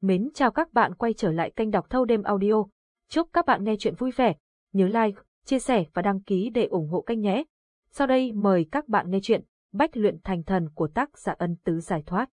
Mến chào các bạn quay trở lại kênh đọc thâu đêm audio. Chúc các bạn nghe chuyện vui vẻ. Nhớ like, chia sẻ và đăng ký để ủng hộ kênh nhé. Sau đây mời các bạn nghe chuyện Bách luyện thành thần của tác giả ân tứ giải thoát.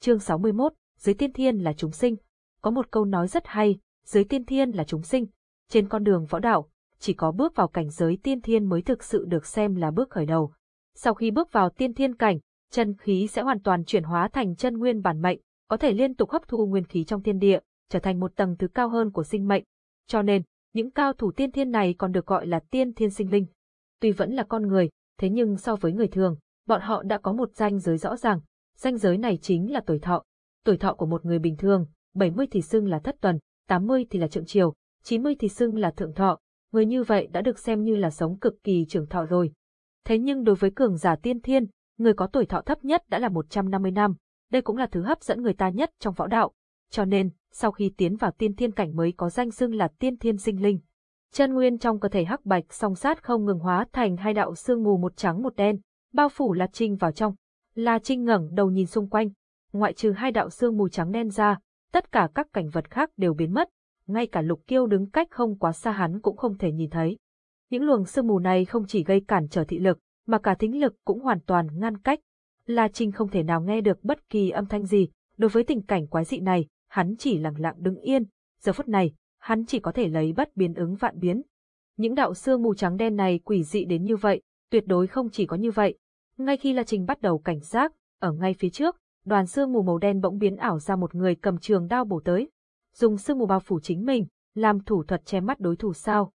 Chương 61, Dưới tiên thiên là chúng sinh. Có một câu nói rất hay, dưới tiên thiên là chúng sinh. Trên con đường võ đạo, chỉ có bước vào cảnh giới tiên thiên mới thực sự được xem là bước khởi đầu. Sau khi bước vào tiên thiên cảnh, chân khí sẽ hoàn toàn chuyển hóa thành chân nguyên bản mệnh, có thể liên tục hấp thu nguyên khí trong thiên địa, trở thành một tầng thứ cao hơn của sinh mệnh. Cho nên, những cao thủ tiên thiên này còn được gọi là tiên thiên sinh linh. Tuy vẫn là con người, thế nhưng so với người thường, bọn họ đã có một danh giới rõ ràng. Danh giới này chính là tuổi thọ. Tuổi thọ của một người bình thường, 70 thì xưng là thất tuần, 80 thì là trượng triều, 90 thì xưng là thượng thọ. Người như vậy đã được xem như là sống cực kỳ trường thọ rồi. Thế nhưng đối với cường giả tiên thiên, người có tuổi thọ thấp nhất đã là 150 năm, đây cũng là thứ hấp dẫn người ta nhất trong võ đạo. Cho nên, sau khi tiến vào tiên thiên cảnh mới có danh xưng là tiên thiên sinh linh. Chân nguyên trong cơ thể hắc bạch song sát không ngừng hóa thành hai đạo sương mù một trắng một đen, bao phủ La Trinh vào trong. La Trinh ngẩng đầu nhìn xung quanh, ngoại trừ hai đạo sương mù trắng đen ra, tất cả các cảnh vật khác đều biến mất, ngay cả lục kiêu đứng cách không quá xa hắn cũng không thể nhìn thấy. Những luồng sương mù này không chỉ gây cản trở thị lực, mà cả thính lực cũng hoàn toàn ngăn cách, La Trinh không thể nào nghe được bất kỳ âm thanh gì, đối với tình cảnh quái dị này, hắn chỉ lặng lặng đứng yên, giờ phút này, hắn chỉ có thể lấy bất biến ứng vạn biến. Những đạo sương mù trắng đen này quỷ dị đến như vậy, tuyệt đối không chỉ có như vậy. Ngay khi La Trinh bắt đầu cảnh giác, ở ngay phía trước, đoàn sương mù màu đen bỗng biến ảo ra một người cầm trường đao bổ tới. Dùng sương mù bao phủ chính mình, làm thủ thuật che mắt đối thủ sao.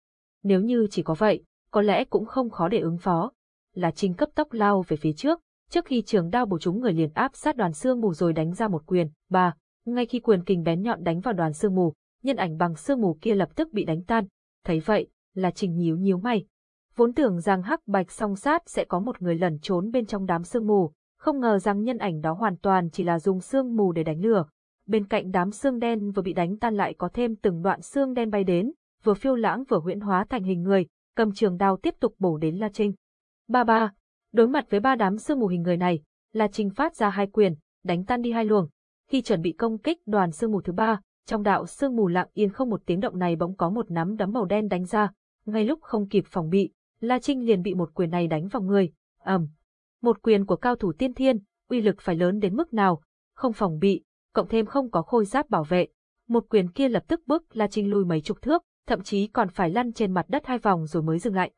Nếu như chỉ có vậy, có lẽ cũng không khó để ứng phó. La Trinh cấp tốc lao về phía trước, Trước khi trường đao bổ chúng người liền áp sát đoàn xương mù rồi đánh ra một quyền, ba, ngay khi quyền kình bén nhọn đánh vào đoàn xương mù, nhân ảnh bằng xương mù kia lập tức bị đánh tan. Thấy vậy, là Trình nhíu nhíu mày. Vốn tưởng rằng hắc bạch song sát sẽ có một người lẩn trốn bên trong đám sương mù, không ngờ rằng nhân ảnh đó hoàn toàn chỉ là dùng xương mù để đánh lửa. Bên cạnh đám xương đen vừa bị đánh tan lại có thêm từng đoạn xương đen bay đến, vừa phiêu lãng vừa huyễn hóa thành hình người, cầm trường đao tiếp tục bổ đến La Trinh. Ba ba, Đối mặt với ba đám sương mù hình người này, là Trình phát ra hai quyền, đánh tan đi hai luồng. Khi chuẩn bị công kích đoàn sương mù thứ ba, trong đạo sương mù lặng yên không một tiếng động này bỗng có một nắm đấm màu đen đánh ra. Ngay lúc không kịp phòng bị, La Trinh liền bị một quyền này đánh vào người. ầm, một quyền của cao thủ tiên thiên, uy lực phải lớn đến mức nào? Không phòng bị, cộng thêm không có khôi giáp bảo vệ, một quyền kia lập tức bước La Trinh lùi mấy chục thước, thậm chí còn phải lăn trên mặt đất hai vòng rồi mới dừng lại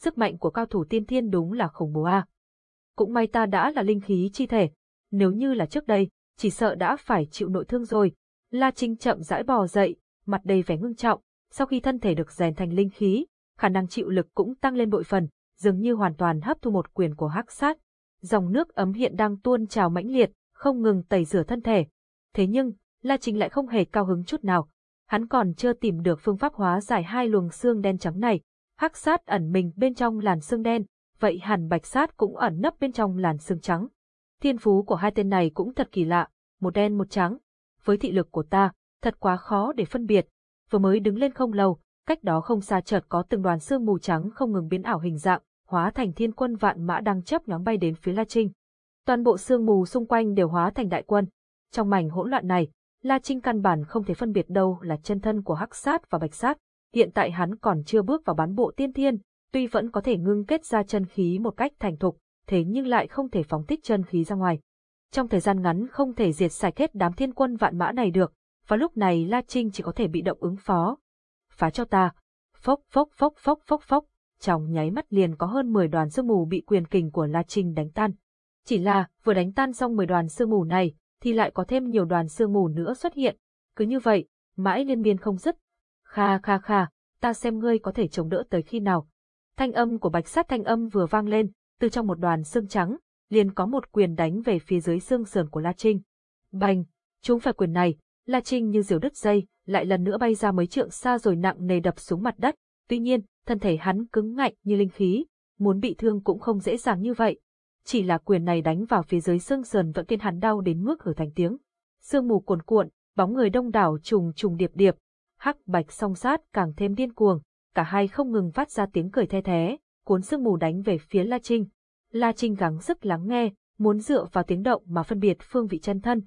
sức mạnh của cao thủ tiên thiên đúng là khủng bố a. Cũng may ta đã là linh khí chi thể, nếu như là trước đây, chỉ sợ đã phải chịu nội thương rồi. La Trinh chậm rãi bò dậy, mặt đầy vẻ ngưng trọng, sau khi thân thể được rèn thành linh khí, khả năng chịu lực cũng tăng lên bội phần, dường như hoàn toàn hấp thu một quyền của hắc sát. Dòng nước ấm hiện đang tuôn trào mãnh liệt, không ngừng tẩy rửa thân thể. Thế nhưng, La Trinh lại không hề cao hứng chút nào. Hắn còn chưa tìm được phương pháp hóa giải hai luồng xương đen trắng này, hắc sát ẩn mình bên trong làn xương đen, vậy hẳn bạch sát cũng ẩn nấp bên trong làn xương trắng. Thiên phú của hai tên này cũng thật kỳ lạ, một đen một trắng. Với thị lực của ta, thật quá khó để phân biệt. Vừa mới đứng lên không lâu, cách đó không xa chợt có từng đoàn sương mù trắng không ngừng biến ảo hình dạng, hóa thành thiên quân vạn mã đang chấp nhóm bay đến phía La Trinh. Toàn bộ sương mù xung quanh đều hóa thành đại quân. Trong mảnh hỗn loạn này, La Trinh căn bản không thể phân biệt đâu là chân thân của Hắc Sát và Bạch Sát. Hiện tại hắn còn chưa bước vào bán bộ tiên thiên, tuy vẫn có thể ngưng kết ra chân khí một cách thành thục, thế nhưng lại không thể phóng thích chân khí ra ngoài. Trong thời gian ngắn không thể diệt sạch hết đám thiên quân vạn mã này được, và lúc này La Trinh chỉ có thể bị động ứng phó. Phá cho ta! Phốc phốc phốc phốc phốc phốc, trong nháy mắt liền có hơn 10 đoàn sương mù bị quyền kình của La Trinh đánh tan. Chỉ là, vừa đánh tan xong 10 đoàn sương mù này, thì lại có thêm nhiều đoàn sương mù nữa xuất hiện. Cứ như vậy, mãi liên miên không dứt, Kha kha kha, ta xem ngươi có thể chống đỡ tới khi nào. Thanh âm của bạch sát thanh âm vừa vang lên, từ trong một đoàn xương trắng, liền có một quyền đánh về phía dưới xương sườn của La Trinh. Bành, chúng phải quyền này, La Trinh như diều đứt dây, lại lần nữa bay ra mấy trượng xa rồi nặng nề đập xuống mặt đất. Tuy nhiên, thân thể hắn cứng ngạnh như linh khí, muốn bị thương cũng không dễ dàng như vậy. Chỉ là quyền này đánh vào phía dưới xương sườn vẫn khiến hắn đau đến mức hử thành tiếng. Sương mù cuồn cuộn, bóng người đông đảo trùng trùng điệp điệp, hắc bạch song sát càng thêm điên cuồng, cả hai không ngừng phát ra tiếng cười the thế, cuốn sương mù đánh về phía La Trinh. La Trinh gắng sức lắng nghe, muốn dựa vào tiếng động mà phân biệt phương vị chân thân.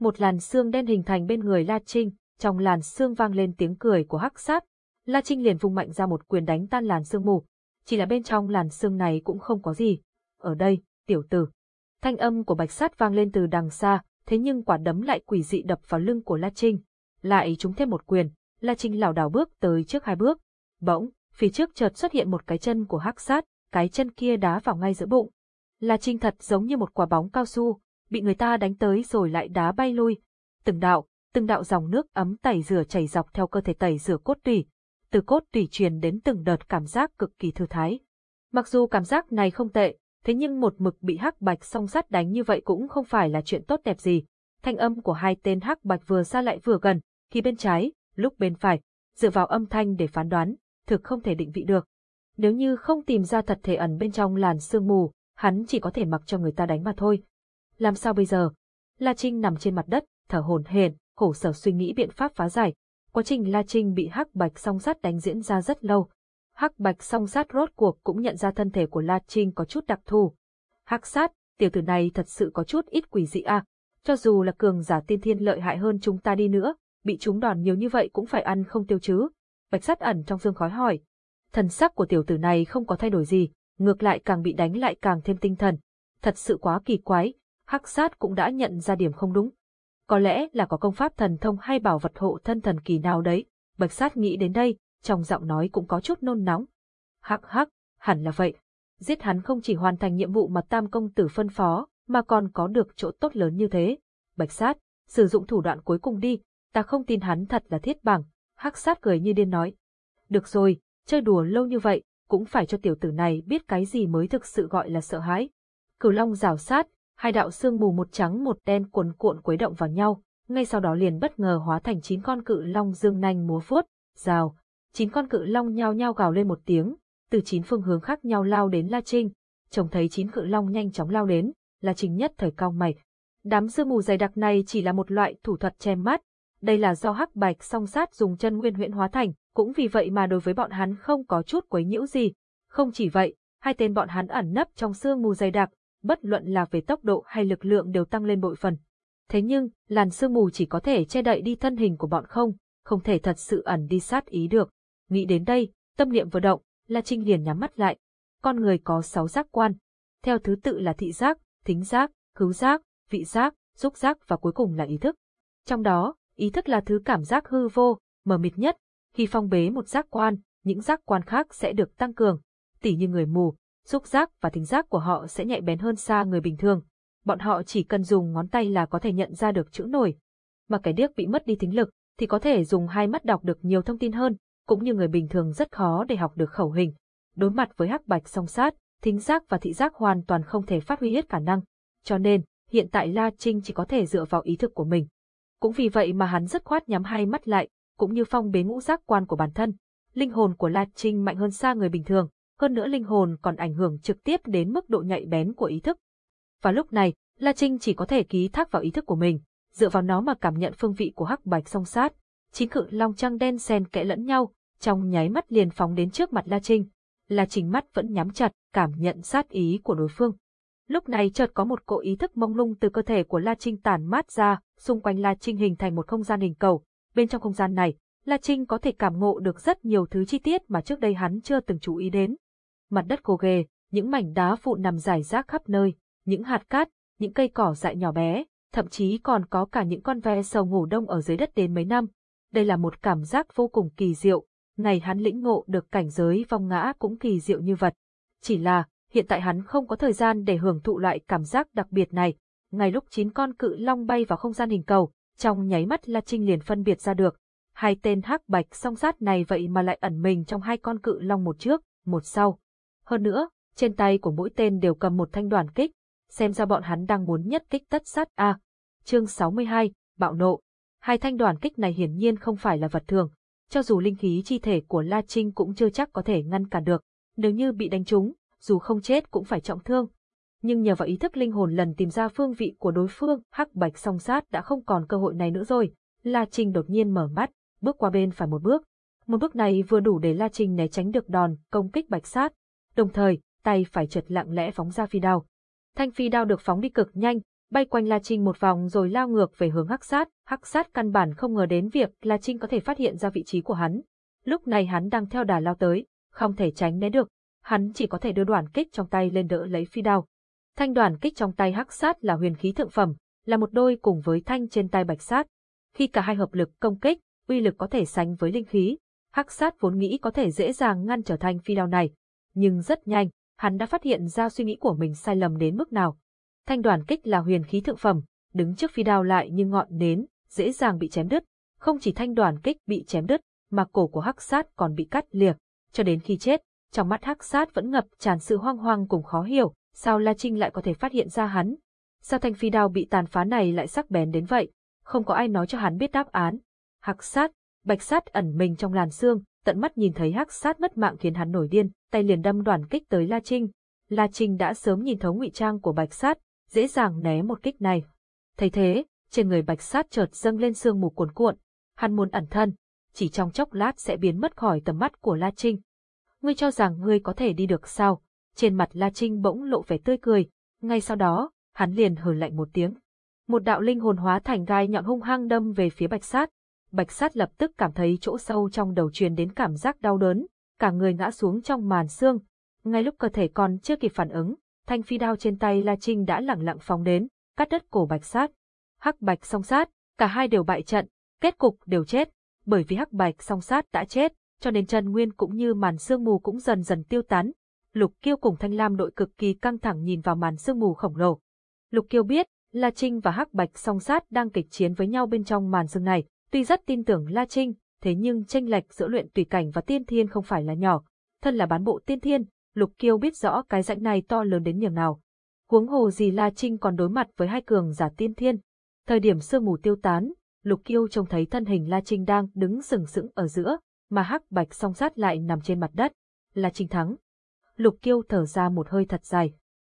một làn xương đen hình thành bên người La Trinh, trong làn xương vang lên tiếng cười của hắc sát. La Trinh liền vung mạnh ra một quyền đánh tan làn xương mù. Chỉ là bên trong làn xương này cũng không có gì. Ở đây, tiểu tử. Thanh âm của bạch sát vang lên từ đằng xa, thế nhưng quả đấm lại quỷ dị đập vào lưng của La Trinh. Lại trúng thêm một quyền, La Trinh lảo đảo bước tới trước hai bước. Bỗng, phía trước chợt xuất hiện một cái chân của hắc sát, cái chân kia đá vào ngay giữa bụng. La Trinh thật giống như một quả bóng cao su, bị người ta đánh tới rồi lại đá bay lui. Từng đạo, từng đạo dòng nước ấm tẩy rửa chảy dọc theo cơ thể tẩy rửa cốt tủy, từ cốt tủy truyền đến từng đợt cảm giác cực kỳ thư thái. Mặc dù cảm giác này không tệ, thế nhưng một mực bị hắc bạch song sắt đánh như vậy cũng không phải là chuyện tốt đẹp gì. Thanh âm của hai tên hắc bạch vừa xa lại vừa gần, khi bên trái, lúc bên phải, dựa vào âm thanh để phán đoán, thực không thể định vị được. Nếu như không tìm ra thật thể ẩn bên trong làn sương mù, hắn chỉ có thể mặc cho người ta đánh mà thôi. Làm sao bây giờ? La Trinh nằm trên mặt đất, thở hổn hển, khổ sở suy nghĩ biện pháp phá giải. Quá trình La Trinh bị Hắc Bạch song sát đánh diễn ra rất lâu. Hắc Bạch song sát rốt cuộc cũng nhận ra thân thể của La Trinh có chút đặc thù. Hắc sát, tiểu tử này thật sự có chút ít quỷ dị à. Cho dù là cường giả tiên thiên lợi hại hơn chúng ta đi nữa, bị chúng đòn nhiều như vậy cũng phải ăn không tiêu chứ. Bạch sát ẩn trong dương khói hỏi. Thần sắc của tiểu tử này không có thay đổi gì, ngược lại càng bị đánh lại càng thêm tinh thần. Thật sự quá kỳ quái, hắc sát cũng đã nhận ra điểm không đúng. Có lẽ là có công pháp thần thông hay bảo vật hộ thân thần kỳ nào đấy, bạch sát nghĩ đến đây, trong giọng nói cũng có chút nôn nóng. Hắc hắc, hẳn là vậy. Giết hắn không chỉ hoàn thành nhiệm vụ mà tam công tử phân phó, mà còn có được chỗ tốt lớn như thế. Bạch sát, sử dụng thủ đoạn cuối cùng đi, ta không tin hắn thật là thiết bằng. Hắc sát cười như điên nói. Được rồi, chơi đùa lâu như vậy, cũng phải cho tiểu tử này biết cái gì mới thực sự gọi là sợ hãi. Cửu long rào sát, hai đạo xương mù một trắng một đen cuồn cuộn quấy động vào nhau, ngay sau đó liền bất ngờ hóa thành chín con cự long dương nanh múa vuốt, rào. Chín con cự long nhao nhao gào lên một tiếng, từ chín phương hướng khác nhau lao đến La Trinh. Trông thấy chín cự long nhanh chóng lao đến, La Trinh nhất thời cao mày. Đám sương mù dày đặc này chỉ là một loại thủ thuật che mắt, đây là do hắc bạch song sát dùng chân nguyên huyễn hóa thành, cũng vì vậy mà đối với bọn hắn không có chút quấy nhiễu gì. Không chỉ vậy, hai tên bọn hắn ẩn nấp trong sương mù dày đặc, bất luận là về tốc độ hay lực lượng đều tăng lên bội phần. Thế nhưng, làn sương mù chỉ có thể che đậy đi thân hình của bọn không, không thể thật sự ẩn đi sát ý được. Nghĩ đến đây, tâm niệm vừa động, La Trinh liền nhắm mắt lại. Con người có sáu giác quan, theo thứ tự là thị giác, thính giác, khứu giác, vị giác, xúc giác và cuối cùng là ý thức. Trong đó, ý thức là thứ cảm giác hư vô, mờ mịt nhất. Khi phong bế một giác quan, những giác quan khác sẽ được tăng cường. Tỉ như người mù, xúc giác và thính giác của họ sẽ nhạy bén hơn xa người bình thường. Bọn họ chỉ cần dùng ngón tay là có thể nhận ra được chữ nổi. Mà cái điếc bị mất đi thính lực, thì có thể dùng hai mắt đọc được nhiều thông tin hơn, cũng như người bình thường rất khó để học được khẩu hình. Đối mặt với hắc bạch song sát, thính giác và thị giác hoàn toàn không thể phát huy hết khả năng. Cho nên, hiện tại La Trinh chỉ có thể dựa vào ý thức của mình. Cũng vì vậy mà hắn rất khoát nhắm hai mắt lại, cũng như phong bế ngũ giác quan của bản thân. Linh hồn của La Trinh mạnh hơn xa người bình thường, hơn nữa linh hồn còn ảnh hưởng trực tiếp đến mức độ nhạy bén của ý thức. Và lúc này, La Trinh chỉ có thể ký thác vào ý thức của mình, dựa vào nó mà cảm nhận phương vị của hắc bạch song sát. Chín cự long trăng đen xen kẽ lẫn nhau, trong nháy mắt liền phóng đến trước mặt La Trinh. La Trinh mắt vẫn nhắm chặt, cảm nhận sát ý của đối phương. Lúc này chợt có một cỗ ý thức mông lung từ cơ thể của La Trinh tản mát ra, xung quanh La Trinh hình thành một không gian hình cầu. Bên trong không gian này, La Trinh có thể cảm ngộ được rất nhiều thứ chi tiết mà trước đây hắn chưa từng chú ý đến. Mặt đất gồ ghề, những mảnh đá vụn nằm rải rác khắp nơi, những hạt cát, những cây cỏ dại nhỏ bé, thậm chí còn có cả những con ve sầu ngủ đông ở dưới đất đến mấy năm. Đây là một cảm giác vô cùng kỳ diệu, ngày hắn lĩnh ngộ được cảnh giới vong ngã cũng kỳ diệu như vật. Chỉ là, hiện tại hắn không có thời gian để hưởng thụ loại cảm giác đặc biệt này. Ngay lúc chín con cự long bay vào không gian hình cầu, trong nháy mắt La Trinh liền phân biệt ra được. Hai tên hắc bạch song sát này vậy mà lại ẩn mình trong hai con cự long một trước, một sau. Hơn nữa, trên tay của mỗi tên đều cầm một thanh đoàn kích, xem ra bọn hắn đang muốn nhất kích tất sát a. chương 62, bạo nộ. Hai thanh đoàn kích này hiển nhiên không phải là vật thường, cho dù linh khí chi thể của La Trinh cũng chưa chắc có thể ngăn cản được, nếu như bị đánh trúng, dù không chết cũng phải trọng thương. Nhưng nhờ vào ý thức linh hồn lần tìm ra phương vị của đối phương, hắc bạch song sát đã không còn cơ hội này nữa rồi. La Trinh đột nhiên mở mắt, bước qua bên phải một bước. Một bước này vừa đủ để La Trinh né tránh được đòn công kích bạch sát. Đồng thời, tay phải chợt lặng lẽ phóng ra phi đao. Thanh phi đao được phóng đi cực nhanh, bay quanh La Trinh một vòng rồi lao ngược về hướng Hắc Sát. Hắc Sát căn bản không ngờ đến việc La Trinh có thể phát hiện ra vị trí của hắn. Lúc này hắn đang theo đà lao tới, không thể tránh né được, hắn chỉ có thể đưa đoàn kích trong tay lên đỡ lấy phi đao. Thanh đoàn kích trong tay Hắc Sát là huyền khí thượng phẩm, là một đôi cùng với thanh trên tay Bạch Sát. Khi cả hai hợp lực công kích, uy lực có thể sánh với linh khí. Hắc Sát vốn nghĩ có thể dễ dàng ngăn trở thanh phi đao này, nhưng rất nhanh, hắn đã phát hiện ra suy nghĩ của mình sai lầm đến mức nào. Thanh đoàn kích là huyền khí thượng phẩm, đứng trước phi đao lại như ngọn nến, dễ dàng bị chém đứt. Không chỉ thanh đoàn kích bị chém đứt, mà cổ của Hắc Sát còn bị cắt liệt, cho đến khi chết, trong mắt Hắc Sát vẫn ngập tràn sự hoang hoang cùng khó hiểu, sao La Trinh lại có thể phát hiện ra hắn? Sao thanh phi đao bị tàn phá này lại sắc bén đến vậy? Không có ai nói cho hắn biết đáp án. Hắc Sát, Bạch Sát ẩn mình trong làn xương, tận mắt nhìn thấy Hắc Sát mất mạng khiến hắn nổi điên, tay liền đâm đoàn kích tới La Trinh. La Trinh đã sớm nhìn thấu ngụy trang của Bạch Sát, dễ dàng né một kích này. Thấy thế, trên người Bạch Sát chợt dâng lên sương mù cuồn cuộn, hắn muốn ẩn thân, chỉ trong chốc lát sẽ biến mất khỏi tầm mắt của La Trinh. Ngươi cho rằng ngươi có thể đi được sao? Trên mặt La Trinh bỗng lộ vẻ tươi cười, ngay sau đó, hắn liền hừ lạnh một tiếng. Một đạo linh hồn hóa thành gai nhọn hung hăng đâm về phía Bạch Sát. Bạch Sát lập tức cảm thấy chỗ sâu trong đầu truyền đến cảm giác đau đớn, cả người ngã xuống trong màn xương. Ngay lúc cơ thể còn chưa kịp phản ứng, thanh phi đao trên tay La Trinh đã lẳng lặng phóng đến, cắt đứt cổ Bạch Sát. Hắc Bạch song sát, cả hai đều bại trận, kết cục đều chết, bởi vì Hắc Bạch song sát đã chết, cho nên chân nguyên cũng như màn sương mù cũng dần dần tiêu tán. Lục Kiêu cùng Thanh Lam đội cực kỳ căng thẳng nhìn vào màn sương mù khổng lồ. Lục Kiêu biết, La Trinh và Hắc Bạch song sát đang kịch chiến với nhau bên trong màn sương này, tuy rất tin tưởng La Trinh, thế nhưng tranh lệch giữa luyện tùy cảnh và tiên thiên không phải là nhỏ. Thân là bán bộ tiên thiên, Lục Kiêu biết rõ cái rãnh này to lớn đến nhường nào. Huống hồ gì La Trinh còn đối mặt với hai cường giả tiên thiên. Thời điểm sương mù tiêu tán, Lục Kiêu trông thấy thân hình La Trinh đang đứng sừng sững ở giữa, mà Hắc Bạch song sát lại nằm trên mặt đất. La Trinh thắng. Lục Kiêu thở ra một hơi thật dài.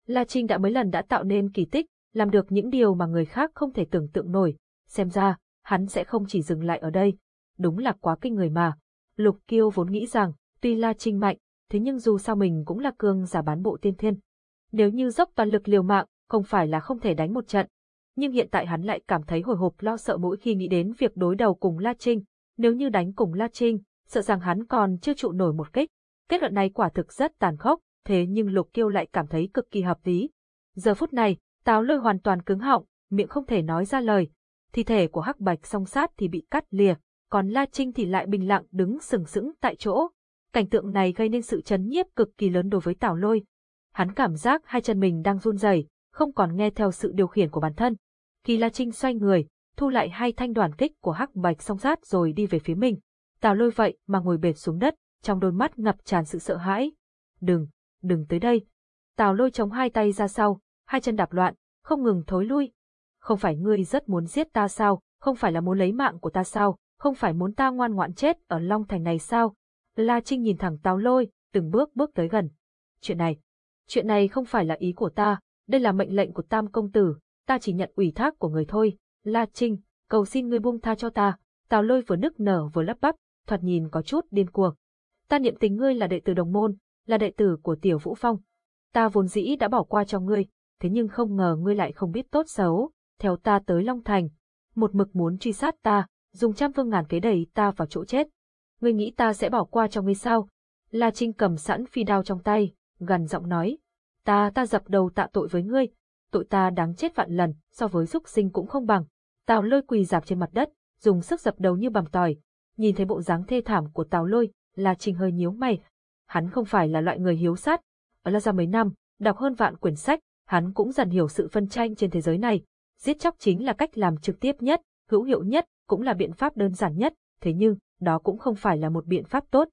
La Trinh đã mấy lần đã tạo nên kỳ tích, làm được những điều mà người khác không thể tưởng tượng nổi. Xem ra, hắn sẽ không chỉ dừng lại ở đây. Đúng là quá kinh người mà. Lục Kiêu vốn nghĩ rằng, tuy La Trinh mạnh, thế nhưng dù sao mình cũng là cương giả bán bộ tiên thiên. Nếu như dốc toàn lực liều mạng, không phải là không thể đánh một trận. Nhưng hiện tại hắn lại cảm thấy hồi hộp lo sợ mỗi khi nghĩ đến việc đối đầu cùng La Trinh. Nếu như đánh cùng La Trinh, sợ rằng hắn còn chưa trụ nổi một kích. Kết luận này quả thực rất tàn khốc, thế nhưng Lục Kiêu lại cảm thấy cực kỳ hợp lý. Giờ phút này, Tào Lôi hoàn toàn cứng họng, miệng không thể nói ra lời. Thi thể của Hắc Bạch song sát thì bị cắt lìa, còn La Trinh thì lại bình lặng đứng sừng sững tại chỗ. Cảnh tượng này gây nên sự chấn nhiếp cực kỳ lớn đối với Tào Lôi. Hắn cảm giác hai chân mình đang run rẩy, không còn nghe theo sự điều khiển của bản thân. Khi La Trinh xoay người, thu lại hai thanh đoàn kích của Hắc Bạch song sát rồi đi về phía mình. Tào Lôi vậy mà ngồi bệt xuống đất, trong đôi mắt ngập tràn sự sợ hãi. Đừng, đừng tới đây. Tào Lôi chống hai tay ra sau, hai chân đạp loạn, không ngừng thối lui. Không phải ngươi rất muốn giết ta sao, không phải là muốn lấy mạng của ta sao, không phải muốn ta ngoan ngoãn chết ở Long Thành này sao? La Trinh nhìn thẳng Tào Lôi, từng bước bước tới gần. Chuyện này, chuyện này không phải là ý của ta, đây là mệnh lệnh của Tam Công Tử, ta chỉ nhận ủy thác của người thôi. La Trinh, cầu xin ngươi buông tha cho ta. Tào Lôi vừa nức nở vừa lắp bắp, thoạt nhìn có chút điên cuồng. Ta niệm tình ngươi là đệ tử đồng môn, là đệ tử của Tiểu Vũ Phong. Ta vốn dĩ đã bỏ qua cho ngươi, thế nhưng không ngờ ngươi lại không biết tốt xấu, theo ta tới Long Thành, một mực muốn truy sát ta, dùng trăm phương ngàn kế đẩy ta vào chỗ chết. Ngươi nghĩ ta sẽ bỏ qua cho ngươi sao? La Trinh cầm sẵn phi đao trong tay, gần giọng nói. Ta ta dập đầu tạ tội với ngươi, tội ta đáng chết vạn lần, so với xúc sinh cũng không bằng. Tào lôi quỳ dạp trên mặt đất, dùng sức dập đầu như bằng tỏi. Nhìn thấy bộ dáng thê thảm của Tào lôi, La Trinh hơi nhíu mày. Hắn không phải là loại người hiếu sát. Ở La gia mấy năm, đọc hơn vạn quyển sách, hắn cũng dần hiểu sự phân tranh trên thế giới này. Giết chóc chính là cách làm trực tiếp nhất, hữu hiệu nhất, cũng là biện pháp đơn giản nhất, thế nhưng, đó cũng không phải là một biện pháp tốt.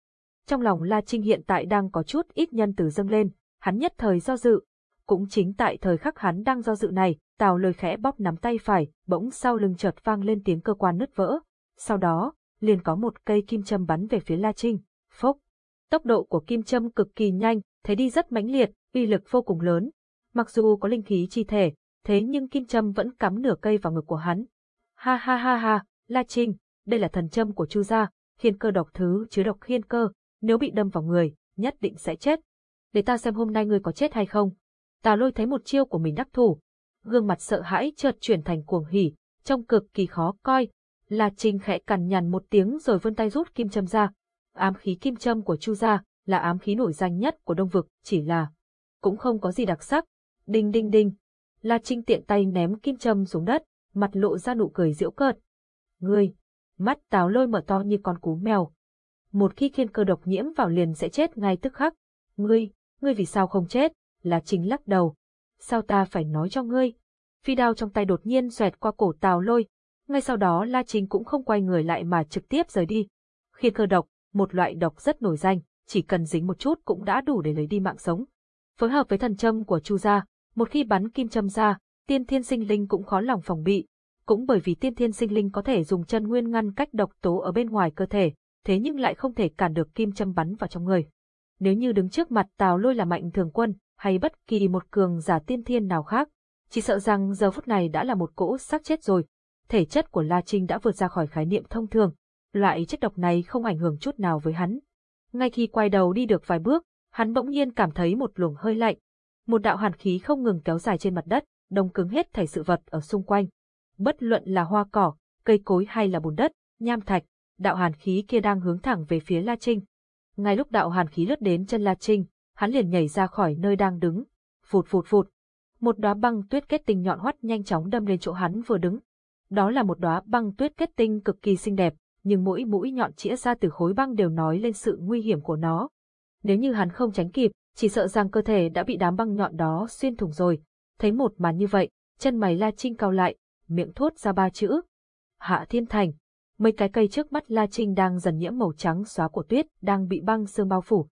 Trong lòng La Trinh hiện tại đang có chút ít nhân từ dâng lên, hắn nhất thời do dự. Cũng chính tại thời khắc hắn đang do dự này, Tào lời khẽ bóp nắm tay phải, bỗng sau lưng chợt vang lên tiếng cơ quan nứt vỡ. Sau đó, liền có một cây kim châm bắn về phía La Trinh. Phốc! Tốc độ của kim châm cực kỳ nhanh, thế đi rất mãnh liệt, uy lực vô cùng lớn. Mặc dù có linh khí chi thể, thế nhưng kim châm vẫn cắm nửa cây vào ngực của hắn. Ha ha ha ha, La Trinh, đây là thần châm của Chu gia, khiên cơ độc thứ chứa độc khiên cơ, nếu bị đâm vào người, nhất định sẽ chết. Để ta xem hôm nay ngươi có chết hay không. Tà lôi thấy một chiêu của mình đắc thủ. gương mặt sợ hãi chợt chuyển thành cuồng hỉ, trông cực kỳ khó coi. La Trinh khẽ cằn nhằn một tiếng rồi vươn tay rút kim châm ra. Ám khí kim châm của Chu gia là ám khí nổi danh nhất của Đông vực, chỉ là cũng không có gì đặc sắc. Đinh đinh đinh. La Trinh tiện tay ném kim châm xuống đất, mặt lộ ra nụ cười giễu cợt. Ngươi, mắt táo lôi mở to như con cú mèo. Một khi khiên cơ độc nhiễm vào liền sẽ chết ngay tức khắc. Ngươi, ngươi vì sao không chết? La Trinh lắc đầu. Sao ta phải nói cho ngươi? Phi đao trong tay đột nhiên xoẹt qua cổ tào lôi. Ngay sau đó La Trinh cũng không quay người lại mà trực tiếp rời đi. Khiên cơ độc, một loại độc rất nổi danh, chỉ cần dính một chút cũng đã đủ để lấy đi mạng sống. Phối hợp với thần châm của Chu gia, một khi bắn kim châm ra, tiên thiên sinh linh cũng khó lòng phòng bị. Cũng bởi vì tiên thiên sinh linh có thể dùng chân nguyên ngăn cách độc tố ở bên ngoài cơ thể, thế nhưng lại không thể cản được kim châm bắn vào trong người. Nếu như đứng trước mặt Tào Lôi là mạnh thường quân, hay bất kỳ một cường giả tiên thiên nào khác, chỉ sợ rằng giờ phút này đã là một cỗ xác chết rồi. Thể chất của La Trinh đã vượt ra khỏi khái niệm thông thường, loại chất độc này không ảnh hưởng chút nào với hắn. Ngay khi quay đầu đi được vài bước, hắn bỗng nhiên cảm thấy một luồng hơi lạnh. Một đạo hàn khí không ngừng kéo dài trên mặt đất, đông cứng hết thảy sự vật ở xung quanh. Bất luận là hoa cỏ, cây cối hay là bùn đất, nham thạch, đạo hàn khí kia đang hướng thẳng về phía La Trinh. Ngay lúc đạo hàn khí lướt đến chân La Trinh, hắn liền nhảy ra khỏi nơi đang đứng. Phụt phụt phụt. Một đóa băng tuyết kết tinh nhọn hoắt nhanh chóng đâm lên chỗ hắn vừa đứng. Đó là một đóa băng tuyết kết tinh cực kỳ xinh đẹp, nhưng mỗi mũi nhọn chĩa ra từ khối băng đều nói lên sự nguy hiểm của nó. Nếu như hắn không tránh kịp, chỉ sợ rằng cơ thể đã bị đám băng nhọn đó xuyên thủng rồi. Thấy một màn như vậy, chân mày La Trinh cao lại, miệng thốt ra ba chữ. Hạ Thiên Thành. Mấy cái cây trước mắt La Trinh đang dần nhiễm màu trắng xóa của tuyết, đang bị băng sương bao phủ.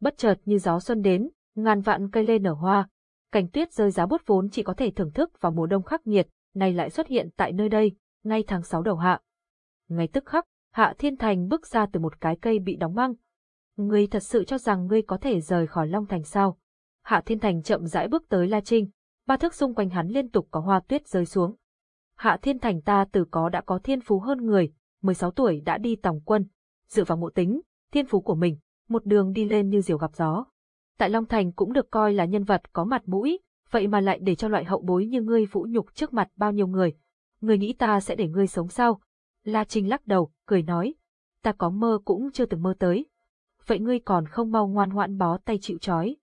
Bất chợt như gió xuân đến, ngàn vạn cây lê nở hoa. Cảnh tuyết rơi giá bút vốn chỉ có thể thưởng thức vào mùa đông khắc nghiệt, này lại xuất hiện tại nơi đây, ngay tháng 6 đầu hạ. Ngay tức khắc, Hạ Thiên Thành bước ra từ một cái cây bị đóng băng. Ngươi thật sự cho rằng ngươi có thể rời khỏi Long Thành sao? Hạ Thiên Thành chậm rãi bước tới La Trinh, ba thước xung quanh hắn liên tục có hoa tuyết rơi xuống. Hạ Thiên Thành ta từ có đã có thiên phú hơn người, 16 tuổi đã đi tòng quân, dựa vào ngộ tính, thiên phú của mình, một đường đi lên như diều gặp gió. Tại Long Thành cũng được coi là nhân vật có mặt mũi, vậy mà lại để cho loại hậu bối như ngươi vũ nhục trước mặt bao nhiêu người. Ngươi nghĩ ta sẽ để ngươi sống sao? La Trinh lắc đầu, cười nói, ta có mơ cũng chưa từng mơ tới. Vậy ngươi còn không mau ngoan ngoãn bó tay chịu trói.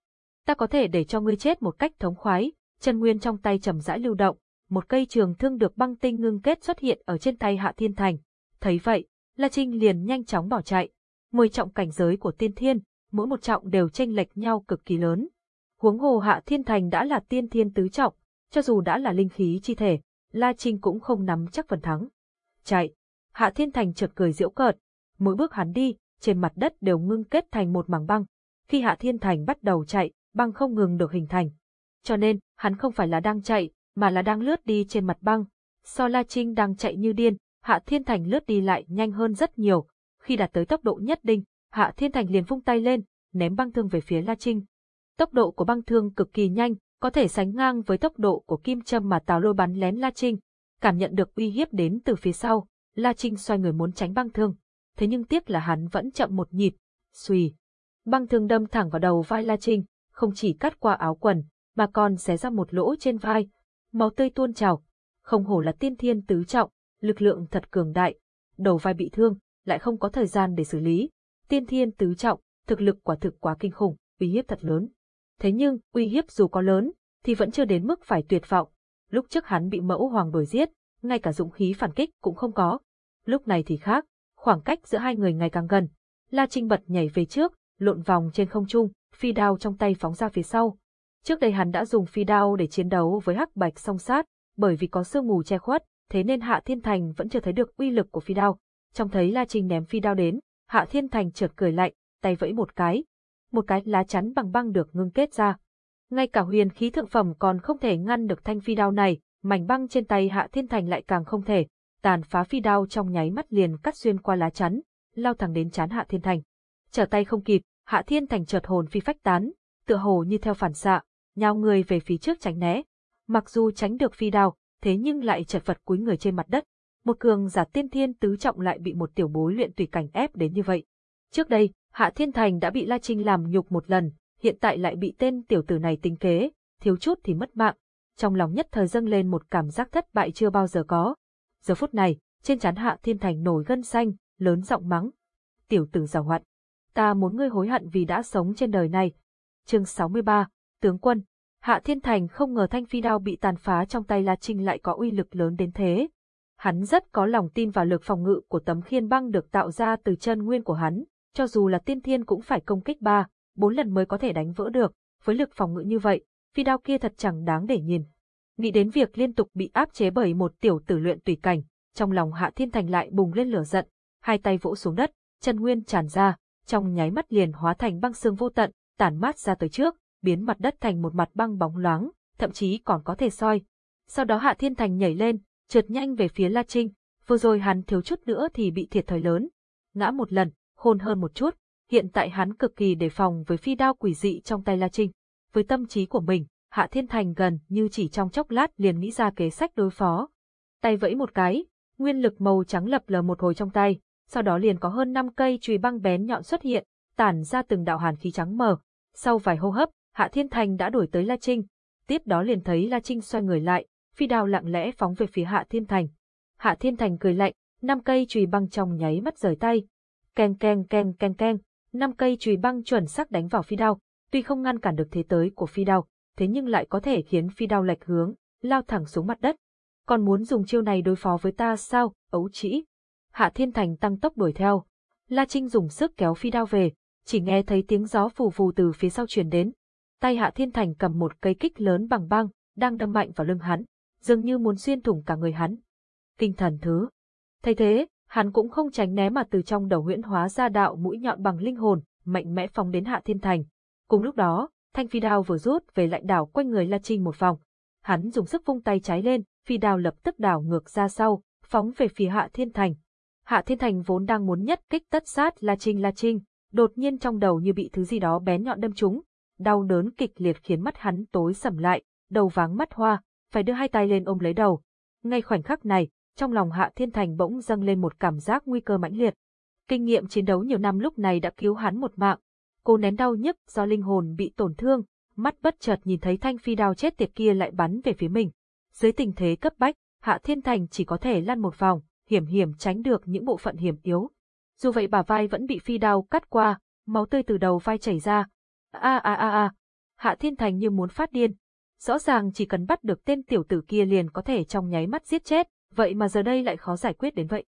Ta có thể để cho ngươi chết một cách thống khoái, chân nguyên trong tay trầm rãi lưu động, một cây trường thương được băng tinh ngưng kết xuất hiện ở trên tay Hạ Thiên Thành. Thấy vậy, La Trinh liền nhanh chóng bỏ chạy. Mười trọng cảnh giới của tiên thiên, mỗi một trọng đều chênh lệch nhau cực kỳ lớn. Huống hồ Hạ Thiên Thành đã là tiên thiên tứ trọng, cho dù đã là linh khí chi thể, La Trinh cũng không nắm chắc phần thắng. Chạy, Hạ Thiên Thành chợt cười giễu cợt, mỗi bước hắn đi, trên mặt đất đều ngưng kết thành một mảng băng. Khi Hạ Thiên Thành bắt đầu chạy, băng không ngừng được hình thành. Cho nên, hắn không phải là đang chạy, mà là đang lướt đi trên mặt băng. So La Trinh đang chạy như điên, Hạ Thiên Thành lướt đi lại nhanh hơn rất nhiều. Khi đạt tới tốc độ nhất định, Hạ Thiên Thành liền vung tay lên, ném băng thương về phía La Trinh. Tốc độ của băng thương cực kỳ nhanh, có thể sánh ngang với tốc độ của kim châm mà Tào Lôi bắn lén La Trinh. Cảm nhận được uy hiếp đến từ phía sau, La Trinh xoay người muốn tránh băng thương, thế nhưng tiếc là hắn vẫn chậm một nhịp, xùy. Băng thương đâm thẳng vào đầu vai La Trinh, không chỉ cắt qua áo quần, mà còn xé ra một lỗ trên vai. Máu tươi tuôn trào, không hổ là tiên thiên tứ trọng, lực lượng thật cường đại. Đầu vai bị thương, lại không có thời gian để xử lý. Tiên thiên tứ trọng, thực lực quả thực quá kinh khủng, uy hiếp thật lớn. Thế nhưng, uy hiếp dù có lớn, thì vẫn chưa đến mức phải tuyệt vọng. Lúc trước hắn bị mẫu hoàng đuổi giết, ngay cả dũng khí phản kích cũng không có. Lúc này thì khác, khoảng cách giữa hai người ngày càng gần. La Trinh bật nhảy về trước, lộn vòng trên không trung, phi đao trong tay phóng ra phía sau. Trước đây hắn đã dùng phi đao để chiến đấu với hắc bạch song sát, bởi vì có sương mù che khuất, thế nên Hạ Thiên Thành vẫn chưa thấy được uy lực của phi đao. Trong thấy La Trinh ném phi đao đến, Hạ Thiên Thành chợt cười lạnh, tay vẫy một cái. Một cái lá chắn bằng băng được ngưng kết ra. Ngay cả huyền khí thượng phẩm còn không thể ngăn được thanh phi đao này, mảnh băng trên tay Hạ Thiên Thành lại càng không thể, tàn phá phi đao trong nháy mắt liền cắt xuyên qua lá chắn, lao thẳng đến chán Hạ Thiên Thành. Trở tay không kịp, Hạ Thiên Thành chợt hồn phi phách tán, tựa hồ như theo phản xạ, nhào người về phía trước tránh né. Mặc dù tránh được phi đao, thế nhưng lại chật vật cúi người trên mặt đất. Một cường giả tiên thiên tứ trọng lại bị một tiểu bối luyện tùy cảnh ép đến như vậy. Trước đây, Hạ Thiên Thành đã bị La Trinh làm nhục một lần, hiện tại lại bị tên tiểu tử này tính kế, thiếu chút thì mất mạng. trong lòng nhất thời dâng lên một cảm giác thất bại chưa bao giờ có. Giờ phút này, trên trán Hạ Thiên Thành nổi gân xanh, lớn giọng mắng. Tiểu tử giàu hoạn, ta muốn ngươi hối hận vì đã sống trên đời này. Chương 63, Tướng quân, Hạ Thiên Thành không ngờ thanh phi đao bị tàn phá trong tay La Trinh lại có uy lực lớn đến thế. Hắn rất có lòng tin vào lực phòng ngự của tấm khiên băng được tạo ra từ chân nguyên của hắn, cho dù là tiên thiên cũng phải công kích ba, bốn lần mới có thể đánh vỡ được, với lực phòng ngự như vậy, phi đao kia thật chẳng đáng để nhìn. Nghĩ đến việc liên tục bị áp chế bởi một tiểu tử luyện tùy cảnh, trong lòng Hạ Thiên Thành lại bùng lên lửa giận, hai tay vỗ xuống đất, chân nguyên tràn ra, trong nháy mắt liền hóa thành băng xương vô tận, tản mát ra tới trước, biến mặt đất thành một mặt băng bóng loáng, thậm chí còn có thể soi. Sau đó Hạ Thiên Thành nhảy lên, trượt nhanh về phía La Trinh, vừa rồi hắn thiếu chút nữa thì bị thiệt thời lớn. Ngã một lần, khôn hơn một chút, hiện tại hắn cực kỳ đề phòng với phi đao quỷ dị trong tay La Trinh. Với tâm trí của mình, Hạ Thiên Thành gần như chỉ trong chốc lát liền nghĩ ra kế sách đối phó. Tay vẫy một cái, nguyên lực màu trắng lập lờ một hồi trong tay, sau đó liền có hơn 5 cây chùy băng bén nhọn xuất hiện, tản ra từng đạo hàn khí trắng mờ. Sau vài hô hấp, Hạ Thiên Thành đã đuổi tới La Trinh, tiếp đó liền thấy La Trinh xoay người lại, phi đao lặng lẽ phóng về phía Hạ Thiên Thành. Hạ Thiên Thành cười lạnh, năm cây chùy băng trong nháy mắt rời tay. Keng keng keng keng keng, năm cây chùy băng chuẩn xác đánh vào phi đao, tuy không ngăn cản được thế tới của phi đao, thế nhưng lại có thể khiến phi đao lệch hướng, lao thẳng xuống mặt đất. Còn muốn dùng chiêu này đối phó với ta sao, ấu trĩ? Hạ Thiên Thành tăng tốc đuổi theo. La Trinh dùng sức kéo phi đao về, chỉ nghe thấy tiếng gió phù phù từ phía sau truyền đến. Tay Hạ Thiên Thành cầm một cây kích lớn bằng băng, đang đâm mạnh vào lưng hắn, dường như muốn xuyên thủng cả người hắn. Kinh thần thứ. Thay thế, hắn cũng không tránh né mà từ trong đầu huyễn hóa ra đạo mũi nhọn bằng linh hồn, mạnh mẽ phóng đến Hạ Thiên Thành. Cùng lúc đó, thanh phi đao vừa rút về lạnh đảo quanh người La Trinh một vòng. Hắn dùng sức vung tay trái lên, phi đao lập tức đảo ngược ra sau, phóng về phía Hạ Thiên Thành. Hạ Thiên Thành vốn đang muốn nhất kích tất sát La Trinh La Trinh, đột nhiên trong đầu như bị thứ gì đó bén nhọn đâm trúng, đau đớn kịch liệt khiến mắt hắn tối sầm lại, đầu váng mắt hoa, phải đưa hai tay lên ôm lấy đầu. Ngay khoảnh khắc này, trong lòng Hạ Thiên Thành bỗng dâng lên một cảm giác nguy cơ mãnh liệt. Kinh nghiệm chiến đấu nhiều năm lúc này đã cứu hắn một mạng. Cô nén đau nhức do linh hồn bị tổn thương, mắt bất chợt nhìn thấy thanh phi đao chết tiệt kia lại bắn về phía mình. Dưới tình thế cấp bách, Hạ Thiên Thành chỉ có thể lăn một vòng, hiểm hiểm tránh được những bộ phận hiểm yếu. Dù vậy bà vai vẫn bị phi đao cắt qua, máu tươi từ đầu vai chảy ra. A a a a, Hạ Thiên Thành như muốn phát điên. Rõ ràng chỉ cần bắt được tên tiểu tử kia liền có thể trong nháy mắt giết chết, vậy mà giờ đây lại khó giải quyết đến vậy.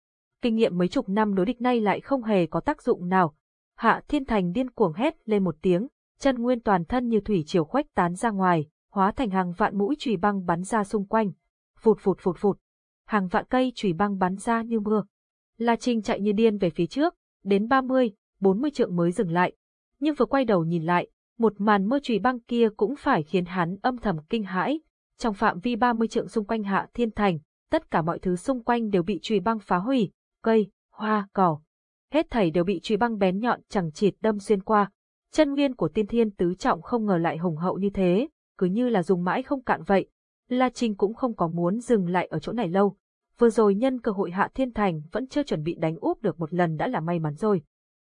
Kinh nghiệm mấy chục năm đối địch nay lại không hề có tác dụng nào. Hạ Thiên Thành điên cuồng hét lên một tiếng, chân nguyên toàn thân như thủy triều khuếch tán ra ngoài, hóa thành hàng vạn mũi chùy băng bắn ra xung quanh. Phụt phụt phụt phụt, hàng vạn cây chùy băng bắn ra như mưa. La Trinh chạy như điên về phía trước, đến 30, 40 trượng mới dừng lại. Nhưng vừa quay đầu nhìn lại, một màn mưa chùy băng kia cũng phải khiến hắn âm thầm kinh hãi. Trong phạm vi 30 trượng xung quanh Hạ Thiên Thành, tất cả mọi thứ xung quanh đều bị chùy băng phá hủy, cây, hoa, cỏ. Hết thảy đều bị chùy băng bén nhọn chẳng chịt đâm xuyên qua. Chân nguyên của tiên thiên tứ trọng không ngờ lại hùng hậu như thế, cứ như là dùng mãi không cạn vậy. La Trinh cũng không có muốn dừng lại ở chỗ này lâu. Vừa rồi nhân cơ hội Hạ Thiên Thành vẫn chưa chuẩn bị đánh úp được một lần đã là may mắn rồi.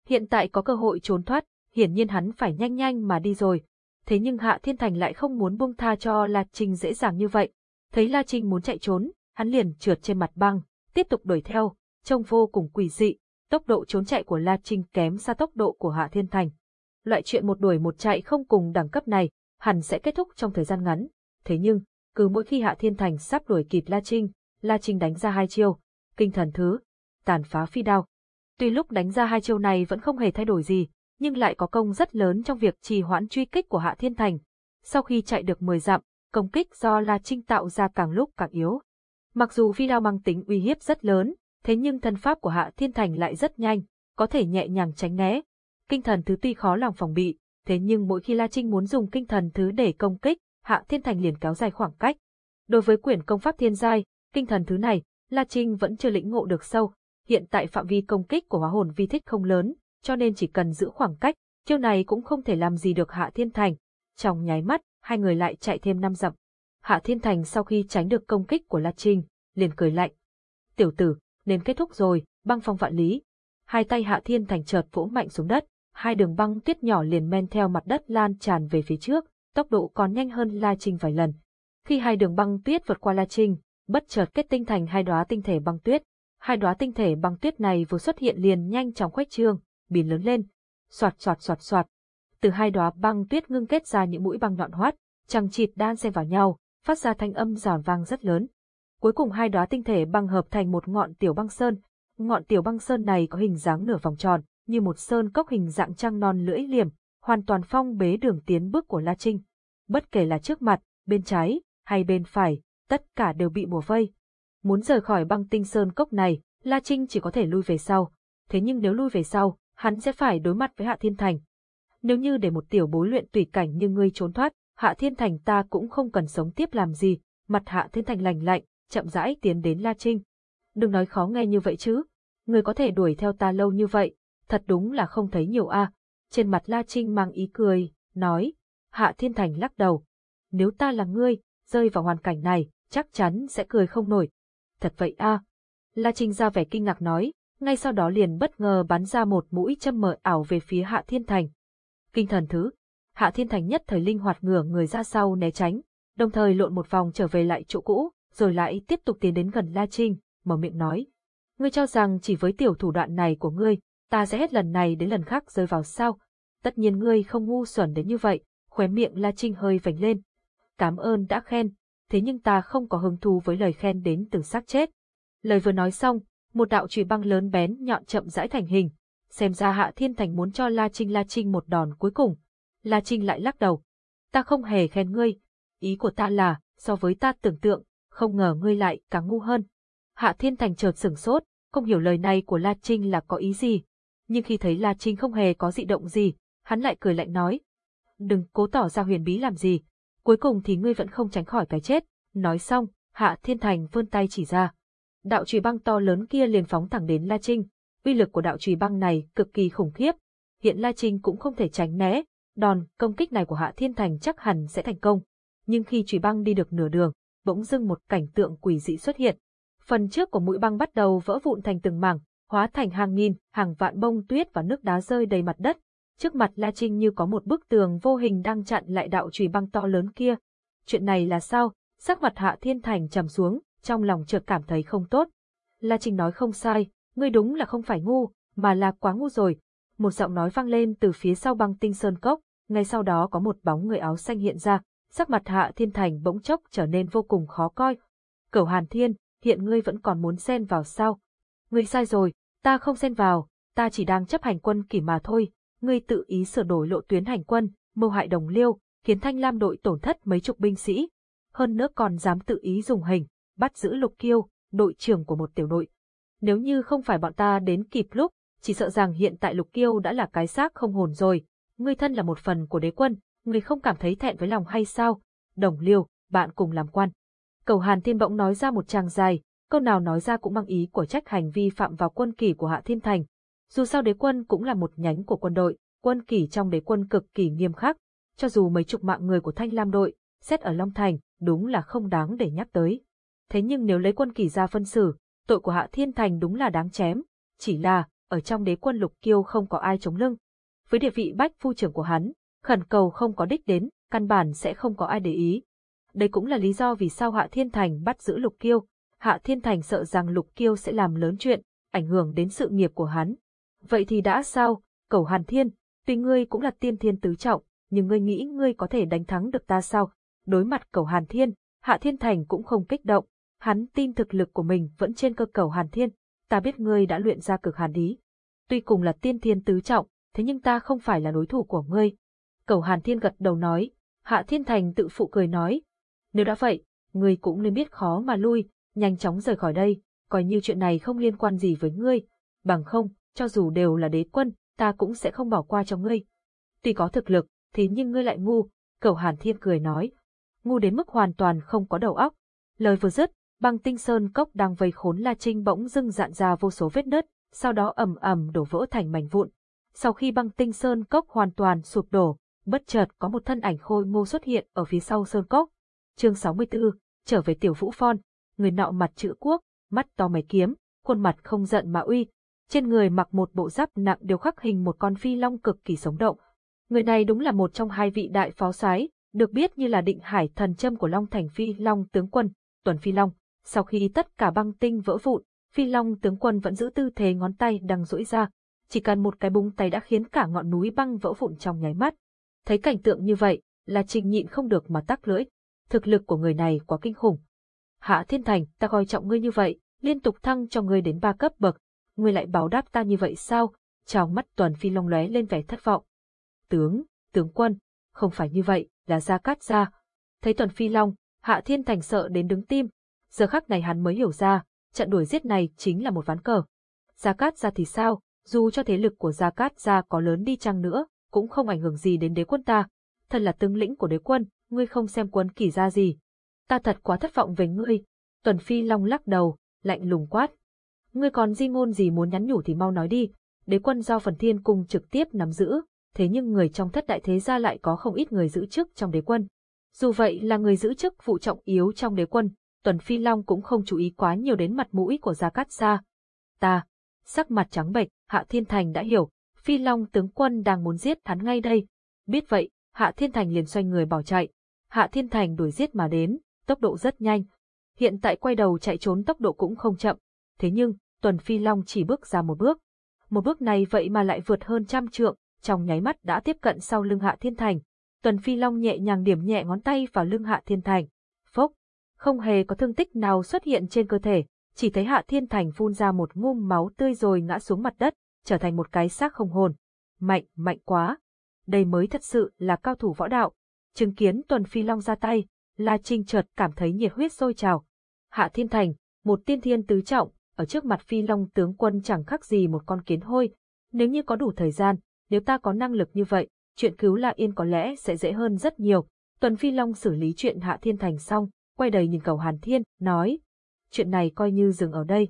Hiện tại có cơ hội trốn thoát, hiển nhiên hắn phải nhanh nhanh mà đi rồi. Thế nhưng Hạ Thiên Thành lại không muốn buông tha cho La Trinh dễ dàng như vậy. Thấy La Trinh muốn chạy trốn, hắn liền trượt trên mặt băng, tiếp tục đuổi theo, trông vô cùng quỷ dị. Tốc độ trốn chạy của La Trinh kém xa tốc độ của Hạ Thiên Thành. Loại chuyện một đuổi một chạy không cùng đẳng cấp này, hẳn sẽ kết thúc trong thời gian ngắn. Thế nhưng, cứ mỗi khi Hạ Thiên Thành sắp đuổi kịp La Trinh, La Trinh đánh ra hai chiêu, kinh thần thứ, tàn phá phi đao. Tuy lúc đánh ra hai chiêu này vẫn không hề thay đổi gì, nhưng lại có công rất lớn trong việc trì hoãn truy kích của Hạ Thiên Thành. Sau khi chạy được 10 dặm, công kích do La Trinh tạo ra càng lúc càng yếu. Mặc dù phi đao mang tính uy hiếp rất lớn, thế nhưng thân pháp của Hạ Thiên Thành lại rất nhanh, có thể nhẹ nhàng tránh né. Kinh thần thứ tuy khó lòng phòng bị, thế nhưng mỗi khi La Trinh muốn dùng kinh thần thứ để công kích, Hạ Thiên Thành liền kéo dài khoảng cách. Đối với quyển công pháp thiên giai, kinh thần thứ này, La Trinh vẫn chưa lĩnh ngộ được sâu. Hiện tại phạm vi công kích của hóa hồn vi thích không lớn, cho nên chỉ cần giữ khoảng cách, chiêu này cũng không thể làm gì được Hạ Thiên Thành. Trong nháy mắt, hai người lại chạy thêm năm dặm. Hạ Thiên Thành sau khi tránh được công kích của La Trinh, liền cười lạnh. Tiểu tử, nên kết thúc rồi, băng phong vạn lý. Hai tay Hạ Thiên Thành chợt vỗ mạnh xuống đất, hai đường băng tuyết nhỏ liền men theo mặt đất lan tràn về phía trước, tốc độ còn nhanh hơn La Trinh vài lần. Khi hai đường băng tuyết vượt qua La Trinh, bất chợt kết tinh thành hai đóa tinh thể băng tuyết. Hai đóa tinh thể băng tuyết này vừa xuất hiện liền nhanh chóng khuếch trương, biến lớn lên. Soạt soạt soạt soạt. Từ hai đóa băng tuyết ngưng kết ra những mũi băng nhọn hoắt, chằng chịt đan xen vào nhau, phát ra thanh âm giòn vang rất lớn. Cuối cùng hai đóa tinh thể băng hợp thành một ngọn tiểu băng sơn. Ngọn tiểu băng sơn này có hình dáng nửa vòng tròn, như một sơn cốc hình dạng trăng non lưỡi liềm, hoàn toàn phong bế đường tiến bước của La Trinh. Bất kể là trước mặt, bên trái, hay bên phải, tất cả đều bị bùa vây. Muốn rời khỏi băng tinh sơn cốc này, La Trinh chỉ có thể lui về sau. Thế nhưng nếu lui về sau, hắn sẽ phải đối mặt với Hạ Thiên Thành. Nếu như để một tiểu bối luyện tùy cảnh như ngươi trốn thoát, Hạ Thiên Thành ta cũng không cần sống tiếp làm gì, mặt Hạ Thiên Thành lành lạnh, chậm rãi tiến đến La Trinh. Đừng nói khó nghe như vậy chứ, người có thể đuổi theo ta lâu như vậy, thật đúng là không thấy nhiều a. Trên mặt La Trinh mang ý cười, nói, Hạ Thiên Thành lắc đầu. Nếu ta là ngươi, rơi vào hoàn cảnh này, chắc chắn sẽ cười không nổi. Thật vậy a. La Trinh ra vẻ kinh ngạc nói, ngay sau đó liền bất ngờ bắn ra một mũi châm mờ ảo về phía Hạ Thiên Thành. Kinh thần thứ, Hạ Thiên Thành nhất thời linh hoạt ngửa người ra sau né tránh, đồng thời lộn một vòng trở về lại chỗ cũ, rồi lại tiếp tục tiến đến gần La Trinh, mở miệng nói. Ngươi cho rằng chỉ với tiểu thủ đoạn này của ngươi, ta sẽ hết lần này đến lần khác rơi vào sao? Tất nhiên ngươi không ngu xuẩn đến như vậy, khóe miệng La Trinh hơi vành lên. Cảm ơn đã khen, thế nhưng ta không có hứng thú với lời khen đến từ xác chết. Lời vừa nói xong, một đạo chùy băng lớn bén nhọn chậm rãi thành hình. Xem ra Hạ Thiên Thành muốn cho La Trinh La Trinh một đòn cuối cùng. La Trinh lại lắc đầu. Ta không hề khen ngươi. Ý của ta là, so với ta tưởng tượng, không ngờ ngươi lại càng ngu hơn. Hạ Thiên Thành chợt sửng sốt, không hiểu lời này của La Trinh là có ý gì. Nhưng khi thấy La Trinh không hề có dị động gì, hắn lại cười lạnh nói. Đừng cố tỏ ra huyền bí làm gì, cuối cùng thì ngươi vẫn không tránh khỏi cái chết. Nói xong, Hạ Thiên Thành vươn tay chỉ ra. Đạo trùy băng to lớn kia liền phóng thẳng đến La Trinh. Uy lực của đạo trùy băng này cực kỳ khủng khiếp. Hiện La Trinh cũng không thể tránh né, đòn công kích này của Hạ Thiên Thành chắc hẳn sẽ thành công. Nhưng khi trùy băng đi được nửa đường, bỗng dưng một cảnh tượng quỷ dị xuất hiện. Phần trước của mũi băng bắt đầu vỡ vụn thành từng mảng, hóa thành hàng nghìn, hàng vạn bông tuyết và nước đá rơi đầy mặt đất. Trước mặt La Trinh như có một bức tường vô hình đang chặn lại đạo trùy băng to lớn kia. Chuyện này là sao? Sắc mặt Hạ Thiên Thành trầm xuống, trong lòng chợt cảm thấy không tốt. La Trinh nói không sai, ngươi đúng là không phải ngu, mà là quá ngu rồi. Một giọng nói vang lên từ phía sau băng tinh sơn cốc, ngay sau đó có một bóng người áo xanh hiện ra, sắc mặt Hạ Thiên Thành bỗng chốc trở nên vô cùng khó coi. Cửu Hàn Thiên, hiện ngươi vẫn còn muốn xen vào sao? Ngươi sai rồi, ta không xen vào, ta chỉ đang chấp hành quân kỷ mà thôi. Ngươi tự ý sửa đổi lộ tuyến hành quân, mưu hại đồng liêu, khiến Thanh Lam đội tổn thất mấy chục binh sĩ. Hơn nữa còn dám tự ý dùng hình, bắt giữ Lục Kiêu, đội trưởng của một tiểu đội. Nếu như không phải bọn ta đến kịp lúc, chỉ sợ rằng hiện tại Lục Kiêu đã là cái xác không hồn rồi. Ngươi thân là một phần của đế quân, ngươi không cảm thấy thẹn với lòng hay sao? Đồng liêu, bạn cùng làm quan. Cầu Hàn Thiên bỗng nói ra một tràng dài, câu nào nói ra cũng mang ý của trách hành vi phạm vào quân kỷ của Hạ Thiên Thành. Dù sao đế quân cũng là một nhánh của quân đội, quân kỷ trong đế quân cực kỳ nghiêm khắc, cho dù mấy chục mạng người của Thanh Lam đội, xét ở Long Thành, đúng là không đáng để nhắc tới. Thế nhưng nếu lấy quân kỷ ra phân xử, tội của Hạ Thiên Thành đúng là đáng chém, chỉ là, ở trong đế quân lục kiêu không có ai chống lưng. Với địa vị bách phu trưởng của hắn, khẩn cầu không có đích đến, căn bản sẽ không có ai để ý. Đây cũng là lý do vì sao Hạ Thiên Thành bắt giữ Lục Kiêu. Hạ Thiên Thành sợ rằng Lục Kiêu sẽ làm lớn chuyện, ảnh hưởng đến sự nghiệp của hắn. Vậy thì đã sao, cầu Hàn Thiên, tuy ngươi cũng là tiên thiên tứ trọng, nhưng ngươi nghĩ ngươi có thể đánh thắng được ta sao? Đối mặt cầu Hàn Thiên, Hạ Thiên Thành cũng không kích động, hắn tin thực lực của mình vẫn trên cơ cầu Hàn Thiên, ta biết ngươi đã luyện ra cực hàn ý. Tuy cùng là tiên thiên tứ trọng, thế nhưng ta không phải là đối thủ của ngươi, Cầu Hàn Thiên gật đầu nói, Hạ Thiên Thành tự phụ cười nói, nếu đã vậy, ngươi cũng nên biết khó mà lui, nhanh chóng rời khỏi đây, coi như chuyện này không liên quan gì với ngươi, bằng không, cho dù đều là đế quân, ta cũng sẽ không bỏ qua cho ngươi. Tuy có thực lực, thì nhưng ngươi lại ngu, cầu Hàn Thiên cười nói, ngu đến mức hoàn toàn không có đầu óc. Lời vừa dứt, băng tinh sơn cốc đang vây khốn La Trinh bỗng dưng dạn ra vô số vết nứt, sau đó ầm ầm đổ vỡ thành mảnh vụn. Sau khi băng tinh sơn cốc hoàn toàn sụp đổ, bất chợt có một thân ảnh khôi ngô xuất hiện ở phía sau sơn cốc. Chương 64, trở về tiểu vũ phon, người nọ mặt chữ quốc, mắt to mày kiếm, khuôn mặt không giận mà uy, trên người mặc một bộ giáp nặng đều khắc hình một con phi long cực kỳ sống động. Người này đúng là một trong hai vị đại phó sái, được biết như là định hải thần châm của Long Thành Phi Long tướng quân, Tuần Phi Long. Sau khi tất cả băng tinh vỡ vụn, Phi Long tướng quân vẫn giữ tư thế ngón tay đang duỗi ra, chỉ cần một cái búng tay đã khiến cả ngọn núi băng vỡ vụn trong nháy mắt. Thấy cảnh tượng như vậy, là Trình nhịn không được mà tắc lưỡi. Thực lực của người này quá kinh khủng. Hạ Thiên Thành, ta coi trọng ngươi như vậy, liên tục thăng cho ngươi đến ba cấp bậc, ngươi lại báo đáp ta như vậy sao? Trong mắt Tuần Phi Long lóe lên vẻ thất vọng. Tướng, tướng quân, không phải như vậy, là Gia Cát Gia. Thấy Tuần Phi Long, Hạ Thiên Thành sợ đến đứng tim. Giờ khắc này hắn mới hiểu ra, trận đuổi giết này chính là một ván cờ. Gia Cát Gia thì sao, dù cho thế lực của Gia Cát Gia có lớn đi chăng nữa, cũng không ảnh hưởng gì đến đế quân ta. Thật là tướng lĩnh của đế quân, ngươi không xem quân kỳ ra gì. Ta thật quá thất vọng về ngươi. Tuần Phi Long lắc đầu, lạnh lùng quát. Ngươi còn di ngôn gì muốn nhắn nhủ thì mau nói đi. Đế quân do phần thiên cung trực tiếp nắm giữ, thế nhưng người trong thất đại thế gia lại có không ít người giữ chức trong đế quân. Dù vậy là người giữ chức phụ trọng yếu trong đế quân, Tuần Phi Long cũng không chú ý quá nhiều đến mặt mũi của Gia Cát Gia. Ta, sắc mặt trắng bệch, Hạ Thiên Thành đã hiểu, Phi Long tướng quân đang muốn giết hắn ngay đây. Biết vậy, Hạ Thiên Thành liền xoay người bỏ chạy. Hạ Thiên Thành đuổi giết mà đến, tốc độ rất nhanh. Hiện tại quay đầu chạy trốn tốc độ cũng không chậm. Thế nhưng, Tuần Phi Long chỉ bước ra một bước. Một bước này vậy mà lại vượt hơn trăm trượng, trong nháy mắt đã tiếp cận sau lưng Hạ Thiên Thành. Tuần Phi Long nhẹ nhàng điểm nhẹ ngón tay vào lưng Hạ Thiên Thành. Phốc, không hề có thương tích nào xuất hiện trên cơ thể, chỉ thấy Hạ Thiên Thành phun ra một ngụm máu tươi rồi ngã xuống mặt đất, trở thành một cái xác không hồn. Mạnh, mạnh quá. Đây mới thật sự là cao thủ võ đạo. Chứng kiến Tuần Phi Long ra tay, La Trinh chợt cảm thấy nhiệt huyết sôi trào. Hạ Thiên Thành, một tiên thiên tứ trọng, ở trước mặt Phi Long tướng quân chẳng khác gì một con kiến hôi. Nếu như có đủ thời gian, nếu ta có năng lực như vậy, chuyện cứu La Yên có lẽ sẽ dễ hơn rất nhiều. Tuần Phi Long xử lý chuyện Hạ Thiên Thành xong, quay đầy nhìn cầu Hàn Thiên, nói. Chuyện này coi như dừng ở đây.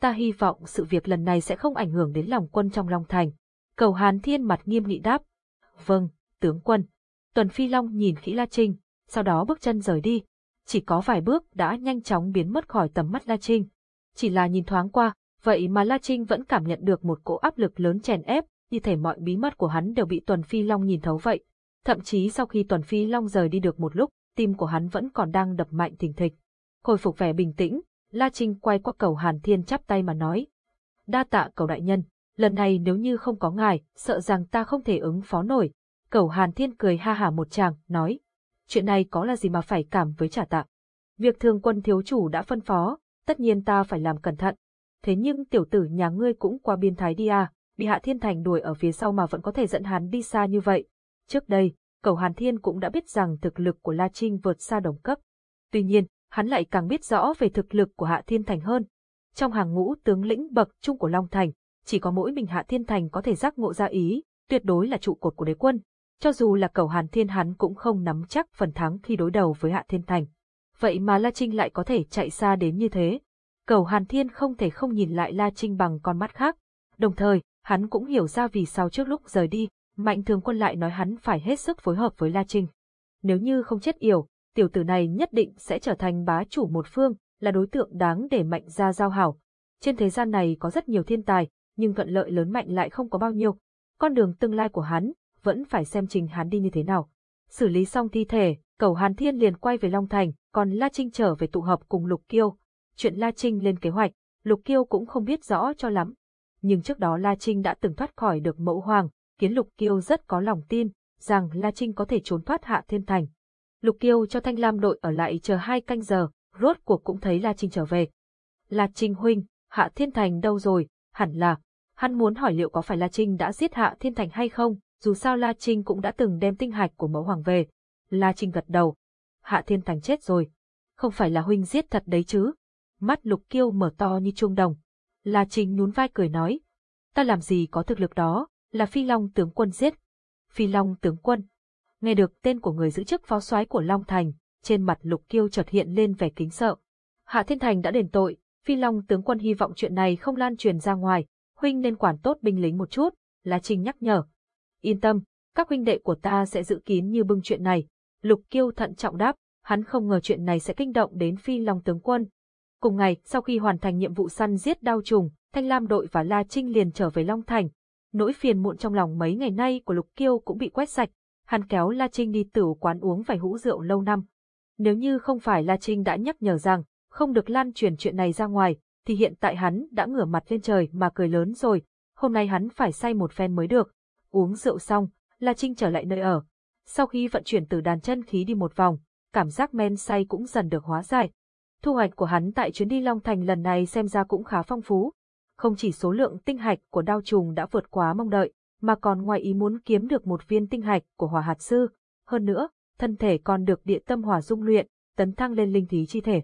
Ta hy vọng sự việc lần này sẽ không ảnh hưởng đến lòng quân trong Long Thành. Cầu Hàn Thiên mặt nghiêm nghị đáp. Vâng, tướng quân. Tuần Phi Long nhìn kỹ La Trinh, sau đó bước chân rời đi. Chỉ có vài bước đã nhanh chóng biến mất khỏi tầm mắt La Trinh. Chỉ là nhìn thoáng qua, vậy mà La Trinh vẫn cảm nhận được một cỗ áp lực lớn chèn ép, như thể mọi bí mật của hắn đều bị Tuần Phi Long nhìn thấu vậy. Thậm chí sau khi Tuần Phi Long rời đi được một lúc, tim của hắn vẫn còn đang đập mạnh thình thịch. Khôi phục vẻ bình tĩnh, La Trinh quay qua cầu Hàn Thiên chắp tay mà nói. Đa tạ cầu đại nhân, lần này nếu như không có ngài, sợ rằng ta không thể ứng phó nổi. Cầu Hàn Thiên cười ha hả một chàng, nói. Chuyện này có là gì mà phải cảm với trả tạ. Việc thường quân thiếu chủ đã phân phó, tất nhiên ta phải làm cẩn thận. Thế nhưng tiểu tử nhà ngươi cũng qua biên thái đi à, bị Hạ Thiên Thành đuổi ở phía sau mà vẫn có thể dẫn hắn đi xa như vậy. Trước đây, Cầu Hàn Thiên cũng đã biết rằng thực lực của La Trinh vượt xa đồng cấp. Tuy nhiên, hắn lại càng biết rõ về thực lực của Hạ Thiên Thành hơn. Trong hàng ngũ tướng lĩnh bậc trung của Long Thành, chỉ có mỗi mình Hạ Thiên Thành có thể giác ngộ ra ý, tuyệt đối là trụ cột của đế quân. Cho dù là cầu Hàn Thiên hắn cũng không nắm chắc phần thắng khi đối đầu với Hạ Thiên Thành. Vậy mà La Trinh lại có thể chạy xa đến như thế. Cầu Hàn Thiên không thể không nhìn lại La Trinh bằng con mắt khác. Đồng thời, hắn cũng hiểu ra vì sao trước lúc rời đi, Mạnh Thường Quân lại nói hắn phải hết sức phối hợp với La Trinh. Nếu như không chết yểu, tiểu tử này nhất định sẽ trở thành bá chủ một phương, là đối tượng đáng để Mạnh ra giao hảo. Trên thế gian này có rất nhiều thiên tài, nhưng thuận lợi lớn mạnh lại không có bao nhiêu. Con đường tương lai của hắn, vẫn phải xem trình hắn đi như thế nào. Xử lý xong thi thể, cầu Hàn Thiên liền quay về Long Thành, còn La Trinh trở về tụ hợp cùng Lục Kiêu. Chuyện La Trinh lên kế hoạch, Lục Kiêu cũng không biết rõ cho lắm, nhưng trước đó La Trinh đã từng thoát khỏi được mẫu hoàng, khiến Lục Kiêu rất có lòng tin, rằng La Trinh có thể trốn thoát Hạ Thiên Thành. Lục Kiêu cho Thanh Lam đội ở lại chờ hai canh giờ, rốt cuộc cũng thấy La Trinh trở về. La Trinh huynh, Hạ Thiên Thành đâu rồi, hẳn là, hắn muốn hỏi liệu có phải La Trinh đã giết Hạ Thiên Thành hay không, dù sao La Trinh cũng đã từng đem tinh hạch của mẫu hoàng về. La Trinh gật đầu. Hạ Thiên Thành chết rồi. Không phải là huynh giết thật đấy chứ. Mắt Lục Kiêu mở to như chuông đồng. La Trinh nhún vai cười nói, ta làm gì có thực lực đó, là Phi Long tướng quân giết. Phi Long tướng quân. Nghe được tên của người giữ chức phó soái của Long Thành, trên mặt Lục Kiêu chợt hiện lên vẻ kính sợ. Hạ Thiên Thành đã đền tội, Phi Long tướng quân hy vọng chuyện này không lan truyền ra ngoài, huynh nên quản tốt binh lính một chút, là Trinh nhắc nhở. Yên tâm, các huynh đệ của ta sẽ giữ kín như bưng chuyện này. Lục Kiêu thận trọng đáp, hắn không ngờ chuyện này sẽ kinh động đến Phi Long tướng quân, Cùng ngày, sau khi hoàn thành nhiệm vụ săn giết đao trùng, Thanh Lam đội và La Trinh liền trở về Long Thành. Nỗi phiền muộn trong lòng mấy ngày nay của Lục Kiêu cũng bị quét sạch hắn kéo La Trinh đi tử quán uống vài hũ rượu lâu năm. Nếu như không phải La Trinh đã nhắc nhở rằng không được lan truyền chuyện này ra ngoài, thì hiện tại hắn đã ngửa mặt lên trời mà cười lớn rồi, hôm nay hắn phải say một phen mới được. Uống rượu xong, La Trinh trở lại nơi ở. Sau khi vận chuyển từ đàn chân khí đi một vòng, cảm giác men say cũng dần được hóa giải. Thu hoạch của hắn tại chuyến đi Long Thành lần này xem ra cũng khá phong phú. Không chỉ số lượng tinh hạch của đao trùng đã vượt quá mong đợi, mà còn ngoài ý muốn kiếm được một viên tinh hạch của hỏa hạt sư. Hơn nữa, thân thể còn được địa tâm hỏa dung luyện, tấn thăng lên linh thí chi thể.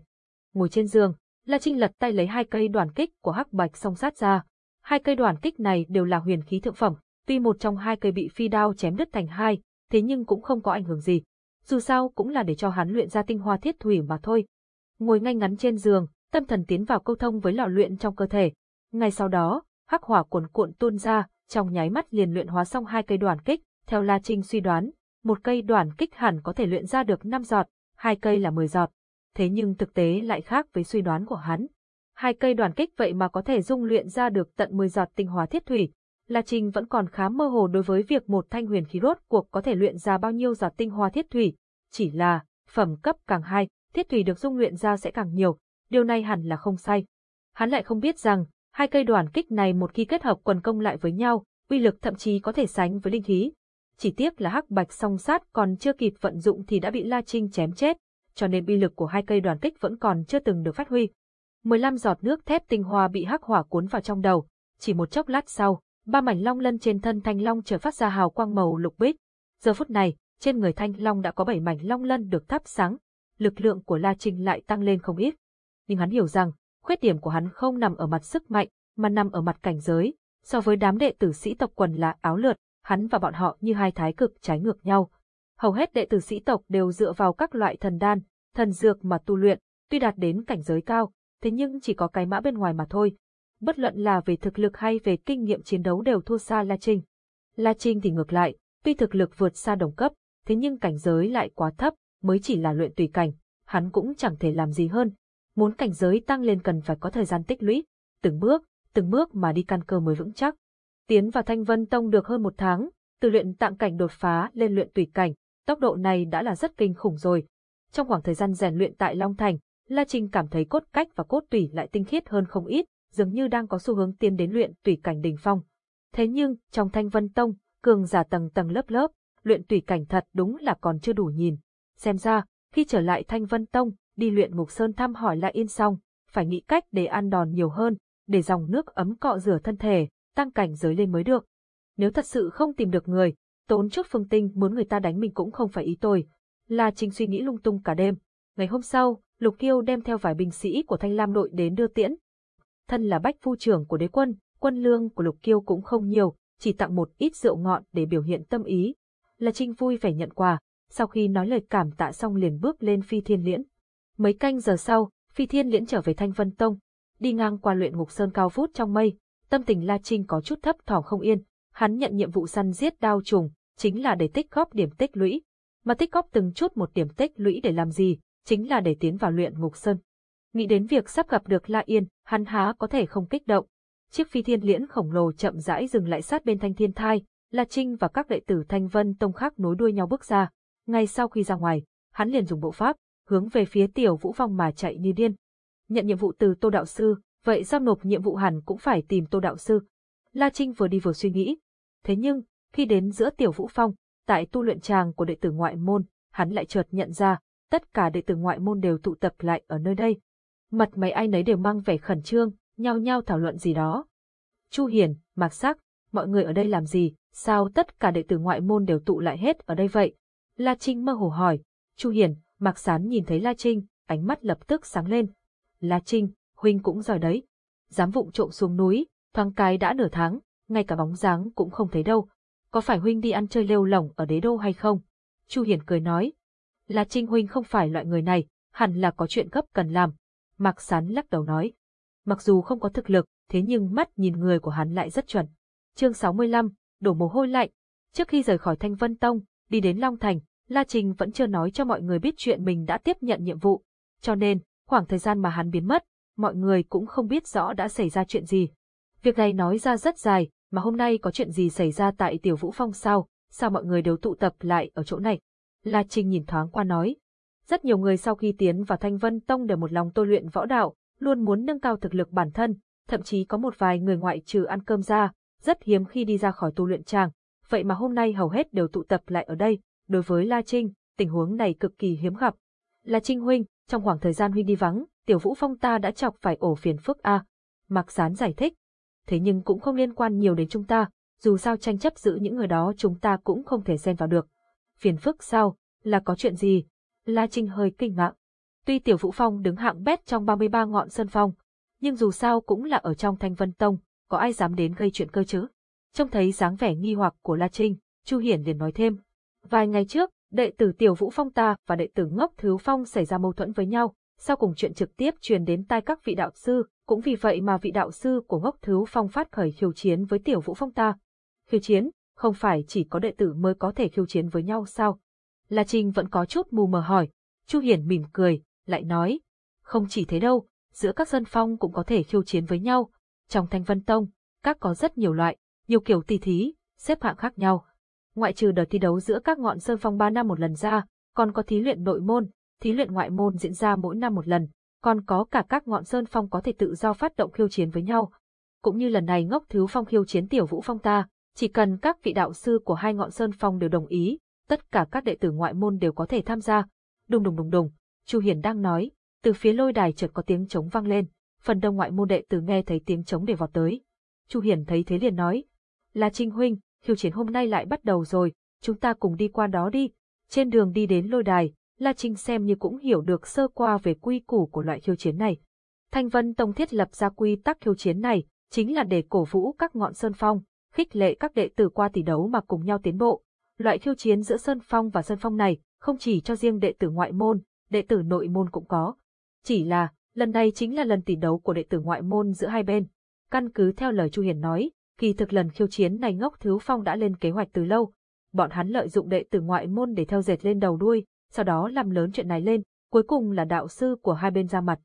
Ngồi trên giường, La Trinh lật tay lấy hai cây đoàn kích của hắc bạch song sát ra. Hai cây đoàn kích này đều là huyền khí thượng phẩm, tuy một trong hai cây bị phi đao chém đứt thành hai, thế nhưng cũng không có ảnh hưởng gì. Dù sao cũng là để cho hắn luyện ra tinh hoa thiết thủy mà thôi. Ngồi ngay ngắn trên giường, tâm thần tiến vào câu thông với lò luyện trong cơ thể. Ngay sau đó, hắc hỏa cuồn cuộn tuôn ra, trong nháy mắt liền luyện hóa xong hai cây đoàn kích, theo La Trinh suy đoán, một cây đoàn kích hẳn có thể luyện ra được 5 giọt, hai cây là 10 giọt. Thế nhưng thực tế lại khác với suy đoán của hắn. Hai cây đoàn kích vậy mà có thể dung luyện ra được tận 10 giọt tinh hóa thiết thủy. La Trinh vẫn còn khá mơ hồ đối với việc một thanh huyền khí rốt cuộc có thể luyện ra bao nhiêu giọt tinh hoa thiết thủy. Chỉ là, phẩm cấp càng hai, thiết thủy được dung luyện ra sẽ càng nhiều, điều này hẳn là không sai. Hắn lại không biết rằng, hai cây đoàn kích này một khi kết hợp quần công lại với nhau, uy lực thậm chí có thể sánh với linh khí. Chỉ tiếc là hắc bạch song sát còn chưa kịp vận dụng thì đã bị La Trinh chém chết, cho nên uy lực của hai cây đoàn kích vẫn còn chưa từng được phát huy. 15 giọt nước thép tinh hoa bị hắc hỏa cuốn vào trong đầu, chỉ một chốc lát sau, ba mảnh long lân trên thân thanh long trở phát ra hào quang màu lục bích. Giờ phút này, trên người thanh long đã có bảy mảnh long lân được thắp sáng, lực lượng của La Trinh lại tăng lên không ít. Nhưng hắn hiểu rằng, khuyết điểm của hắn không nằm ở mặt sức mạnh, mà nằm ở mặt cảnh giới. So với đám đệ tử sĩ tộc quần là áo lượt, hắn và bọn họ như hai thái cực trái ngược nhau. Hầu hết đệ tử sĩ tộc đều dựa vào các loại thần đan, thần dược mà tu luyện, tuy đạt đến cảnh giới cao, thế nhưng chỉ có cái mã bên ngoài mà thôi. Bất luận là về thực lực hay về kinh nghiệm chiến đấu đều thua xa La Trinh. La Trinh thì ngược lại, tuy thực lực vượt xa đồng cấp, thế nhưng cảnh giới lại quá thấp, mới chỉ là luyện tùy cảnh, hắn cũng chẳng thể làm gì hơn. Muốn cảnh giới tăng lên cần phải có thời gian tích lũy, từng bước, từng bước mà đi căn cơ mới vững chắc. Tiến vào Thanh Vân Tông được hơn một tháng, từ luyện tạng cảnh đột phá lên luyện tùy cảnh, tốc độ này đã là rất kinh khủng rồi. Trong khoảng thời gian rèn luyện tại Long Thành, La Trinh cảm thấy cốt cách và cốt tủy lại tinh khiết hơn không ít, dường như đang có xu hướng tiến đến luyện tùy cảnh đỉnh phong. Thế nhưng, trong Thanh Vân Tông, cường giả tầng tầng lớp lớp, luyện tùy cảnh thật đúng là còn chưa đủ nhìn. Xem ra, khi trở lại Thanh Vân Tông, đi luyện Ngục Sơn thăm hỏi lại yên xong, phải nghĩ cách để ăn đòn nhiều hơn, để dòng nước ấm cọ rửa thân thể, tăng cảnh giới lên mới được. Nếu thật sự không tìm được người, tốn chút phương tinh muốn người ta đánh mình cũng không phải ý tôi. La Trinh suy nghĩ lung tung cả đêm. Ngày hôm sau, Lục Kiêu đem theo vài binh sĩ của Thanh Lam đội đến đưa tiễn. Thân là bách phu trưởng của đế quân, quân lương của Lục Kiêu cũng không nhiều, chỉ tặng một ít rượu ngọn để biểu hiện tâm ý. La Trinh vui vẻ nhận quà, sau khi nói lời cảm tạ xong liền bước lên phi thiên liễn. Mấy canh giờ sau, phi thiên liễn trở về Thanh Vân Tông, đi ngang qua luyện ngục sơn cao vút trong mây, tâm tình La Trinh có chút thấp thỏm không yên, hắn nhận nhiệm vụ săn giết đao trùng, chính là để tích góp điểm tích lũy. Mà tích góp từng chút một điểm tích lũy để làm gì, chính là để tiến vào luyện ngục sơn. Nghĩ đến việc sắp gặp được La Yên, hắn há có thể không kích động. Chiếc phi thiên liễn khổng lồ chậm rãi dừng lại sát bên thanh thiên thai, La Trinh và các đệ tử Thanh Vân Tông khác nối đuôi nhau bước ra. Ngay sau khi ra ngoài, hắn liền dùng bộ pháp, hướng về phía tiểu vũ phong mà chạy như điên. Nhận nhiệm vụ từ Tô Đạo Sư, vậy giao nộp nhiệm vụ hẳn cũng phải tìm Tô Đạo Sư. La Trinh vừa đi vừa suy nghĩ. Thế nhưng, khi đến giữa tiểu vũ phong, tại tu luyện tràng của đệ tử ngoại môn, hắn lại chợt nhận ra, tất cả đệ tử ngoại môn đều tụ tập lại ở nơi đây. Mặt mày ai nấy đều mang vẻ khẩn trương, nhao nhao thảo luận gì đó. Chu Hiền, Mạc Sắc, mọi người ở đây làm gì, sao tất cả đệ tử ngoại môn đều tụ lại hết ở đây vậy? La Trinh mơ hồ hỏi. Chu Hiền, Mạc Sán nhìn thấy La Trinh, ánh mắt lập tức sáng lên. La Trinh, huynh cũng giỏi đấy. Dám vụng trộm xuống núi, thoáng cái đã nửa tháng, ngay cả bóng dáng cũng không thấy đâu. Có phải huynh đi ăn chơi lêu lỏng ở đế đô hay không? Chu Hiển cười nói. La Trinh huynh không phải loại người này, hẳn là có chuyện gấp cần làm. Mạc Sán lắc đầu nói. Mặc dù không có thực lực, thế nhưng mắt nhìn người của hắn lại rất chuẩn. Chương 65, đổ mồ hôi lạnh. Trước khi rời khỏi Thanh Vân Tông, đi đến Long Thành, La Trình vẫn chưa nói cho mọi người biết chuyện mình đã tiếp nhận nhiệm vụ. Cho nên, khoảng thời gian mà hắn biến mất, mọi người cũng không biết rõ đã xảy ra chuyện gì. Việc này nói ra rất dài, mà hôm nay có chuyện gì xảy ra tại Tiểu Vũ Phong sao, sao mọi người đều tụ tập lại ở chỗ này? La Trinh nhìn thoáng qua nói. Rất nhiều người sau khi tiến vào Thanh Vân Tông đều một lòng tôi luyện võ đạo, luôn muốn nâng cao thực lực bản thân, thậm chí có một vài người ngoại trừ ăn cơm ra, rất hiếm khi đi ra khỏi tu luyện tràng. Vậy mà hôm nay hầu hết đều tụ tập lại ở đây, đối với La Trinh, tình huống này cực kỳ hiếm gặp. La Trinh huynh, trong khoảng thời gian huynh đi vắng, Tiểu Vũ Phong ta đã chọc phải ổ phiền phức a. Mạc Sán giải thích. Thế nhưng cũng không liên quan nhiều đến chúng ta, dù sao tranh chấp giữ những người đó chúng ta cũng không thể xen vào được. Phiền phức sao, là có chuyện gì? La Trinh hơi kinh ngạc. Tuy Tiểu Vũ Phong đứng hạng bét trong 33 ngọn sơn phong, nhưng dù sao cũng là ở trong Thanh Vân Tông, có ai dám đến gây chuyện cơ chứ? Trông thấy dáng vẻ nghi hoặc của La Trinh, Chu Hiển liền nói thêm. Vài ngày trước, đệ tử Tiểu Vũ Phong ta và đệ tử Ngốc Thứ Phong xảy ra mâu thuẫn với nhau, sau cùng chuyện trực tiếp truyền đến tai các vị đạo sư, cũng vì vậy mà vị đạo sư của Ngốc Thứ Phong phát khởi khiêu chiến với Tiểu Vũ Phong ta. Khiêu chiến, không phải chỉ có đệ tử mới có thể khiêu chiến với nhau sao? La Trinh vẫn có chút mù mờ hỏi. Chu Hiển mỉm cười, lại nói, không chỉ thế đâu, giữa các dân phong cũng có thể khiêu chiến với nhau. Trong Thanh Vân Tông, các có rất nhiều loại, nhiều kiểu tỷ thí, xếp hạng khác nhau. Ngoại trừ đợt thi đấu giữa các ngọn sơn phong 3 năm một lần ra, còn có thí luyện nội môn, thí luyện ngoại môn diễn ra mỗi năm một lần, còn có cả các ngọn sơn phong có thể tự do phát động khiêu chiến với nhau. Cũng như lần này ngốc thiếu phong khiêu chiến tiểu vũ phong ta, chỉ cần các vị đạo sư của hai ngọn sơn phong đều đồng ý, tất cả các đệ tử ngoại môn đều có thể tham gia. Đùng đùng đùng đùng, Chu Hiền đang nói, từ phía lôi đài chợt có tiếng trống vang lên, phần đông ngoại môn đệ tử nghe thấy tiếng trống để vọt tới. Chu Hiền thấy thế liền nói, là Trinh huynh, khiêu chiến hôm nay lại bắt đầu rồi, chúng ta cùng đi qua đó đi. Trên đường đi đến lôi đài, La Trinh xem như cũng hiểu được sơ qua về quy củ của loại khiêu chiến này. Thanh Vân Tông thiết lập ra quy tắc khiêu chiến này, chính là để cổ vũ các ngọn sơn phong, khích lệ các đệ tử qua tỷ đấu mà cùng nhau tiến bộ. Loại khiêu chiến giữa sơn phong và sơn phong này không chỉ cho riêng đệ tử ngoại môn, đệ tử nội môn cũng có. Chỉ là, lần này chính là lần tỷ đấu của đệ tử ngoại môn giữa hai bên. Căn cứ theo lời Chu Hiền nói, kỳ thực lần khiêu chiến này ngốc thứ phong đã lên kế hoạch từ lâu. Bọn hắn lợi dụng đệ tử ngoại môn để theo dệt lên đầu đuôi, sau đó làm lớn chuyện này lên, cuối cùng là đạo sư của hai bên ra mặt.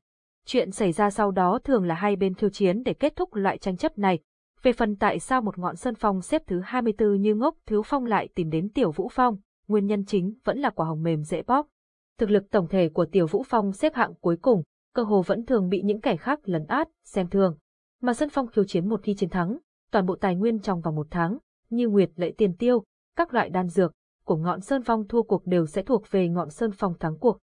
Chuyện xảy ra sau đó thường là hai bên khiêu chiến để kết thúc loại tranh chấp này. Về phần tại sao một ngọn sơn phong xếp thứ 24 như ngốc thiếu phong lại tìm đến tiểu vũ phong, nguyên nhân chính vẫn là quả hồng mềm dễ bóp. Thực lực tổng thể của tiểu vũ phong xếp hạng cuối cùng, cơ hồ vẫn thường bị những kẻ khác lấn át, xem thường. Mà Sơn Phong khiêu chiến một khi chiến thắng, toàn bộ tài nguyên trong vòng một tháng, như nguyệt lệ tiền tiêu, các loại đan dược, của ngọn Sơn Phong thua cuộc đều sẽ thuộc về ngọn Sơn Phong thắng cuộc.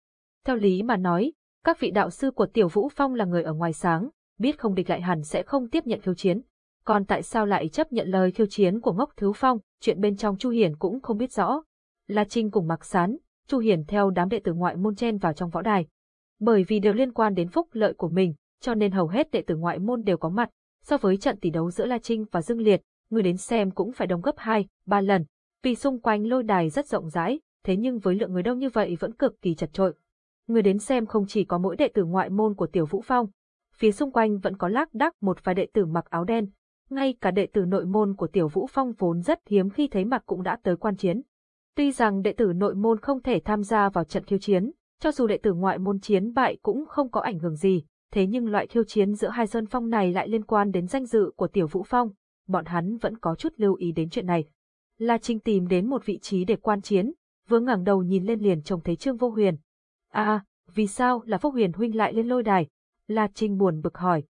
Theo lý mà nói, các vị đạo sư của Tiểu Vũ Phong là người ở ngoài sáng, biết không địch lại hẳn sẽ không tiếp nhận khiêu chiến. Còn tại sao lại chấp nhận lời khiêu chiến của Ngốc Thứ Phong, chuyện bên trong Chu Hiển cũng không biết rõ. La Trinh cùng Mạc Sán, Chu Hiển theo đám đệ tử ngoại môn chen vào trong võ đài. Bởi vì đều liên quan đến phúc lợi của mình, cho nên hầu hết đệ tử ngoại môn đều có mặt. So với trận tỷ đấu giữa La Trinh và Dương Liệt, người đến xem cũng phải đồng gấp 2, 3 lần. Vì xung quanh lôi đài rất rộng rãi, thế nhưng với lượng người đông như vậy vẫn cực kỳ chật trội. Người đến xem không chỉ có mỗi đệ tử ngoại môn của Tiểu Vũ Phong, phía xung quanh vẫn có lác đác một vài đệ tử mặc áo đen, ngay cả đệ tử nội môn của Tiểu Vũ Phong vốn rất hiếm khi thấy mặt cũng đã tới quan chiến. Tuy rằng đệ tử nội môn không thể tham gia vào trận khiêu chiến, cho dù đệ tử ngoại môn chiến bại cũng không có ảnh hưởng gì, thế nhưng loại thiêu chiến giữa hai sơn phong này lại liên quan đến danh dự của Tiểu Vũ Phong, bọn hắn vẫn có chút lưu ý đến chuyện này. La Trinh tìm đến một vị trí để quan chiến, vừa ngẩng đầu nhìn lên liền trông thấy Trương Vô Huyền. À, à vì sao là phúc Huyền huynh lại lên lôi đài? La Trinh buồn bực hỏi.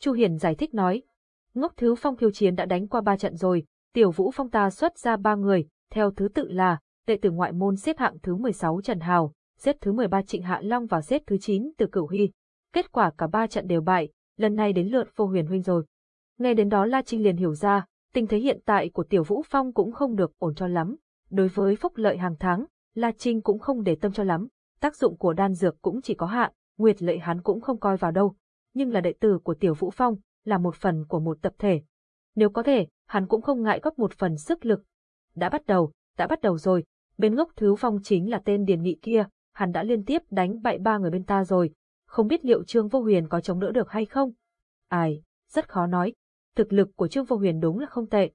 Chu Hiền giải thích nói. Ngốc Thứ Phong thiêu chiến đã đánh qua ba trận rồi, Tiểu Vũ Phong ta xuất ra ba người, theo thứ tự là đệ tử ngoại môn xếp hạng thứ 16 Trần Hào, xếp thứ 13 Trịnh Hạ Long và xếp thứ 9 Từ Cửu Hy. Kết quả cả ba trận đều bại, lần này đến lượt Vô Huyền huynh rồi. Nghe đến đó La Trinh liền hiểu ra, tình thế hiện tại của Tiểu Vũ Phong cũng không được ổn cho lắm. Đối với phúc lợi hàng tháng, La Trinh cũng không để tâm cho lắm, tác dụng của đan dược cũng chỉ có hạn, Nguyệt Lợi hắn cũng không coi vào đâu, nhưng là đệ tử của Tiểu Vũ Phong, là một phần của một tập thể. Nếu có thể, hắn cũng không ngại góp một phần sức lực. Đã bắt đầu, đã bắt đầu rồi, bên ngốc thứ phong chính là tên Điền Nghị kia, hắn đã liên tiếp đánh bại ba người bên ta rồi, không biết liệu Trương Vô Huyền có chống đỡ được hay không? Ai, rất khó nói, thực lực của Trương Vô Huyền đúng là không tệ.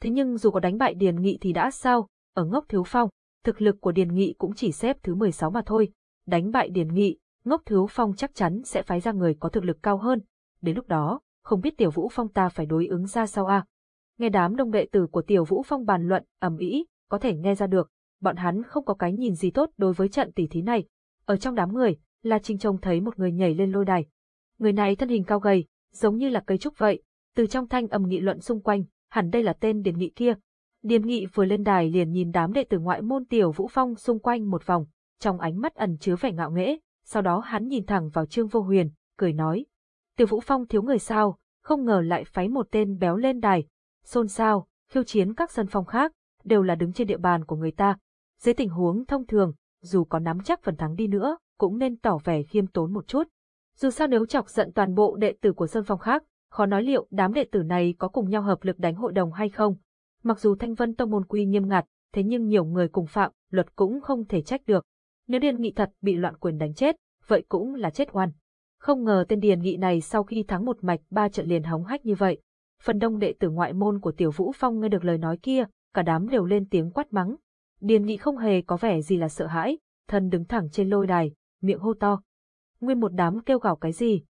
Thế nhưng dù có đánh bại Điền Nghị thì đã sao, ở ngốc thiếu phong, thực lực của Điền Nghị cũng chỉ xếp thứ 16 mà thôi. Đánh bại Điền Nghị, ngốc thiếu phong chắc chắn sẽ phái ra người có thực lực cao hơn. Đến lúc đó, không biết Tiểu Vũ Phong ta phải đối ứng ra sao a? Nghe đám đông đệ tử của Tiểu Vũ Phong bàn luận, ầm ĩ, có thể nghe ra được, bọn hắn không có cái nhìn gì tốt đối với trận tỷ thí này. Ở trong đám người, La Trinh trông thấy một người nhảy lên lôi đài. Người này thân hình cao gầy, giống như là cây trúc vậy, từ trong thanh âm nghị luận xung quanh, hẳn đây là tên Điền Nghị kia. Điền Nghị vừa lên đài liền nhìn đám đệ tử ngoại môn tiểu Vũ Phong xung quanh một vòng, trong ánh mắt ẩn chứa vẻ ngạo nghễ, sau đó hắn nhìn thẳng vào Trương Vô Huyền, cười nói. Tiểu Vũ Phong thiếu người sao, không ngờ lại phái một tên béo lên đài, xôn xao, khiêu chiến các sân phong khác, đều là đứng trên địa bàn của người ta. Dưới tình huống thông thường, dù có nắm chắc phần thắng đi nữa, cũng nên tỏ vẻ khiêm tốn một chút. Dù sao nếu chọc giận toàn bộ đệ tử của Sơn phong khác, khó nói liệu đám đệ tử này có cùng nhau hợp lực đánh hội đồng hay không. Mặc dù Thanh Vân Tông môn quy nghiêm ngặt, thế nhưng nhiều người cùng phạm, luật cũng không thể trách được. Nếu Điền Nghị thật bị loạn quyền đánh chết, vậy cũng là chết oan. Không ngờ tên Điền Nghị này sau khi thắng một mạch ba trận liền hóng hách như vậy. Phần đông đệ tử ngoại môn của Tiểu Vũ Phong nghe được lời nói kia, cả đám đều lên tiếng quát mắng. Điền Nghị không hề có vẻ gì là sợ hãi, thân đứng thẳng trên lôi đài, miệng hô to. Nguyên một đám kêu gào cái gì?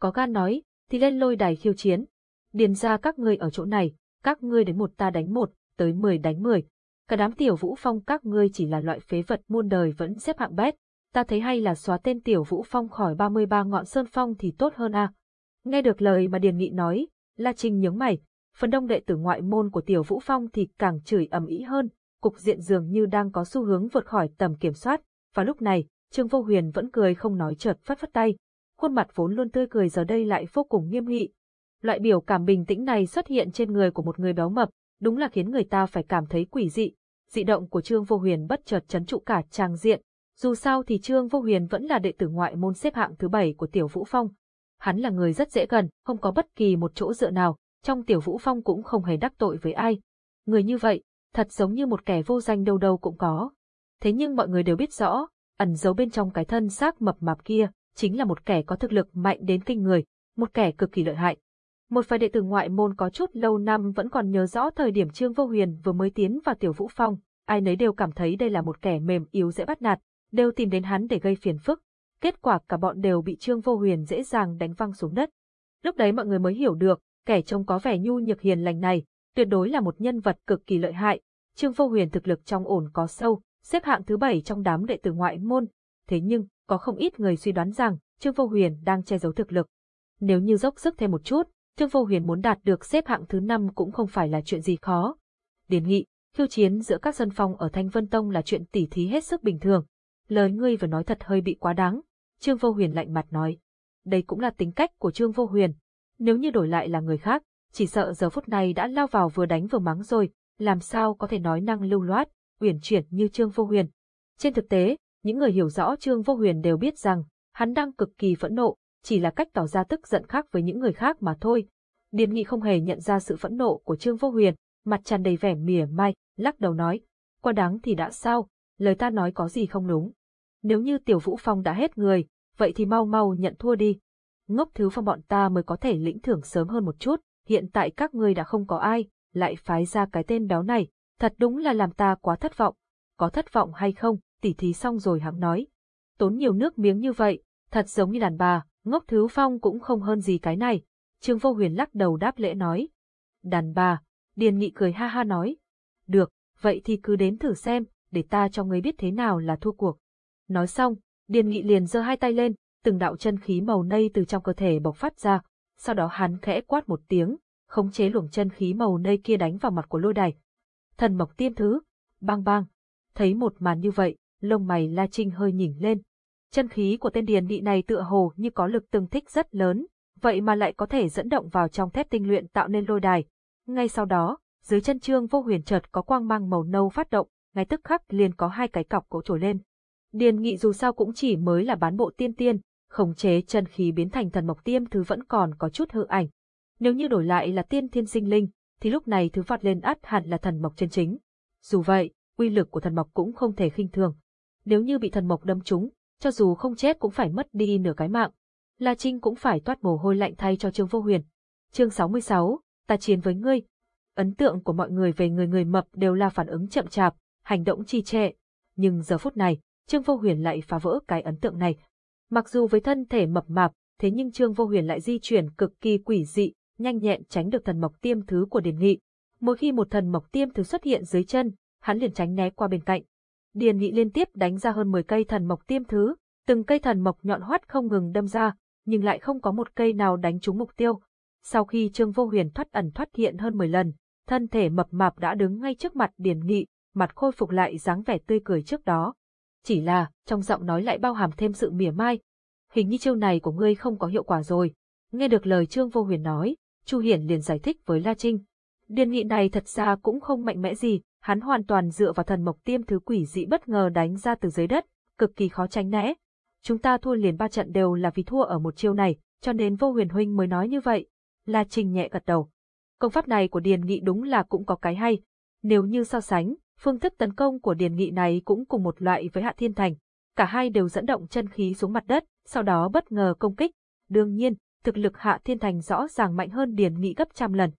Có gan nói, thì lên lôi đài khiêu chiến. Điền ra các ngươi ở chỗ này, các ngươi đến một ta đánh một, tới mười đánh mười. Cả đám tiểu vũ phong các ngươi chỉ là loại phế vật muôn đời vẫn xếp hạng bét. Ta thấy hay là xóa tên tiểu vũ phong khỏi 33 ngọn sơn phong thì tốt hơn à. Nghe được lời mà Điền Nghị nói, La Trinh nhướng mày, phần đông đệ tử ngoại môn của tiểu vũ phong thì càng chửi ầm ĩ hơn, cục diện dường như đang có xu hướng vượt khỏi tầm kiểm soát. Và lúc này, Trương Vô Huyền vẫn cười không nói chợt phất phất tay, khuôn mặt vốn luôn tươi cười giờ đây lại vô cùng nghiêm nghị. Loại biểu cảm bình tĩnh này xuất hiện trên người của một người béo mập, đúng là khiến người ta phải cảm thấy quỷ dị. Dị động của Trương Vô Huyền bất chợt chấn trụ cả trang diện. Dù sao thì Trương Vô Huyền vẫn là đệ tử ngoại môn xếp hạng thứ bảy của Tiểu Vũ Phong. Hắn là người rất dễ gần, không có bất kỳ một chỗ dựa nào, trong Tiểu Vũ Phong cũng không hề đắc tội với ai. Người như vậy, thật giống như một kẻ vô danh đâu đâu cũng có. Thế nhưng mọi người đều biết rõ, ẩn giấu bên trong cái thân xác mập mạp kia, chính là một kẻ có thực lực mạnh đến kinh người, một kẻ cực kỳ lợi hại. Một vài đệ tử ngoại môn có chút lâu năm vẫn còn nhớ rõ thời điểm Trương Vô Huyền vừa mới tiến vào Tiểu Vũ Phong, ai nấy đều cảm thấy đây là một kẻ mềm yếu dễ bắt nạt, đều tìm đến hắn để gây phiền phức. Kết quả cả bọn đều bị Trương Vô Huyền dễ dàng đánh văng xuống đất. Lúc đấy mọi người mới hiểu được, kẻ trông có vẻ nhu nhược hiền lành này, tuyệt đối là một nhân vật cực kỳ lợi hại. Trương Vô Huyền thực lực trong ổn có sâu, xếp hạng thứ bảy trong đám đệ tử ngoại môn. Thế nhưng, có không ít người suy đoán rằng Trương Vô Huyền đang che giấu thực lực. Nếu như dốc sức thêm một chút, Trương Vô Huyền muốn đạt được xếp hạng thứ năm cũng không phải là chuyện gì khó. Điển nghị, khiêu chiến giữa các dân phong ở Thanh Vân Tông là chuyện tỉ thí hết sức bình thường. Lời ngươi vừa nói thật hơi bị quá đáng. Trương Vô Huyền lạnh mặt nói. Đây cũng là tính cách của Trương Vô Huyền. Nếu như đổi lại là người khác, chỉ sợ giờ phút này đã lao vào vừa đánh vừa mắng rồi, làm sao có thể nói năng lưu loát, uyển chuyển như Trương Vô Huyền. Trên thực tế, những người hiểu rõ Trương Vô Huyền đều biết rằng, hắn đang cực kỳ phẫn nộ, chỉ là cách tỏ ra tức giận khác với những người khác mà thôi. Điền Nghị không hề nhận ra sự phẫn nộ của Trương Vô Huyền, mặt tràn đầy vẻ mỉa mai, lắc đầu nói, qua đáng thì đã sao, lời ta nói có gì không đúng. Nếu như Tiểu Vũ Phong đã hết người, vậy thì mau mau nhận thua đi. Ngốc thứ phong bọn ta mới có thể lĩnh thưởng sớm hơn một chút, hiện tại các ngươi đã không có ai, lại phái ra cái tên béo này, thật đúng là làm ta quá thất vọng. Có thất vọng hay không, tỉ thí xong rồi hắn nói. Tốn nhiều nước miếng như vậy, thật giống như đàn bà, ngốc thứ phong cũng không hơn gì cái này. Trương Vô Huyền lắc đầu đáp lễ nói. Đàn bà, Điền Nghị cười ha ha nói. Được, vậy thì cứ đến thử xem, để ta cho ngươi biết thế nào là thua cuộc. Nói xong, Điền Nghị liền giơ hai tay lên, từng đạo chân khí màu nây từ trong cơ thể bộc phát ra, sau đó hắn khẽ quát một tiếng, khống chế luồng chân khí màu nây kia đánh vào mặt của lôi đài. Thần mộc tiêm thứ, bang bang. Thấy một màn như vậy, lông mày La Trinh hơi nhỉnh lên. Chân khí của tên điền nghị này tựa hồ như có lực tương thích rất lớn, vậy mà lại có thể dẫn động vào trong thép tinh luyện tạo nên lôi đài. Ngay sau đó, dưới chân trương vô huyền chợt có quang mang màu nâu phát động, ngay tức khắc liền có hai cái cọc cổ trồi lên. Điền nghị dù sao cũng chỉ mới là bán bộ tiên tiên, khống chế chân khí biến thành thần mộc tiêm thứ vẫn còn có chút hư ảnh. Nếu như đổi lại là tiên thiên sinh linh, thì lúc này thứ vọt lên ắt hẳn là thần mộc chân chính. Dù vậy, uy lực của thần mộc cũng không thể khinh thường. Nếu như bị thần mộc đâm trúng, cho dù không chết cũng phải mất đi nửa cái mạng. La Trinh cũng phải toát mồ hôi lạnh thay cho Trương Vô Huyền. Chương 66, ta chiến với ngươi. Ấn tượng của mọi người về người người mập đều là phản ứng chậm chạp, hành động trì trệ. Nhưng giờ phút này, Trương Vô Huyền lại phá vỡ cái ấn tượng này. Mặc dù với thân thể mập mạp, thế nhưng Trương Vô Huyền lại di chuyển cực kỳ quỷ dị, nhanh nhẹn tránh được thần mộc tiêm thứ của Điền Nghị. Mỗi khi một thần mộc tiêm thứ xuất hiện dưới chân, hắn liền tránh né qua bên cạnh. Điền Nghị liên tiếp đánh ra hơn 10 cây thần mộc tiêm thứ, từng cây thần mộc nhọn hoắt không ngừng đâm ra, nhưng lại không có một cây nào đánh trúng mục tiêu. Sau khi Trương Vô Huyền thoát ẩn thoát hiện hơn 10 lần, thân thể mập mạp đã đứng ngay trước mặt Điền Nghị, mặt khôi phục lại dáng vẻ tươi cười trước đó. Chỉ là, trong giọng nói lại bao hàm thêm sự mỉa mai. Hình như chiêu này của ngươi không có hiệu quả rồi. Nghe được lời Trương Vô Huyền nói, Chu Hiển liền giải thích với La Trinh. Điền Nghị này thật ra cũng không mạnh mẽ gì, hắn hoàn toàn dựa vào thần mộc tiêm thứ quỷ dị bất ngờ đánh ra từ dưới đất, cực kỳ khó tránh né. Chúng ta thua liền ba trận đều là vì thua ở một chiêu này, cho nên vô huyền huynh mới nói như vậy. La Trinh nhẹ gật đầu. Công pháp này của Điền Nghị đúng là cũng có cái hay. Nếu như so sánh, phương thức tấn công của Điền Nghị này cũng cùng một loại với Hạ Thiên Thành. Cả hai đều dẫn động chân khí xuống mặt đất, sau đó bất ngờ công kích. Đương nhiên, thực lực Hạ Thiên Thành rõ ràng mạnh hơn Điền Nghị gấp trăm lần.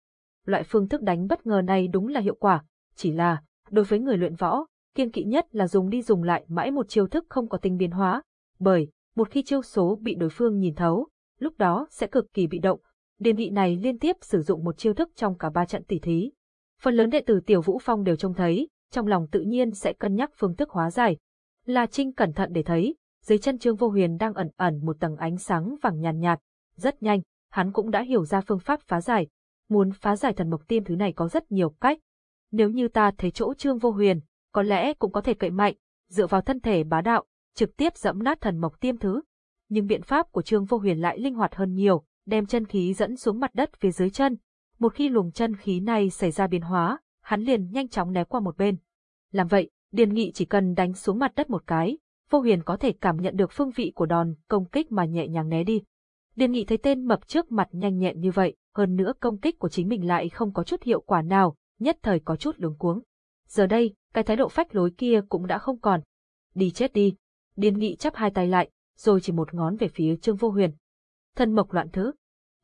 Loại phương thức đánh bất ngờ này đúng là hiệu quả, chỉ là, đối với người luyện võ, kiên kỵ nhất là dùng đi dùng lại mãi một chiêu thức không có tính biến hóa, bởi, một khi chiêu số bị đối phương nhìn thấu, lúc đó sẽ cực kỳ bị động. Điền nghị này liên tiếp sử dụng một chiêu thức trong cả ba trận tỷ thí. Phần lớn đệ tử Tiểu Vũ Phong đều trông thấy, trong lòng tự nhiên sẽ cân nhắc phương thức hóa giải. La Trinh cẩn thận để thấy, dưới chân Trương Vô Huyền đang ẩn ẩn một tầng ánh sáng vàng nhàn nhạt, nhạt. Rất nhanh, hắn cũng đã hiểu ra phương pháp phá giải. Muốn phá giải thần mộc tiêm thứ này có rất nhiều cách, nếu như ta thấy chỗ Trương Vô Huyền, có lẽ cũng có thể cậy mạnh, dựa vào thân thể bá đạo, trực tiếp dẫm nát thần mộc tiêm thứ. Nhưng biện pháp của Trương Vô Huyền lại linh hoạt hơn nhiều, đem chân khí dẫn xuống mặt đất phía dưới chân. Một khi luồng chân khí này xảy ra biến hóa, hắn liền nhanh chóng né qua một bên. Làm vậy, Điền Nghị chỉ cần đánh xuống mặt đất một cái, Vô Huyền có thể cảm nhận được phương vị của đòn công kích mà nhẹ nhàng né đi. Điền Nghị thấy tên mập trước mặt nhanh nhẹn như vậy, hơn nữa công kích của chính mình lại không có chút hiệu quả nào, nhất thời có chút luống cuống. Giờ đây, cái thái độ phách lối kia cũng đã không còn. Đi chết đi. Điền nghị chắp hai tay lại, rồi chỉ một ngón về phía Trương Vô Huyền. Thân mộc loạn thứ.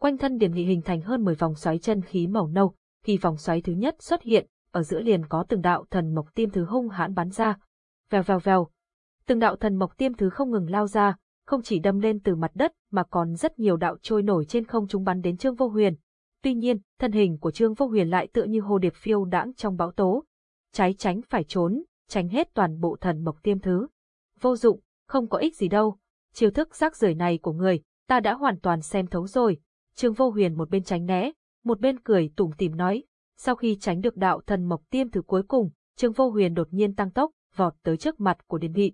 Quanh thân Điền Nghị hình thành hơn 10 vòng xoáy chân khí màu nâu, khi vòng xoáy thứ nhất xuất hiện, ở giữa liền có từng đạo thần mộc tiêm thứ hung hãn bắn ra. Vèo vèo vèo. Từng đạo thần mộc tiêm thứ không ngừng lao ra, không chỉ đâm lên từ mặt đất mà còn rất nhiều đạo trôi nổi trên không trung bắn đến Trương Vô Huyền. Tuy nhiên, thân hình của Trương Vô Huyền lại tựa như hồ điệp phiêu đãng trong bão tố. Trái tránh phải trốn, tránh hết toàn bộ thần mộc tiêm thứ. Vô dụng, không có ích gì đâu. Chiêu thức rác rưởi này của người, ta đã hoàn toàn xem thấu rồi. Trương Vô Huyền một bên tránh né, một bên cười tủm tỉm nói. Sau khi tránh được đạo thần mộc tiêm thứ cuối cùng, Trương Vô Huyền đột nhiên tăng tốc, vọt tới trước mặt của Điền thị.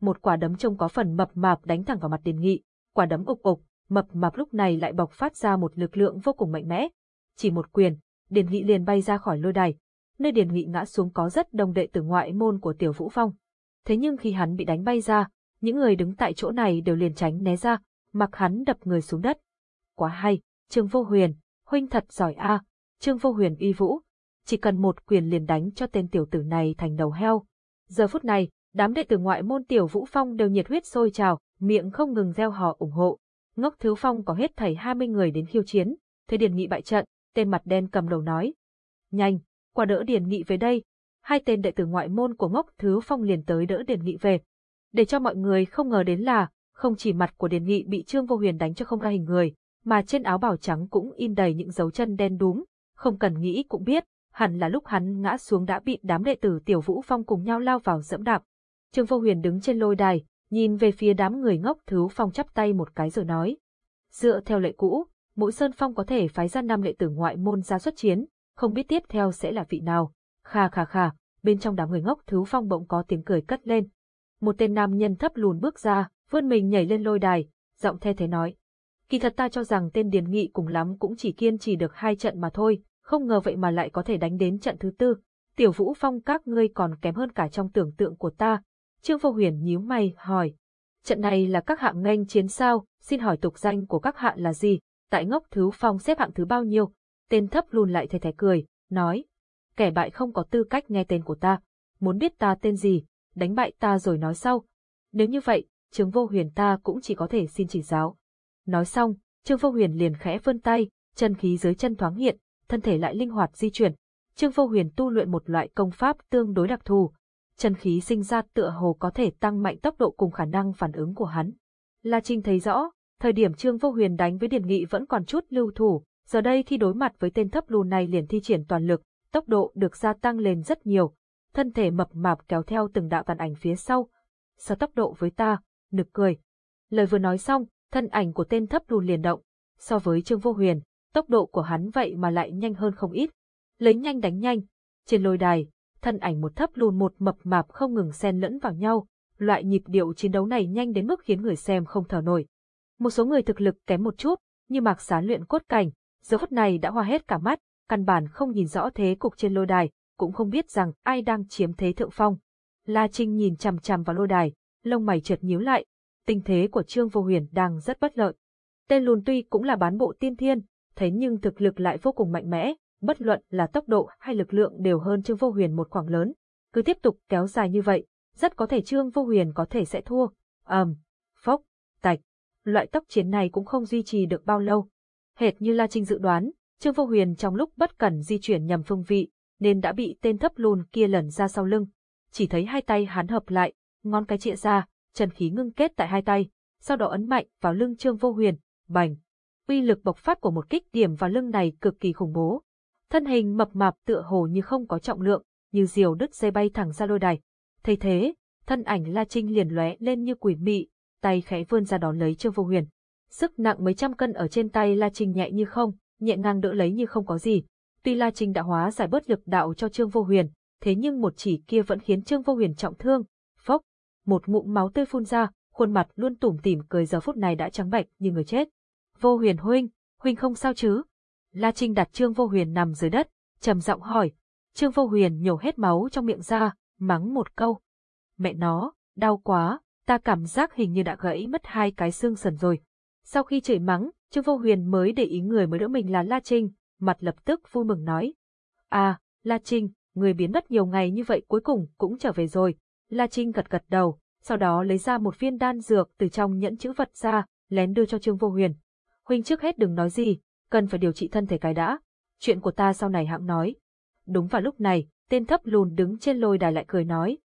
Một quả đấm trông có phần mập mạp đánh thẳng vào mặt Điền Nghị, quả đấm ục ục, mập mạp lúc này lại bộc phát ra một lực lượng vô cùng mạnh mẽ. Chỉ một quyền, Điền Nghị liền bay ra khỏi lôi đài. Nơi Điền Nghị ngã xuống có rất đông đệ tử ngoại môn của Tiểu Vũ Phong. Thế nhưng khi hắn bị đánh bay ra, những người đứng tại chỗ này đều liền tránh né ra, mặc hắn đập người xuống đất. Quá hay, Trương Vô Huyền, huynh thật giỏi a, Trương Vô Huyền uy vũ, chỉ cần một quyền liền đánh cho tên tiểu tử này thành đầu heo. Giờ phút này, đám đệ tử ngoại môn Tiểu Vũ Phong đều nhiệt huyết sôi trào, miệng không ngừng gieo hò ủng hộ. Ngốc Thiếu Phong có hết thảy 20 người đến khiêu chiến, thế Điền Nghị bại trận, tên mặt đen cầm đầu nói. Nhanh, qua đỡ Điền Nghị về đây. Hai tên đệ tử ngoại môn của Ngốc Thứ Phong liền tới đỡ Điền Nghị về. Để cho mọi người không ngờ đến là, không chỉ mặt của Điền Nghị bị Trương Vô Huyền đánh cho không ra hình người, mà trên áo bào trắng cũng in đầy những dấu chân đen đúng, không cần nghĩ cũng biết, hẳn là lúc hắn ngã xuống đã bị đám đệ tử Tiểu Vũ Phong cùng nhau lao vào dẫm đạp. Trương Vô Huyền đứng trên lôi đài, nhìn về phía đám người ngốc thứ phong chắp tay một cái rồi nói. Dựa theo lệ cũ, mỗi sơn phong có thể phái ra năm đệ tử ngoại môn ra xuất chiến, không biết tiếp theo sẽ là vị nào. Kha kha kha, bên trong đám người ngốc thứ phong bỗng có tiếng cười cất lên. Một tên nam nhân thấp lùn bước ra, vươn mình nhảy lên lôi đài, giọng the thế nói. Kỳ thật ta cho rằng tên Điền Nghị cùng lắm cũng chỉ kiên trì được hai trận mà thôi, không ngờ vậy mà lại có thể đánh đến trận thứ tư. Tiểu Vũ Phong các ngươi còn kém hơn cả trong tưởng tượng của ta, Trương Vô Huyền nhíu mày, hỏi. Trận này là các hạng nghênh chiến sao, xin hỏi tục danh của các hạng là gì, tại ngốc thứ phong xếp hạng thứ bao nhiêu? Tên thấp luôn lại thề thề cười, nói. Kẻ bại không có tư cách nghe tên của ta, muốn biết ta tên gì, đánh bại ta rồi nói sau. Nếu như vậy, Trương Vô Huyền ta cũng chỉ có thể xin chỉ giáo. Nói xong, Trương Vô Huyền liền khẽ vươn tay, chân khí dưới chân thoáng hiện, thân thể lại linh hoạt di chuyển. Trương Vô Huyền tu luyện một loại công pháp tương đối đặc thù, chân khí sinh ra tựa hồ có thể tăng mạnh tốc độ cùng khả năng phản ứng của hắn. La Trinh thấy rõ, thời điểm Trương Vô Huyền đánh với Điền Nghị vẫn còn chút lưu thủ, giờ đây khi đối mặt với tên thấp lù này liền thi triển toàn lực, tốc độ được gia tăng lên rất nhiều. thân thể mập mạp kéo theo từng đạo tàn ảnh phía sau. Sao tốc độ với ta, nực cười. Lời vừa nói xong, thân ảnh của tên thấp lù liền động. So với Trương Vô Huyền, tốc độ của hắn vậy mà lại nhanh hơn không ít. Lấy nhanh đánh nhanh. Trên lôi đài, thân ảnh một thấp lùn một mập mạp không ngừng xen lẫn vào nhau. Loại nhịp điệu chiến đấu này nhanh đến mức khiến người xem không thở nổi. Một số người thực lực kém một chút, như mạc xá luyện cốt cảnh, giờ phút này đã hoa hết cả mắt, căn bản không nhìn rõ thế cục trên lôi đài, cũng không biết rằng ai đang chiếm thế thượng phong. La Trinh nhìn chằm chằm vào lôi đài, lông mày chợt nhíu lại, tình thế của Trương Vô Huyền đang rất bất lợi. Tên lùn tuy cũng là bán bộ tiên thiên, thế nhưng thực lực lại vô cùng mạnh mẽ, bất luận là tốc độ hay lực lượng đều hơn Trương Vô Huyền một khoảng lớn. Cứ tiếp tục kéo dài như vậy, rất có thể Trương Vô Huyền có thể sẽ thua. ầm, um, phốc, tạch. Loại tốc chiến này cũng không duy trì được bao lâu. Hệt như La Trinh dự đoán, Trương Vô Huyền trong lúc bất cẩn di chuyển nhầm phương vị, nên đã bị tên thấp lùn kia lẩn ra sau lưng. Chỉ thấy hai tay hắn hợp lại, ngón cái chĩa ra, chân khí ngưng kết tại hai tay, sau đó ấn mạnh vào lưng Trương Vô Huyền, bành. Uy lực bộc phát của một kích điểm vào lưng này cực kỳ khủng bố. Thân hình mập mạp tựa hồ như không có trọng lượng, như diều đứt dây bay thẳng ra lôi đài. Thấy thế, thân ảnh La Trinh liền lóe lên như quỷ mị, tay khẽ vươn ra đón lấy Trương Vô Huyền. Sức nặng mấy trăm cân ở trên tay La Trinh nhẹ như không, nhẹ ngang đỡ lấy như không có gì. Tuy La Trinh đã hóa giải bớt lực đạo cho Trương Vô Huyền, thế nhưng một chỉ kia vẫn khiến Trương Vô Huyền trọng thương. Phốc, một ngụm máu tươi phun ra, khuôn mặt luôn tủm tỉm cười giờ phút này đã trắng bệch như người chết. Vô Huyền huynh, huynh không sao chứ? La Trinh đặt Trương Vô Huyền nằm dưới đất, trầm giọng hỏi. Trương Vô Huyền nhổ hết máu trong miệng ra, mắng một câu. Mẹ nó, đau quá, ta cảm giác hình như đã gãy mất hai cái xương sườn rồi. Sau khi chửi mắng, Trương Vô Huyền mới để ý người mới đỡ mình là La Trinh, mặt lập tức vui mừng nói. À, La Trinh, người biến mất nhiều ngày như vậy cuối cùng cũng trở về rồi. La Trinh gật gật đầu, sau đó lấy ra một viên đan dược từ trong nhẫn chữ vật ra, lén đưa cho Trương Vô Huyền. Huynh trước hết đừng nói gì, cần phải điều trị thân thể cái đã. Chuyện của ta sau này hãng nói. Đúng vào lúc này, tên thấp lùn đứng trên lôi đài lại cười nói.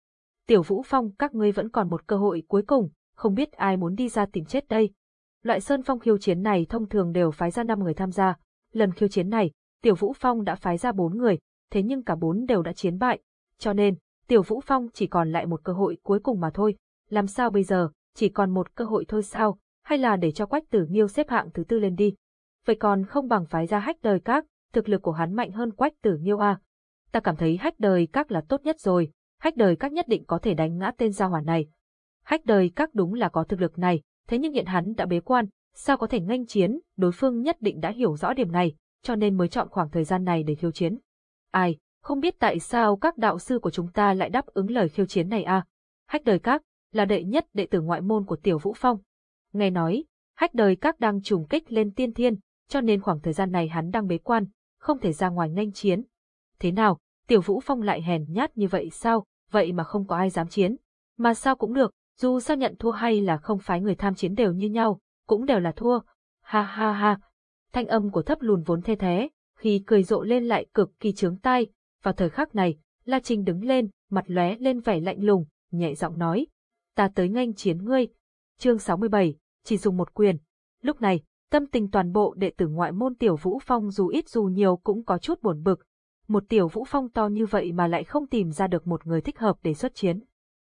Tiểu Vũ Phong các ngươi vẫn còn một cơ hội cuối cùng, không biết ai muốn đi ra tìm chết đây. Loại sơn phong khiêu chiến này thông thường đều phái ra 5 người tham gia. Lần khiêu chiến này, Tiểu Vũ Phong đã phái ra 4 người, thế nhưng cả 4 đều đã chiến bại. Cho nên, Tiểu Vũ Phong chỉ còn lại một cơ hội cuối cùng mà thôi. Làm sao bây giờ, chỉ còn một cơ hội thôi sao, hay là để cho Quách Tử Nghiêu xếp hạng thứ tư lên đi. Vậy còn không bằng phái ra hách đời các, thực lực của hắn mạnh hơn Quách Tử Nghiêu à. Ta cảm thấy hách đời các là tốt nhất rồi, hách đời các nhất định có thể đánh ngã tên gia hỏa này. Hách đời các đúng là có thực lực này, thế nhưng hiện hắn đã bế quan, sao có thể nghênh chiến, đối phương nhất định đã hiểu rõ điểm này, cho nên mới chọn khoảng thời gian này để khiêu chiến. Ai, không biết tại sao các đạo sư của chúng ta lại đáp ứng lời khiêu chiến này à? Hách đời các, là đệ nhất đệ tử ngoại môn của Tiểu Vũ Phong. Nghe nói, hách đời các đang trùng kích lên tiên thiên, cho nên khoảng thời gian này hắn đang bế quan, không thể ra ngoài nhanh chiến. Thế nào, Tiểu Vũ Phong lại hèn nhát như vậy sao, vậy mà không có ai dám chiến. Mà sao cũng được, dù sao nhận thua hay là không phái người tham chiến đều như nhau, cũng đều là thua. Ha ha ha. Thanh âm của thấp lùn vốn thê thế, khi cười rộ lên lại cực kỳ trướng tai. Vào thời khắc này, La Trinh đứng lên, mặt lóe lên vẻ lạnh lùng, nhẹ giọng nói. Ta tới nghênh chiến ngươi. Chương 67, chỉ dùng một quyền. Lúc này, tâm tình toàn bộ đệ tử ngoại môn tiểu vũ phong dù ít dù nhiều cũng có chút buồn bực. Một tiểu vũ phong to như vậy mà lại không tìm ra được một người thích hợp để xuất chiến.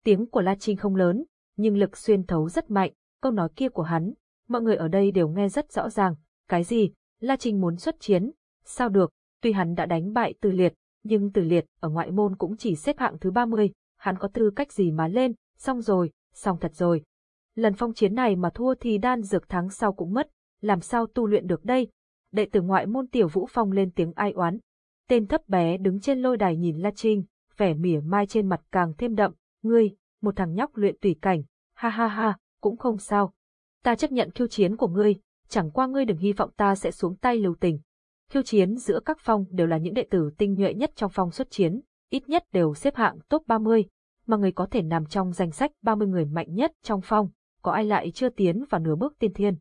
Tiếng của La Trinh không lớn, nhưng lực xuyên thấu rất mạnh, câu nói kia của hắn, mọi người ở đây đều nghe rất rõ ràng, cái gì, La Trinh muốn xuất chiến, sao được, tuy hắn đã đánh bại Từ Liệt, nhưng Từ Liệt ở ngoại môn cũng chỉ xếp hạng thứ 30, hắn có tư cách gì mà lên, xong rồi, xong thật rồi. Lần phong chiến này mà thua thì đan dược thắng sau cũng mất, làm sao tu luyện được đây? Đệ tử ngoại môn tiểu vũ phong lên tiếng ai oán. Tên thấp bé đứng trên lôi đài nhìn La Trinh, vẻ mỉa mai trên mặt càng thêm đậm, ngươi, một thằng nhóc luyện tùy cảnh, ha ha ha, cũng không sao. Ta chấp nhận khiêu chiến của ngươi, chẳng qua ngươi đừng hy vọng ta sẽ xuống tay lưu tình. Khiêu chiến giữa các phong đều là những đệ tử tinh nhuệ nhất trong phong xuất chiến, ít nhất đều xếp hạng top 30, mà người có thể nằm trong danh sách 30 người mạnh nhất trong phong, có ai lại chưa tiến vào nửa bước tiên thiên.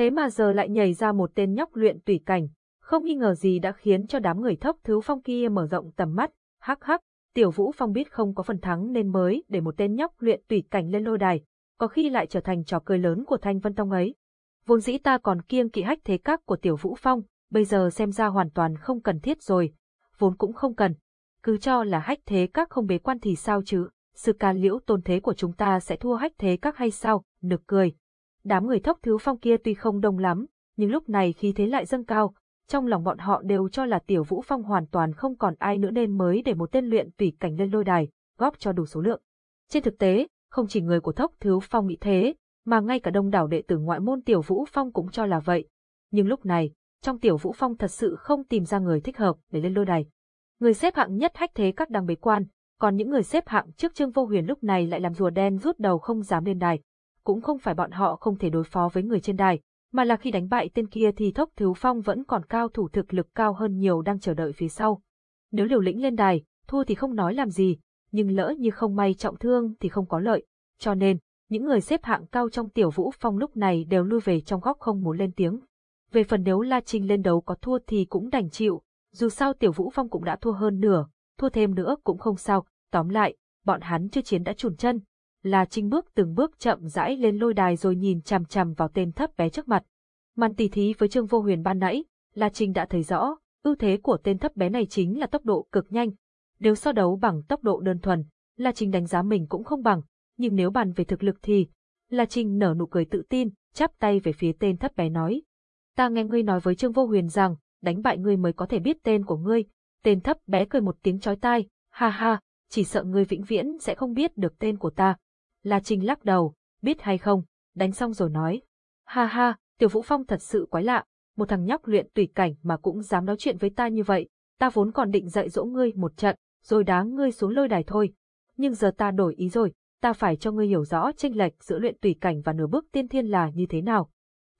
Thế mà giờ lại nhảy ra một tên nhóc luyện tùy cảnh, không nghi ngờ gì đã khiến cho đám người thốc thứ phong kia mở rộng tầm mắt, hắc hắc, Tiểu Vũ Phong biết không có phần thắng nên mới để một tên nhóc luyện tùy cảnh lên lôi đài, có khi lại trở thành trò cười lớn của Thanh Vân Tông ấy. Vốn dĩ ta còn kiêng kỵ hách thế các của Tiểu Vũ Phong, bây giờ xem ra hoàn toàn không cần thiết rồi. Vốn cũng không cần. cứ cho là hách thế các không bế quan thì sao chứ, Sự ca liễu tôn thế của chúng ta sẽ thua hách thế các hay sao, nực cười. Đám người thốc thiếu phong kia tuy không đông lắm, nhưng lúc này khi thế lại dâng cao, trong lòng bọn họ đều cho là tiểu vũ phong hoàn toàn không còn ai nữa nên mới để một tên luyện tùy cảnh lên lôi đài, góp cho đủ số lượng. Trên thực tế, không chỉ người của thốc thiếu phong nghĩ thế, mà ngay cả đông đảo đệ tử ngoại môn tiểu vũ phong cũng cho là vậy. Nhưng lúc này, trong tiểu vũ phong thật sự không tìm ra người thích hợp để lên lôi đài. Người xếp hạng nhất hách thế các đang bế quan, còn những người xếp hạng trước Trương Vô Huyền lúc này lại làm rùa đen rút đầu không dám lên đài. Cũng không phải bọn họ không thể đối phó với người trên đài, mà là khi đánh bại tên kia thì Thốc Thiếu Phong vẫn còn cao thủ thực lực cao hơn nhiều đang chờ đợi phía sau. Nếu liều lĩnh lên đài, thua thì không nói làm gì, nhưng lỡ như không may trọng thương thì không có lợi. Cho nên, những người xếp hạng cao trong tiểu vũ phong lúc này đều lui về trong góc không muốn lên tiếng. Về phần nếu La Trinh lên đấu có thua thì cũng đành chịu, dù sao tiểu vũ phong cũng đã thua hơn nửa, thua thêm nữa cũng không sao, tóm lại, bọn hắn chưa chiến đã chùn chân. La Trinh bước từng bước chậm rãi lên lôi đài rồi nhìn chằm chằm vào tên thấp bé trước mặt. Màn tỉ thí với Trương Vô Huyền ban nãy, La Trinh đã thấy rõ, ưu thế của tên thấp bé này chính là tốc độ cực nhanh. Nếu so đấu bằng tốc độ đơn thuần, La Trinh đánh giá mình cũng không bằng, nhưng nếu bàn về thực lực thì, La Trinh nở nụ cười tự tin, chắp tay về phía tên thấp bé nói. Ta nghe ngươi nói với Trương Vô Huyền rằng, đánh bại ngươi mới có thể biết tên của ngươi. Tên thấp bé cười một tiếng chói tai, ha ha, chỉ sợ ngươi vĩnh viễn sẽ không biết được tên của ta. La Trinh lắc đầu, biết hay không, đánh xong rồi nói. Ha ha, Tiểu Vũ Phong thật sự quái lạ, một thằng nhóc luyện tùy cảnh mà cũng dám nói chuyện với ta như vậy, ta vốn còn định dạy dỗ ngươi một trận, rồi đá ngươi xuống lôi đài thôi. Nhưng giờ ta đổi ý rồi, ta phải cho ngươi hiểu rõ chênh lệch giữa luyện tùy cảnh và nửa bước tiên thiên là như thế nào.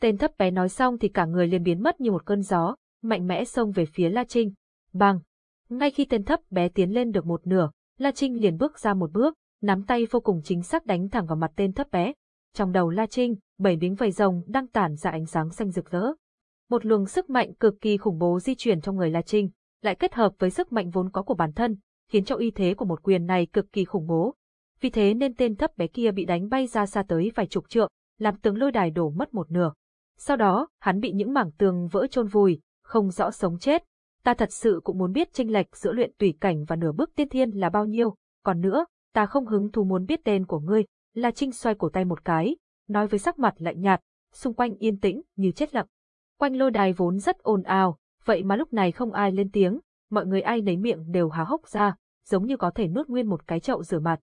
Tên thấp bé nói xong thì cả người liền biến mất như một cơn gió, mạnh mẽ xông về phía La Trinh. Bằng! Ngay khi tên thấp bé tiến lên được một nửa, La Trinh liền bước ra một bước, nắm tay vô cùng chính xác đánh thẳng vào mặt tên thấp bé. Trong đầu La Trinh, bảy miếng vầy rồng đang tản ra ánh sáng xanh rực rỡ. Một luồng sức mạnh cực kỳ khủng bố di chuyển trong người La Trinh, lại kết hợp với sức mạnh vốn có của bản thân, khiến cho uy thế của một quyền này cực kỳ khủng bố. Vì thế nên tên thấp bé kia bị đánh bay ra xa tới vài chục trượng, làm tường lôi đài đổ mất một nửa. Sau đó, hắn bị những mảng tường vỡ chôn vùi, không rõ sống chết. Ta thật sự cũng muốn biết tranh lệch giữa luyện tùy cảnh và nửa bước tiên thiên là bao nhiêu, còn nữa, ta không hứng thú muốn biết tên của ngươi. La Trinh xoay cổ tay một cái, nói với sắc mặt lạnh nhạt, xung quanh yên tĩnh như chết lặng. Quanh lôi đài vốn rất ồn ào, vậy mà lúc này không ai lên tiếng, mọi người ai nấy miệng đều há hốc ra, giống như có thể nuốt nguyên một cái chậu rửa mặt.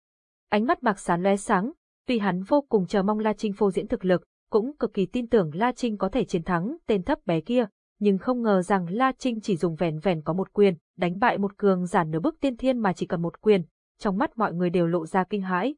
Ánh mắt Mạc Sán lóe sáng, tuy hắn vô cùng chờ mong La Trinh phô diễn thực lực, cũng cực kỳ tin tưởng La Trinh có thể chiến thắng tên thấp bé kia, nhưng không ngờ rằng La Trinh chỉ dùng vẻn vẻn có một quyền, đánh bại một cường giả nửa bước tiên thiên mà chỉ cần một quyền, trong mắt mọi người đều lộ ra kinh hãi.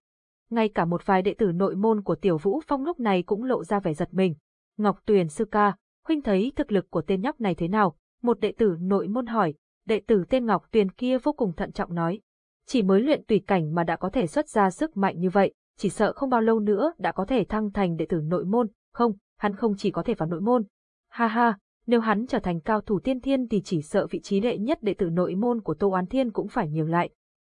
Ngay cả một vài đệ tử nội môn của Tiểu Vũ Phong lúc này cũng lộ ra vẻ giật mình. Ngọc Tuyền sư ca, huynh thấy thực lực của tên nhóc này thế nào? Một đệ tử nội môn hỏi, đệ tử tên Ngọc Tuyền kia vô cùng thận trọng nói. Chỉ mới luyện tùy cảnh mà đã có thể xuất ra sức mạnh như vậy, chỉ sợ không bao lâu nữa đã có thể thăng thành đệ tử nội môn, không, hắn không chỉ có thể vào nội môn. Ha ha, nếu hắn trở thành cao thủ tiên thiên thì chỉ sợ vị trí đệ nhất đệ tử nội môn của Tô Oán Thiên cũng phải nhường lại.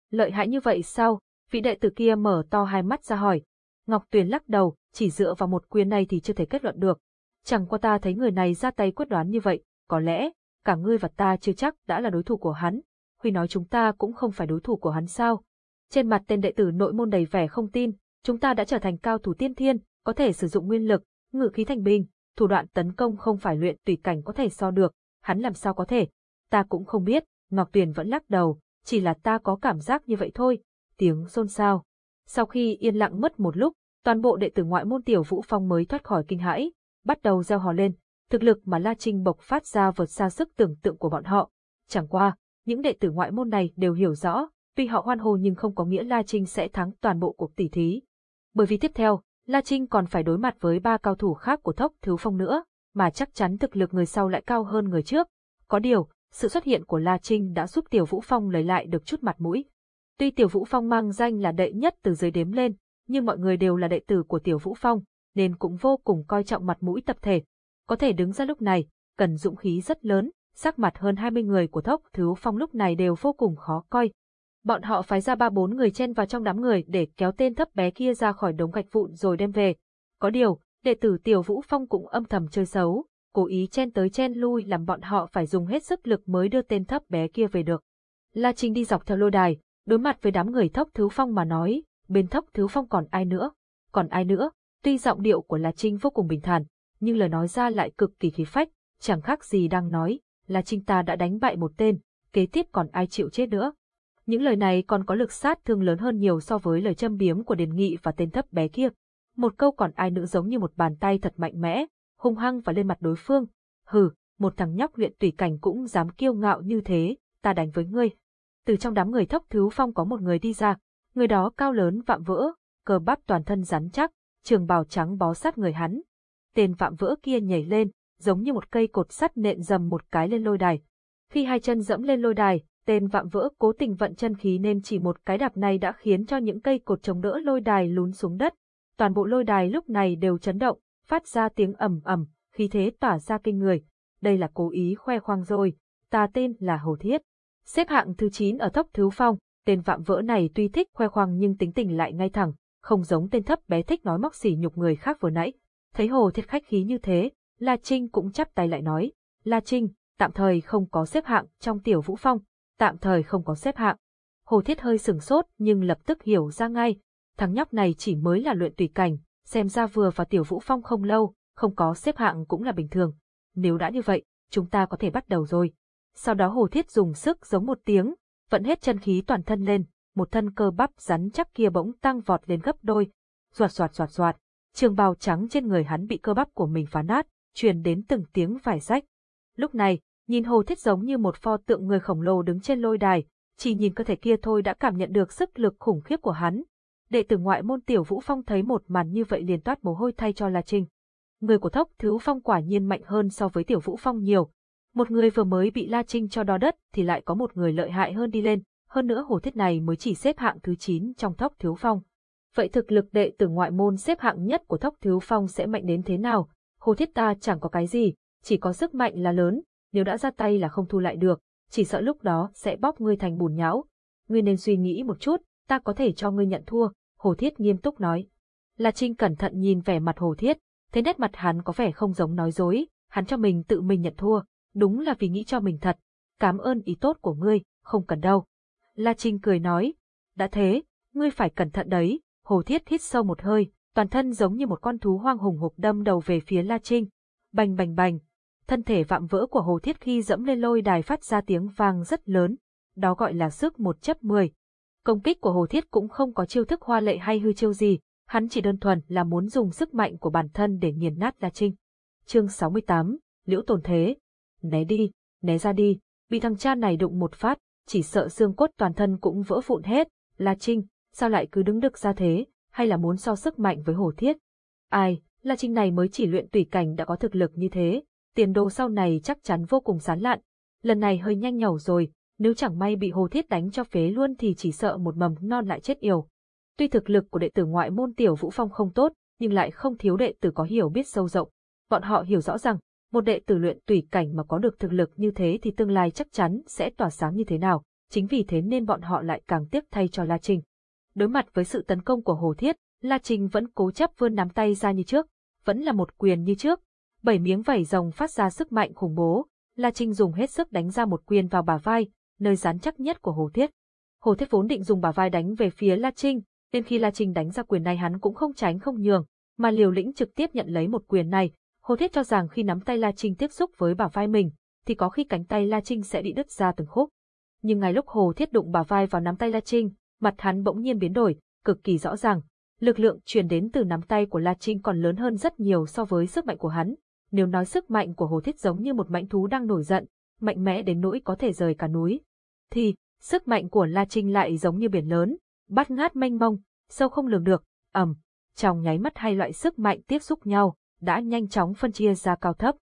Lợi hại như vậy sao? Vị đệ tử kia mở to hai mắt ra hỏi. Ngọc Tuyền lắc đầu, chỉ dựa vào một quyền này thì chưa thể kết luận được. Chẳng qua ta thấy người này ra tay quyết đoán như vậy, có lẽ, cả ngươi và ta chưa chắc đã là đối thủ của hắn. Huy nói chúng ta cũng không phải đối thủ của hắn sao. Trên mặt tên đệ tử nội môn đầy vẻ không tin, chúng ta đã trở thành cao thủ tiên thiên, có thể sử dụng nguyên lực, ngự khí thành binh, thủ đoạn tấn công không phải luyện tùy cảnh có thể so được, hắn làm sao có thể. Ta cũng không biết, Ngọc Tuyền vẫn lắc đầu, chỉ là ta có cảm giác như vậy thôi. Tiếng xôn xao. Sau khi yên lặng mất một lúc, toàn bộ đệ tử ngoại môn tiểu vũ phong mới thoát khỏi kinh hãi, bắt đầu gieo hò lên. Thực lực mà La Trinh bộc phát ra vượt xa sức tưởng tượng của bọn họ. Chẳng qua, những đệ tử ngoại môn này đều hiểu rõ, tuy họ hoan hô nhưng không có nghĩa La Trinh sẽ thắng toàn bộ cuộc tỷ thí. Bởi vì tiếp theo, La Trinh còn phải đối mặt với ba cao thủ khác của Thốc Thứ Phong nữa, mà chắc chắn thực lực người sau lại cao hơn người trước. Có điều, sự xuất hiện của La Trinh đã giúp Tiểu Vũ Phong lấy lại được chút mặt mũi. Tuy Tiểu Vũ Phong mang danh là đệ nhất từ dưới đếm lên, nhưng mọi người đều là đệ tử của Tiểu Vũ Phong, nên cũng vô cùng coi trọng mặt mũi tập thể. Có thể đứng ra lúc này, cần dũng khí rất lớn, sắc mặt hơn 20 người của Thốc Thứ Phong lúc này đều vô cùng khó coi, Bọn họ phái ra ba bốn người chen vào trong đám người để kéo tên thấp bé kia ra khỏi đống gạch vụn rồi đem về. Có điều, đệ tử Tiểu Vũ Phong cũng âm thầm chơi xấu, cố ý chen tới chen lui làm bọn họ phải dùng hết sức lực mới đưa tên thấp bé kia về được. La Trinh đi dọc theo lôi đài, đối mặt với đám người thốc thứ phong mà nói, bên thốc thứ phong còn ai nữa? Còn ai nữa? Tuy giọng điệu của La Trinh vô cùng bình thản, nhưng lời nói ra lại cực kỳ khí phách, chẳng khác gì đang nói, La Trinh ta đã đánh bại một tên, kế tiếp còn ai chịu chết nữa. Những lời này còn có lực sát thương lớn hơn nhiều so với lời châm biếm của Điền Nghị và tên thấp bé kia. Một câu còn ai nữa giống như một bàn tay thật mạnh mẽ, hung hăng và lên mặt đối phương. Hừ, một thằng nhóc luyện tùy cảnh cũng dám kiêu ngạo như thế, ta đánh với ngươi. Từ trong đám người thốc thứ phong có một người đi ra, người đó cao lớn vạm vỡ, cơ bắp toàn thân rắn chắc, trường bào trắng bó sát người hắn. Tên vạm vỡ kia nhảy lên, giống như một cây cột sắt nện dầm một cái lên lôi đài. Khi hai chân dẫm lên lôi đài, tên vạm vỡ cố tình vận chân khí nên chỉ một cái đạp này đã khiến cho những cây cột chống đỡ lôi đài lún xuống đất. Toàn bộ lôi đài lúc này đều chấn động, phát ra tiếng ầm ầm, khí thế tỏa ra kinh người. Đây là cố ý khoe khoang rồi, ta tên là Hồ Thiết. Xếp hạng thứ 9 ở thấp thứ phong, tên vạm vỡ này tuy thích khoe khoang nhưng tính tình lại ngay thẳng, không giống tên thấp bé thích nói móc xỉ nhục người khác vừa nãy. Thấy Hồ Thiết khách khí như thế, La Trinh cũng chắp tay lại nói, La Trinh, tạm thời không có xếp hạng trong tiểu vũ phong, tạm thời không có xếp hạng. Hồ Thiết hơi sửng sốt nhưng lập tức hiểu ra ngay, thằng nhóc này chỉ mới là luyện tùy cảnh, xem ra vừa vào tiểu vũ phong không lâu, không có xếp hạng cũng là bình thường. Nếu đã như vậy, chúng ta có thể bắt đầu rồi. Sau đó Hồ Thiết dùng sức giống một tiếng, vận hết chân khí toàn thân lên, một thân cơ bắp rắn chắc kia bỗng tăng vọt lên gấp đôi. Xoạt xoạt xoạt xoạt, trường bào trắng trên người hắn bị cơ bắp của mình phá nát, truyền đến từng tiếng vải rách. Lúc này, nhìn Hồ Thiết giống như một pho tượng người khổng lồ đứng trên lôi đài, chỉ nhìn cơ thể kia thôi đã cảm nhận được sức lực khủng khiếp của hắn. Đệ tử ngoại môn Tiểu Vũ Phong thấy một màn như vậy liền toát mồ hôi thay cho La Trinh. Người của Thốc Thứ Phong quả nhiên mạnh hơn so với Tiểu Vũ Phong nhiều. Một người vừa mới bị La Trinh cho đo đất thì lại có một người lợi hại hơn đi lên, hơn nữa Hồ Thiết này mới chỉ xếp hạng thứ 9 trong Thốc thiếu Phong. Vậy thực lực đệ tử ngoại môn xếp hạng nhất của Thốc thiếu Phong sẽ mạnh đến thế nào? Hồ Thiết ta chẳng có cái gì, chỉ có sức mạnh là lớn, nếu đã ra tay là không thu lại được, chỉ sợ lúc đó sẽ bóp ngươi thành bùn nhão. Ngươi nên suy nghĩ một chút, ta có thể cho ngươi nhận thua, Hồ Thiết nghiêm túc nói. La Trinh cẩn thận nhìn vẻ mặt Hồ Thiết, thấy nét mặt hắn có vẻ không giống nói dối, hắn cho mình tự mình nhận thua, đúng là vì nghĩ cho mình thật. Cảm ơn ý tốt của ngươi, không cần đâu. La Trinh cười nói, đã thế, ngươi phải cẩn thận đấy, Hồ Thiết hít sâu một hơi, toàn thân giống như một con thú hoang hùng hục đâm đầu về phía La Trinh. Bành bành bành, thân thể vạm vỡ của Hồ Thiết khi dẫm lên lôi đài phát ra tiếng vang rất lớn, đó gọi là sức một chấp mười. Công kích của Hồ Thiết cũng không có chiêu thức hoa lệ hay hư chiêu gì, hắn chỉ đơn thuần là muốn dùng sức mạnh của bản thân để nghiền nát La Trinh. Chương 68, Liễu Tồn Thế. Né đi, né ra đi, bị thằng cha này đụng một phát, chỉ sợ xương cốt toàn thân cũng vỡ vụn hết. La Trinh, sao lại cứ đứng đực ra thế, hay là muốn so sức mạnh với Hồ Thiết? Ai, La Trinh này mới chỉ luyện tùy cảnh đã có thực lực như thế, tiền đồ sau này chắc chắn vô cùng sán lạn. Lần này hơi nhanh nhẩu rồi, nếu chẳng may bị Hồ Thiết đánh cho phế luôn thì chỉ sợ một mầm non lại chết yểu. Tuy thực lực của đệ tử ngoại môn Tiểu Vũ Phong không tốt, nhưng lại không thiếu đệ tử có hiểu biết sâu rộng. Bọn họ hiểu rõ rằng, một đệ tử luyện tùy cảnh mà có được thực lực như thế thì tương lai chắc chắn sẽ tỏa sáng như thế nào, chính vì thế nên bọn họ lại càng tiếc thay cho La Trình. Đối mặt với sự tấn công của Hồ Thiết, La Trình vẫn cố chấp vươn nắm tay ra như trước, vẫn là một quyền như trước. Bảy miếng vảy rồng phát ra sức mạnh khủng bố, La Trinh dùng hết sức đánh ra một quyền vào bả vai, nơi rắn chắc nhất của Hồ Thiết. Hồ Thiết vốn định dùng bả vai đánh về phía La Trinh, nên khi La Trinh đánh ra quyền này hắn cũng không tránh không nhường, mà liều lĩnh trực tiếp nhận lấy một quyền này. Hồ Thiết cho rằng khi nắm tay La Trinh tiếp xúc với bả vai mình, thì có khi cánh tay La Trinh sẽ bị đứt ra từng khúc. Nhưng ngay lúc Hồ Thiết đụng bả vai vào nắm tay La Trinh, mặt hắn bỗng nhiên biến đổi, cực kỳ rõ ràng. Lực lượng truyền đến từ nắm tay của La Trinh còn lớn hơn rất nhiều so với sức mạnh của hắn. Nếu nói sức mạnh của Hồ Thiết giống như một mãnh thú đang nổi giận, mạnh mẽ đến nỗi có thể rời cả núi, thì sức mạnh của La Trinh lại giống như biển lớn, bát ngát mênh mông, sâu không lường được, ầm, trong nháy mắt hai loại sức mạnh tiếp xúc nhau, đã nhanh chóng phân chia ra cao thấp.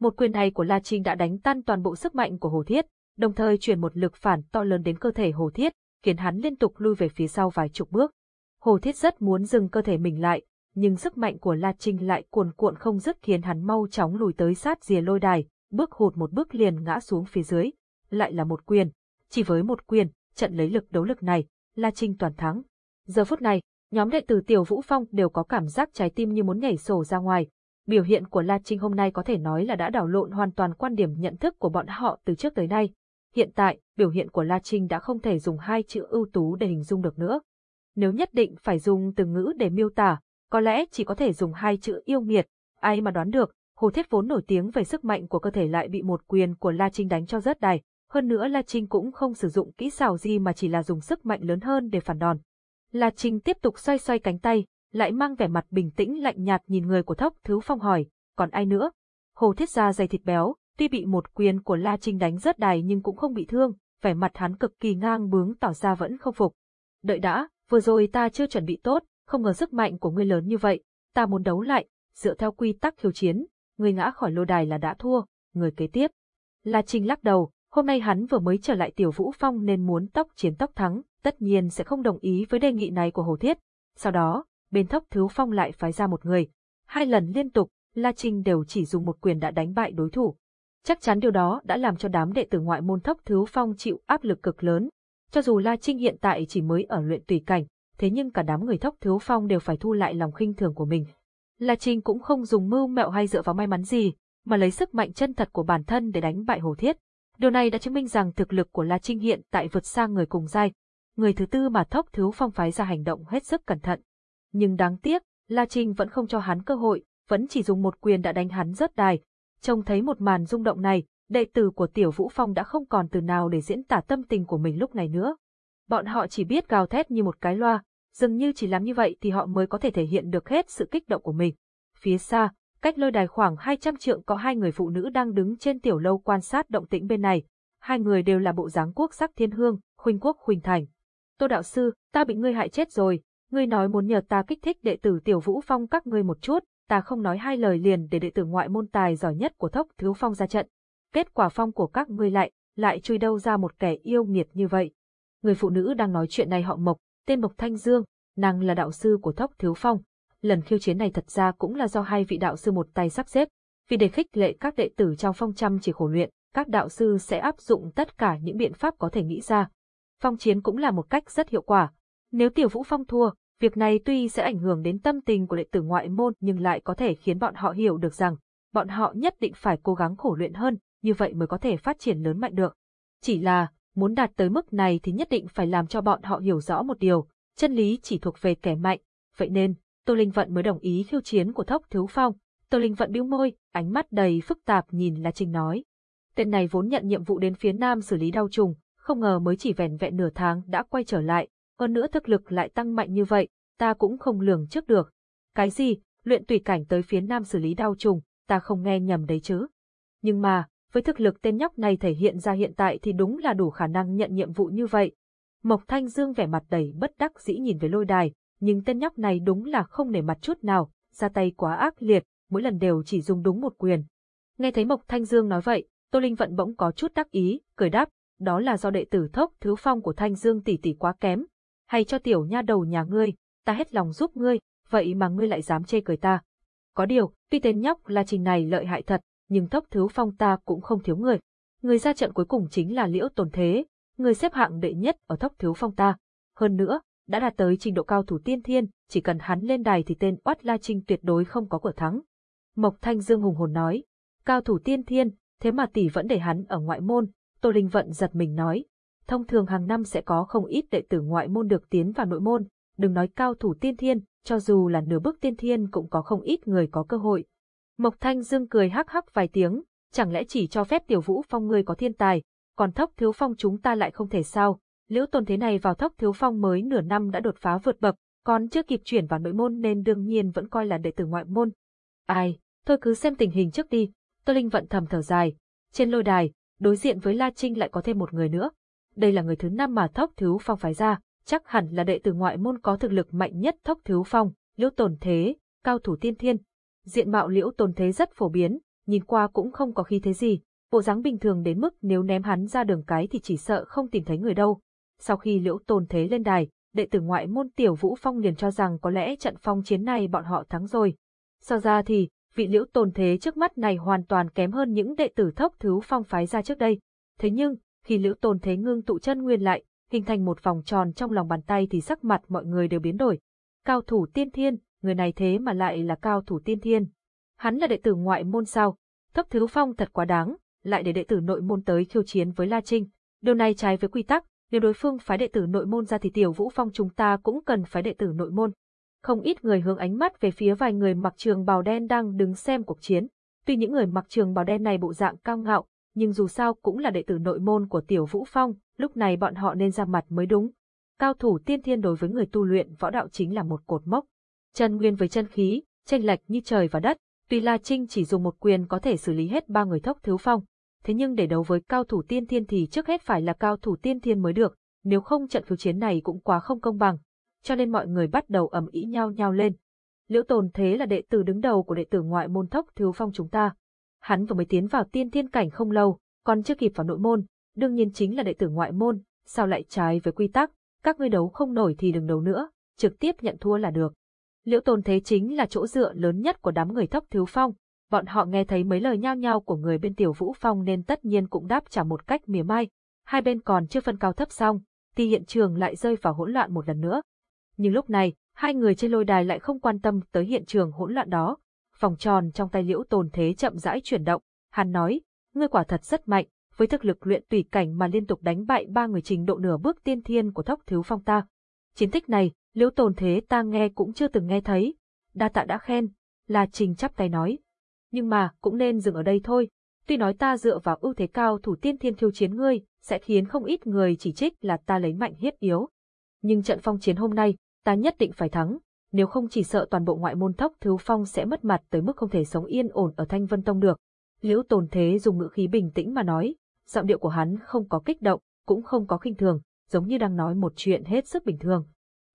Một quyền này của La Trinh đã đánh tan toàn bộ sức mạnh của Hồ Thiết, đồng thời truyền một lực phản to lớn đến cơ thể Hồ Thiết, khiến hắn liên tục lui về phía sau vài chục bước. Hồ Thiết rất muốn dừng cơ thể mình lại, nhưng sức mạnh của La Trinh lại cuồn cuộn không dứt khiến hắn mau chóng lùi tới sát rìa lôi đài, bước hụt một bước liền ngã xuống phía dưới. Lại là một quyền. Chỉ với một quyền, trận lấy lực đấu lực này, La Trinh toàn thắng. Giờ phút này, nhóm đệ tử Tiểu Vũ Phong đều có cảm giác trái tim như muốn nhảy sổ ra ngoài. Biểu hiện của La Trinh hôm nay có thể nói là đã đảo lộn hoàn toàn quan điểm nhận thức của bọn họ từ trước tới nay. hiện tại, biểu hiện của La Trinh đã không thể dùng hai chữ ưu tú để hình dung được nữa. Nếu nhất định phải dùng từ ngữ để miêu tả, có lẽ chỉ có thể dùng hai chữ yêu nghiệt, ai mà đoán được, Hồ Thiết vốn nổi tiếng về sức mạnh của cơ thể lại bị một quyền của La Trinh đánh cho rớt đài, hơn nữa La Trinh cũng không sử dụng kỹ xảo gì mà chỉ là dùng sức mạnh lớn hơn để phản đòn. La Trinh tiếp tục xoay xoay cánh tay, lại mang vẻ mặt bình tĩnh lạnh nhạt nhìn người của Thốc Thứ Phong hỏi, còn ai nữa? Hồ Thiết Gia dày thịt béo, tuy bị một quyền của La Trinh đánh rất đài nhưng cũng không bị thương, vẻ mặt hắn cực kỳ ngang bướng tỏ ra vẫn không phục. Đợi đã, vừa rồi ta chưa chuẩn bị tốt, không ngờ sức mạnh của ngươi lớn như vậy, ta muốn đấu lại, dựa theo quy tắc khiêu chiến, ngươi ngã khỏi lô đài là đã thua, người kế tiếp. La Trinh lắc đầu, hôm nay hắn vừa mới trở lại Tiểu Vũ Phong nên muốn tóc chiến tóc thắng, tất nhiên sẽ không đồng ý với đề nghị này của Hồ Thiết. Sau đó, bên thóc Thứ Phong lại phái ra một người. Hai lần liên tục, La Trinh đều chỉ dùng một quyền đã đánh bại đối thủ. Chắc chắn điều đó đã làm cho đám đệ tử ngoại môn thóc Thứ Phong chịu áp lực cực lớn. Cho dù La Trinh hiện tại chỉ mới ở luyện tùy cảnh, thế nhưng cả đám người thóc Thứ Phong đều phải thu lại lòng khinh thường của mình. La Trinh cũng không dùng mưu mẹo hay dựa vào may mắn gì, mà lấy sức mạnh chân thật của bản thân để đánh bại Hồ Thiết. Điều này đã chứng minh rằng thực lực của La Trinh hiện tại vượt xa người cùng giai. Người thứ tư mà Thốc thiếu Phong phái ra hành động hết sức cẩn thận. Nhưng đáng tiếc, La Trinh vẫn không cho hắn cơ hội, vẫn chỉ dùng một quyền đã đánh hắn rớt đài. Trông thấy một màn rung động này, đệ tử của Tiểu Vũ Phong đã không còn từ nào để diễn tả tâm tình của mình lúc này nữa. Bọn họ chỉ biết gào thét như một cái loa, dường như chỉ làm như vậy thì họ mới có thể thể hiện được hết sự kích động của mình. Phía xa, cách lôi đài khoảng 200 trượng có hai người phụ nữ đang đứng trên tiểu lâu quan sát động tĩnh bên này. Hai người đều là bộ dáng quốc sắc thiên hương, khuynh quốc khuynh thành. Tô đạo sư, ta bị ngươi hại chết rồi, ngươi nói muốn nhờ ta kích thích đệ tử tiểu vũ phong các ngươi một chút, ta không nói hai lời liền để đệ tử ngoại môn tài giỏi nhất của thốc thiếu phong ra trận. Kết quả phong của các ngươi lại, lại chui đâu ra một kẻ yêu nghiệt như vậy. Người phụ nữ đang nói chuyện này họ Mộc, tên Mộc Thanh Dương, nàng là đạo sư của Thốc Thiếu Phong. Lần khiêu chiến này thật ra cũng là do hai vị đạo sư một tay sắp xếp, vì để khích lệ các đệ tử trong phong chăm chỉ khổ luyện, các đạo sư sẽ áp dụng tất cả những biện pháp có thể nghĩ ra. Phong chiến cũng là một cách rất hiệu quả. Nếu Tiểu Vũ Phong thua, việc này tuy sẽ ảnh hưởng đến tâm tình của đệ tử ngoại môn nhưng lại có thể khiến bọn họ hiểu được rằng, bọn họ nhất định phải cố gắng khổ luyện hơn, như vậy mới có thể phát triển lớn mạnh được. Chỉ là, muốn đạt tới mức này thì nhất định phải làm cho bọn họ hiểu rõ một điều, chân lý chỉ thuộc về kẻ mạnh, vậy nên, Tô Linh Vận mới đồng ý khiêu chiến của Thốc Thiếu Phong. Tô Linh Vận bĩu môi, ánh mắt đầy phức tạp nhìn La Trinh nói. Tên này vốn nhận nhiệm vụ đến phía Nam xử lý đau trùng, không ngờ mới chỉ vẻn vẹn nửa tháng đã quay trở lại, hơn nữa thực lực lại tăng mạnh như vậy, ta cũng không lường trước được. Cái gì, luyện tùy cảnh tới phía Nam xử lý đau trùng, ta không nghe nhầm đấy chứ. Nhưng mà, với thực lực tên nhóc này thể hiện ra hiện tại thì đúng là đủ khả năng nhận nhiệm vụ như vậy. Mộc Thanh Dương vẻ mặt đầy bất đắc dĩ nhìn về lôi đài, nhưng tên nhóc này đúng là không nể mặt chút nào, ra tay quá ác liệt, mỗi lần đều chỉ dùng đúng một quyền. Nghe thấy Mộc Thanh Dương nói vậy, Tô Linh Vận bỗng có chút đắc ý, cười đáp, đó là do đệ tử thốc thứ phong của Thanh Dương tỷ tỷ quá kém, hay cho tiểu nha đầu nhà ngươi, ta hết lòng giúp ngươi, vậy mà ngươi lại dám chê cười ta. Có điều, tuy tên nhóc là trình này lợi hại thật, nhưng thốc thứ phong ta cũng không thiếu người. Người ra trận cuối cùng chính là Liễu Tồn Thế, người xếp hạng đệ nhất ở thốc thiếu phong ta. Hơn nữa, đã đạt tới trình độ cao thủ tiên thiên, chỉ cần hắn lên đài thì tên Oát La Trinh tuyệt đối không có cửa thắng. Mộc Thanh Dương hùng hồn nói, cao thủ tiên thiên, thế mà tỷ vẫn để hắn ở ngoại môn, Tô Linh Vận giật mình nói. Thông thường hàng năm sẽ có không ít đệ tử ngoại môn được tiến vào nội môn, đừng nói cao thủ tiên thiên, cho dù là nửa bước tiên thiên cũng có không ít người có cơ hội. Mộc Thanh Dương cười hắc hắc vài tiếng, chẳng lẽ chỉ cho phép tiểu vũ phong người có thiên tài, còn thốc thiếu phong chúng ta lại không thể sao. Liễu tồn thế này vào thốc thiếu phong mới nửa năm đã đột phá vượt bậc, còn chưa kịp chuyển vào nội môn nên đương nhiên vẫn coi là đệ tử ngoại môn. Ai, thôi cứ xem tình hình trước đi, Tô Linh vận thầm thở dài. Trên lôi đài, đối diện với La Trinh lại có thêm một người nữa. Đây là người thứ năm mà thốc thiếu phong phái ra, chắc hẳn là đệ tử ngoại môn có thực lực mạnh nhất thốc thiếu phong, liễu tồn thế, cao thủ tiên thiên. Diện mạo liễu tồn thế rất phổ biến, nhìn qua cũng không có khí thế gì, bộ dáng bình thường đến mức nếu ném hắn ra đường cái thì chỉ sợ không tìm thấy người đâu. Sau khi liễu tồn thế lên đài, đệ tử ngoại môn tiểu vũ phong liền cho rằng có lẽ trận phong chiến này bọn họ thắng rồi. Sau ra thì, vị liễu tồn thế trước mắt này hoàn toàn kém hơn những đệ tử thốc thứ phong phái ra trước đây. Thế nhưng, khi liễu tồn thế ngưng tụ chân nguyên lại, hình thành một vòng tròn trong lòng bàn tay thì sắc mặt mọi người đều biến đổi. Cao thủ tiên thiên, người này thế mà lại là cao thủ tiên thiên. Hắn là đệ tử ngoại môn sao? Thấp thứ phong thật quá đáng, lại để đệ tử nội môn tới khiêu chiến với La Trinh. Điều này trái với quy tắc, nếu đối phương phái đệ tử nội môn ra thì Tiểu Vũ Phong chúng ta cũng cần phái đệ tử nội môn. Không ít người hướng ánh mắt về phía vài người mặc trường bào đen đang đứng xem cuộc chiến. Tuy những người mặc trường bào đen này bộ dạng cao ngạo, nhưng dù sao cũng là đệ tử nội môn của Tiểu Vũ Phong, lúc này bọn họ nên ra mặt mới đúng. Cao thủ tiên thiên đối với người tu luyện võ đạo chính là một cột mốc. Chân nguyên với chân khí, tranh lệch như trời và đất, tuy La Trinh chỉ dùng một quyền có thể xử lý hết ba người thốc thiếu phong, thế nhưng để đấu với cao thủ tiên thiên thì trước hết phải là cao thủ tiên thiên mới được, nếu không trận khiêu chiến này cũng quá không công bằng, cho nên mọi người bắt đầu ầm ĩ nhau nhau lên. Liễu Tồn Thế là đệ tử đứng đầu của đệ tử ngoại môn thốc thiếu phong chúng ta. Hắn vừa mới tiến vào tiên thiên cảnh không lâu, còn chưa kịp vào nội môn, đương nhiên chính là đệ tử ngoại môn, sao lại trái với quy tắc, các ngươi đấu không nổi thì đừng đấu nữa, trực tiếp nhận thua là được. Liễu Tồn Thế chính là chỗ dựa lớn nhất của đám người thốc thiếu phong, bọn họ nghe thấy mấy lời nhao nhao của người bên Tiểu Vũ Phong nên tất nhiên cũng đáp trả một cách mỉa mai. Hai bên còn chưa phân cao thấp xong, thì hiện trường lại rơi vào hỗn loạn một lần nữa. Nhưng lúc này, hai người trên lôi đài lại không quan tâm tới hiện trường hỗn loạn đó. Vòng tròn trong tay Liễu Tồn Thế chậm rãi chuyển động, hắn nói, ngươi quả thật rất mạnh, với thực lực luyện tùy cảnh mà liên tục đánh bại ba người trình độ nửa bước tiên thiên của thốc thiếu phong ta. Chiến tích này, Liễu Tồn Thế ta nghe cũng chưa từng nghe thấy. Đa tạ đã khen, là trình chắp tay nói, nhưng mà cũng nên dừng ở đây thôi. Tuy nói ta dựa vào ưu thế cao thủ tiên thiên thiêu chiến ngươi, sẽ khiến không ít người chỉ trích là ta lấy mạnh hiếp yếu. Nhưng trận phong chiến hôm nay, ta nhất định phải thắng, nếu không chỉ sợ toàn bộ ngoại môn thốc thứ phong sẽ mất mặt tới mức không thể sống yên ổn ở Thanh Vân Tông được. Liễu Tồn Thế dùng ngữ khí bình tĩnh mà nói, giọng điệu của hắn không có kích động, cũng không có khinh thường, giống như đang nói một chuyện hết sức bình thường.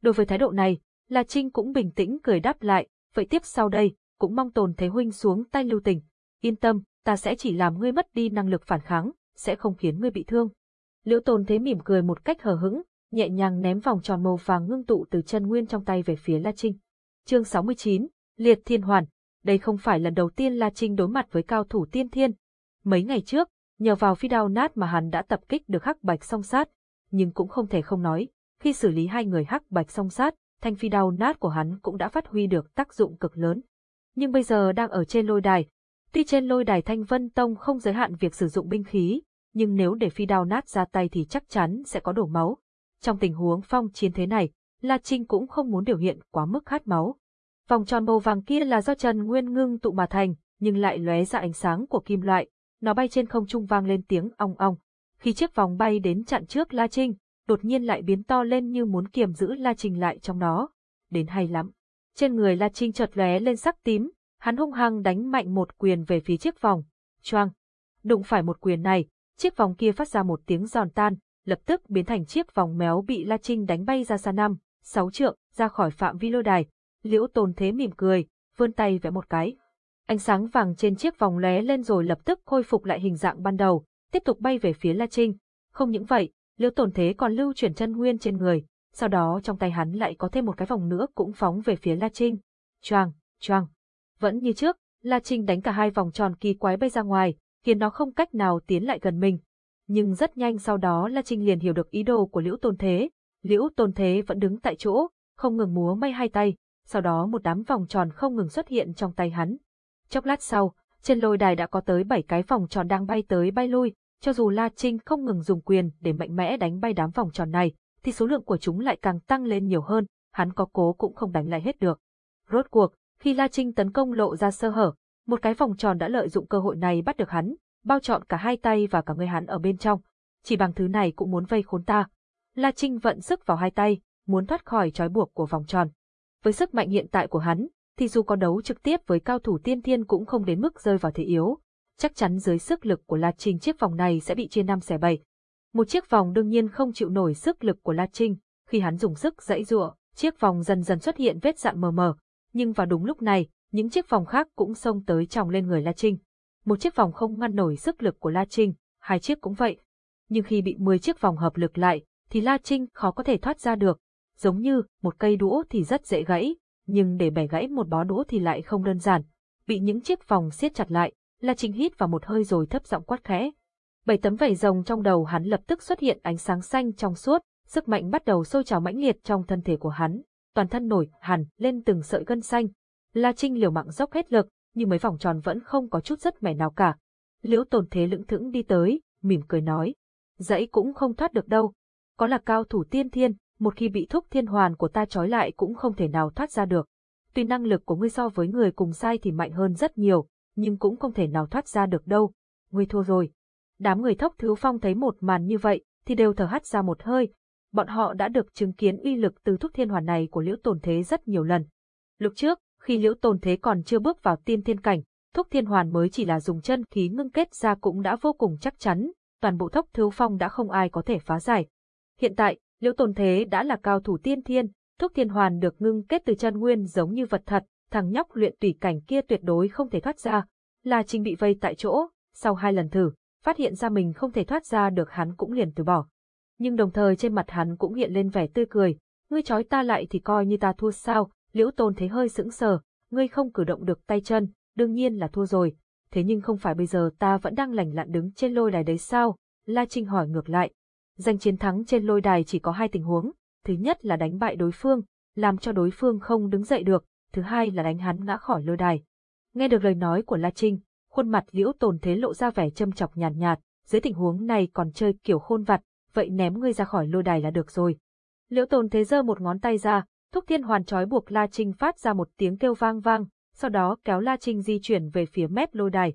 Đối với thái độ này, La Trinh cũng bình tĩnh cười đáp lại, vậy tiếp sau đây, cũng mong tồn thế huynh xuống tay lưu tình. Yên tâm, ta sẽ chỉ làm ngươi mất đi năng lực phản kháng, sẽ không khiến ngươi bị thương. Liễu tồn thế mỉm cười một cách hờ hững, nhẹ nhàng ném vòng tròn màu vàng ngưng tụ từ chân nguyên trong tay về phía La Trinh. Chương 69, Liệt Thiên Hoàn. Đây không phải lần đầu tiên La Trinh đối mặt với cao thủ tiên thiên. Mấy ngày trước, nhờ vào phi đao nát mà hắn đã tập kích được hắc bạch song sát, nhưng cũng không thể không nói, khi xử lý hai người hắc bạch song sát, thanh phi đao nát của hắn cũng đã phát huy được tác dụng cực lớn nhưng bây giờ đang ở trên lôi đài. Tuy trên lôi đài Thanh Vân Tông không giới hạn việc sử dụng binh khí, nhưng nếu để phi đao nát ra tay thì chắc chắn sẽ có đổ máu. Trong tình huống phong chiến thế này, La Trinh cũng không muốn biểu hiện quá mức khát máu. Vòng tròn màu vàng kia là do Trần Nguyên ngưng tụ mà thành, nhưng lại lóe ra ánh sáng của kim loại, nó bay trên không trung vang lên tiếng ong ong. Khi chiếc vòng bay đến chặn trước La Trinh, đột nhiên lại biến to lên như muốn kiềm giữ La Trinh lại trong nó. Đến hay lắm. Trên người La Trinh chợt lóe lên sắc tím, hắn hung hăng đánh mạnh một quyền về phía chiếc vòng. Choang! Đụng phải một quyền này, chiếc vòng kia phát ra một tiếng giòn tan, lập tức biến thành chiếc vòng méo bị La Trinh đánh bay ra xa năm, sáu trượng, ra khỏi phạm vi lôi đài. Liễu Tồn Thế mỉm cười, vươn tay vẽ một cái. Ánh sáng vàng trên chiếc vòng lóe lên rồi lập tức khôi phục lại hình dạng ban đầu, tiếp tục bay về phía La Trinh. Không những vậy, Liễu Tồn Thế còn lưu chuyển chân nguyên trên người, sau đó trong tay hắn lại có thêm một cái vòng nữa cũng phóng về phía La Trinh. Choang, choang. Vẫn như trước, La Trinh đánh cả hai vòng tròn kỳ quái bay ra ngoài, khiến nó không cách nào tiến lại gần mình. Nhưng rất nhanh sau đó La Trinh liền hiểu được ý đồ của Liễu Tôn Thế. Liễu Tôn Thế vẫn đứng tại chỗ, không ngừng múa may hai tay, sau đó một đám vòng tròn không ngừng xuất hiện trong tay hắn. Chốc lát sau, trên lôi đài đã có tới bảy cái vòng tròn đang bay tới bay lui, cho dù La Trinh không ngừng dùng quyền để mạnh mẽ đánh bay đám vòng tròn này, thì số lượng của chúng lại càng tăng lên nhiều hơn, hắn có cố cũng không đánh lại hết được. Rốt cuộc, khi La Trinh tấn công lộ ra sơ hở, một cái vòng tròn đã lợi dụng cơ hội này bắt được hắn, bao trọn cả hai tay và cả người hắn ở bên trong. Chỉ bằng thứ này cũng muốn vây khốn ta. La Trinh vận sức vào hai tay, muốn thoát khỏi trói buộc của vòng tròn. Với sức mạnh hiện tại của hắn, thì dù có đấu trực tiếp với cao thủ tiên thiên cũng không đến mức rơi vào thế yếu. Chắc chắn dưới sức lực của La Trinh chiếc vòng này sẽ bị chia năm xẻ bảy. Một chiếc vòng đương nhiên không chịu nổi sức lực của La Trinh, khi hắn dùng sức dãy giụa, chiếc vòng dần dần xuất hiện vết dạn mờ mờ, nhưng vào đúng lúc này, những chiếc vòng khác cũng xông tới chồng lên người La Trinh. Một chiếc vòng không ngăn nổi sức lực của La Trinh, hai chiếc cũng vậy. Nhưng khi bị 10 chiếc vòng hợp lực lại, thì La Trinh khó có thể thoát ra được. Giống như, một cây đũa thì rất dễ gãy, nhưng để bẻ gãy một bó đũa thì lại không đơn giản. Bị những chiếc vòng siết chặt lại, La Trinh hít vào một hơi rồi thấp giọng quát khẽ. Bảy tấm vảy rồng trong đầu hắn lập tức xuất hiện ánh sáng xanh trong suốt, sức mạnh bắt đầu sôi trào mãnh liệt trong thân thể của hắn, toàn thân nổi hẳn lên từng sợi gân xanh. La Trinh liều mạng dốc hết lực, nhưng mấy vòng tròn vẫn không có chút rất mẻ nào cả. Liễu Tồn Thế lững thững đi tới, mỉm cười nói: dãy cũng không thoát được đâu. Có là cao thủ tiên thiên, một khi bị thúc thiên hoàn của ta trói lại cũng không thể nào thoát ra được. Tuy năng lực của ngươi so với người cùng sai thì mạnh hơn rất nhiều, nhưng cũng không thể nào thoát ra được đâu. Ngươi thua rồi. Đám người thốc thiếu phong thấy một màn như vậy, thì đều thở hắt ra một hơi. Bọn họ đã được chứng kiến uy lực từ thúc thiên hoàn này của liễu tồn thế rất nhiều lần. Lúc trước, khi liễu tồn thế còn chưa bước vào tiên thiên cảnh, thúc thiên hoàn mới chỉ là dùng chân khí ngưng kết ra cũng đã vô cùng chắc chắn, toàn bộ thốc thiếu phong đã không ai có thể phá giải. Hiện tại, liễu tồn thế đã là cao thủ tiên thiên, thúc thiên hoàn được ngưng kết từ chân nguyên giống như vật thật, thằng nhóc luyện tùy cảnh kia tuyệt đối không thể thoát ra. là chính bị vây tại chỗ, sau hai lần thử, phát hiện ra mình không thể thoát ra được hắn cũng liền từ bỏ. Nhưng đồng thời trên mặt hắn cũng hiện lên vẻ tươi cười, ngươi trói ta lại thì coi như ta thua sao, liễu tôn thấy hơi sững sờ, ngươi không cử động được tay chân, đương nhiên là thua rồi, thế nhưng không phải bây giờ ta vẫn đang lành lặn đứng trên lôi đài đấy sao? La Trinh hỏi ngược lại. Giành chiến thắng trên lôi đài chỉ có hai tình huống, thứ nhất là đánh bại đối phương, làm cho đối phương không đứng dậy được, thứ hai là đánh hắn ngã khỏi lôi đài. Nghe được lời nói của La Trinh, khuôn mặt liễu tồn thế lộ ra vẻ châm chọc nhàn nhạt, nhạt, dưới tình huống này còn chơi kiểu khôn vặt, vậy ném ngươi ra khỏi lôi đài là được rồi. Liễu tồn thế giơ một ngón tay ra, thúc thiên hoàn trói buộc La Trinh phát ra một tiếng kêu vang vang, sau đó kéo La Trinh di chuyển về phía mép lôi đài.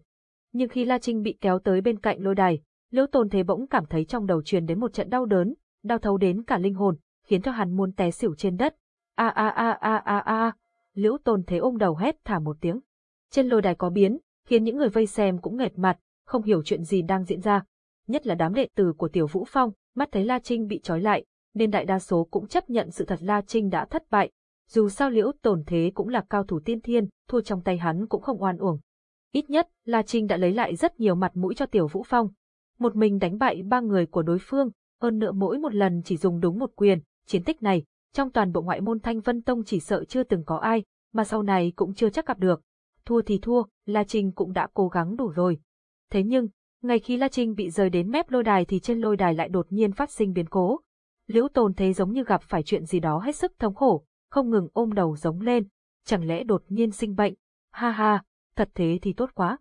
Nhưng khi La Trinh bị kéo tới bên cạnh lôi đài, Liễu Tồn Thế bỗng cảm thấy trong đầu truyền đến một trận đau đớn, đau thấu đến cả linh hồn, khiến cho hắn muốn té xỉu trên đất. A a a a a a. Liễu Tồn Thế ôm đầu hét thả một tiếng. Trên lôi đài có biến, khiến những người vây xem cũng nghẹt mặt, không hiểu chuyện gì đang diễn ra. Nhất là đám đệ tử của Tiểu Vũ Phong, mắt thấy La Trinh bị trói lại, nên đại đa số cũng chấp nhận sự thật La Trinh đã thất bại, dù sao liễu tổn thế cũng là cao thủ tiên thiên, thua trong tay hắn cũng không oan uổng. Ít nhất, La Trinh đã lấy lại rất nhiều mặt mũi cho Tiểu Vũ Phong. Một mình đánh bại ba người của đối phương, hơn nữa mỗi một lần chỉ dùng đúng một quyền, chiến tích này, trong toàn bộ ngoại môn Thanh Vân Tông chỉ sợ chưa từng có ai, mà sau này cũng chưa chắc gặp được. Thua thì thua, La Trinh cũng đã cố gắng đủ rồi. Thế nhưng, ngày khi La Trinh bị rời đến mép lôi đài thì trên lôi đài lại đột nhiên phát sinh biến cố. Liễu Tồn thấy giống như gặp phải chuyện gì đó hết sức thống khổ, không ngừng ôm đầu giống lên, chẳng lẽ đột nhiên sinh bệnh, ha ha, thật thế thì tốt quá.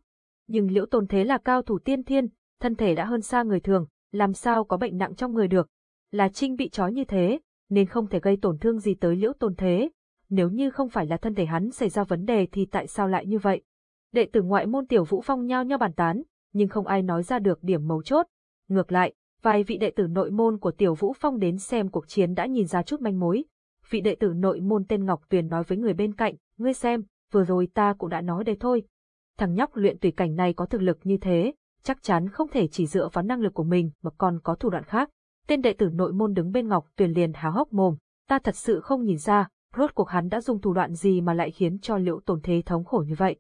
Nhưng liễu tồn thế là cao thủ tiên thiên, thân thể đã hơn xa người thường, làm sao có bệnh nặng trong người được. La Trinh bị trói như thế, nên không thể gây tổn thương gì tới liễu tồn thế. Nếu như không phải là thân thể hắn xảy ra vấn đề thì tại sao lại như vậy? Đệ tử ngoại môn tiểu vũ phong nhao nhao bàn tán, nhưng không ai nói ra được điểm mấu chốt. Ngược lại, vài vị đệ tử nội môn của tiểu vũ phong đến xem cuộc chiến đã nhìn ra chút manh mối, vị đệ tử nội môn tên Ngọc Tuyền nói với người bên cạnh, ngươi xem, vừa rồi ta cũng đã nói đây thôi. Thằng nhóc luyện tùy cảnh này có thực lực như thế, chắc chắn không thể chỉ dựa vào năng lực của mình mà còn có thủ đoạn khác. Tên đệ tử nội môn đứng bên Ngọc Tuyền liền há hốc mồm, ta thật sự không nhìn ra, rốt cuộc hắn đã dùng thủ đoạn gì mà lại khiến cho liễu tổn thế thống khổ như vậy.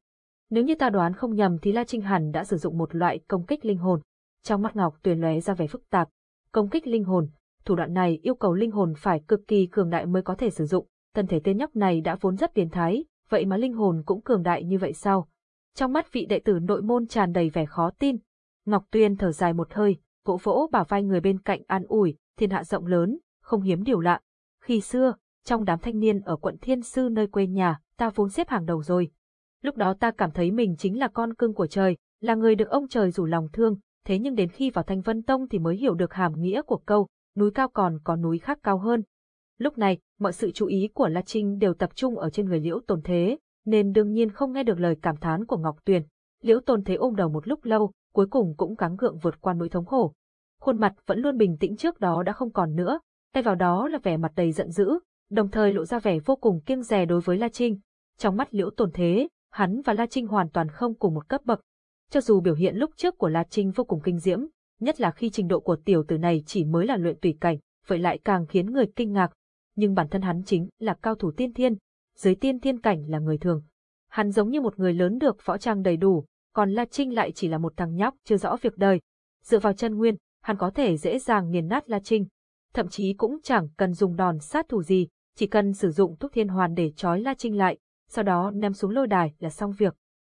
Nếu như ta đoán không nhầm thì La Trinh hẳn đã sử dụng một loại công kích linh hồn. Trong mắt Ngọc Tuyền lóe ra vẻ phức tạp. Công kích linh hồn, thủ đoạn này yêu cầu linh hồn phải cực kỳ cường đại mới có thể sử dụng, thân thể tên nhóc này đã vốn rất biến thái, vậy mà linh hồn cũng cường đại như vậy sao? Trong mắt vị đệ tử nội môn tràn đầy vẻ khó tin. Ngọc Tuyên thở dài một hơi, vỗ vỗ bả vai người bên cạnh an ủi, thiên hạ rộng lớn, không hiếm điều lạ. Khi xưa, trong đám thanh niên ở quận Thiên Sư nơi quê nhà, ta vốn xếp hàng đầu rồi. Lúc đó ta cảm thấy mình chính là con cưng của trời, là người được ông trời rủ lòng thương, thế nhưng đến khi vào Thanh Vân Tông thì mới hiểu được hàm nghĩa của câu, núi cao còn có núi khác cao hơn. Lúc này, mọi sự chú ý của La Trinh đều tập trung ở trên người Liễu Tồn Thế, nên đương nhiên không nghe được lời cảm thán của Ngọc Tuyền. Liễu Tồn Thế ôm đầu một lúc lâu, cuối cùng cũng gắng gượng vượt qua nỗi thống khổ. Khuôn mặt vẫn luôn bình tĩnh trước đó đã không còn nữa, thay vào đó là vẻ mặt đầy giận dữ, đồng thời lộ ra vẻ vô cùng kiêng dè đối với La Trinh. Trong mắt Liễu Tồn Thế, hắn và La Trinh hoàn toàn không cùng một cấp bậc. Cho dù biểu hiện lúc trước của La Trinh vô cùng kinh diễm, nhất là khi trình độ của tiểu tử này chỉ mới là luyện tùy cảnh, vậy lại càng khiến người kinh ngạc. Nhưng bản thân hắn chính là cao thủ tiên thiên, dưới tiên thiên cảnh là người thường. Hắn giống như một người lớn được võ trang đầy đủ, còn La Trinh lại chỉ là một thằng nhóc chưa rõ việc đời. Dựa vào chân nguyên, hắn có thể dễ dàng nghiền nát La Trinh. Thậm chí cũng chẳng cần dùng đòn sát thủ gì, chỉ cần sử dụng thuốc thiên hoàn để trói La Trinh lại, sau đó ném xuống lôi đài là xong việc.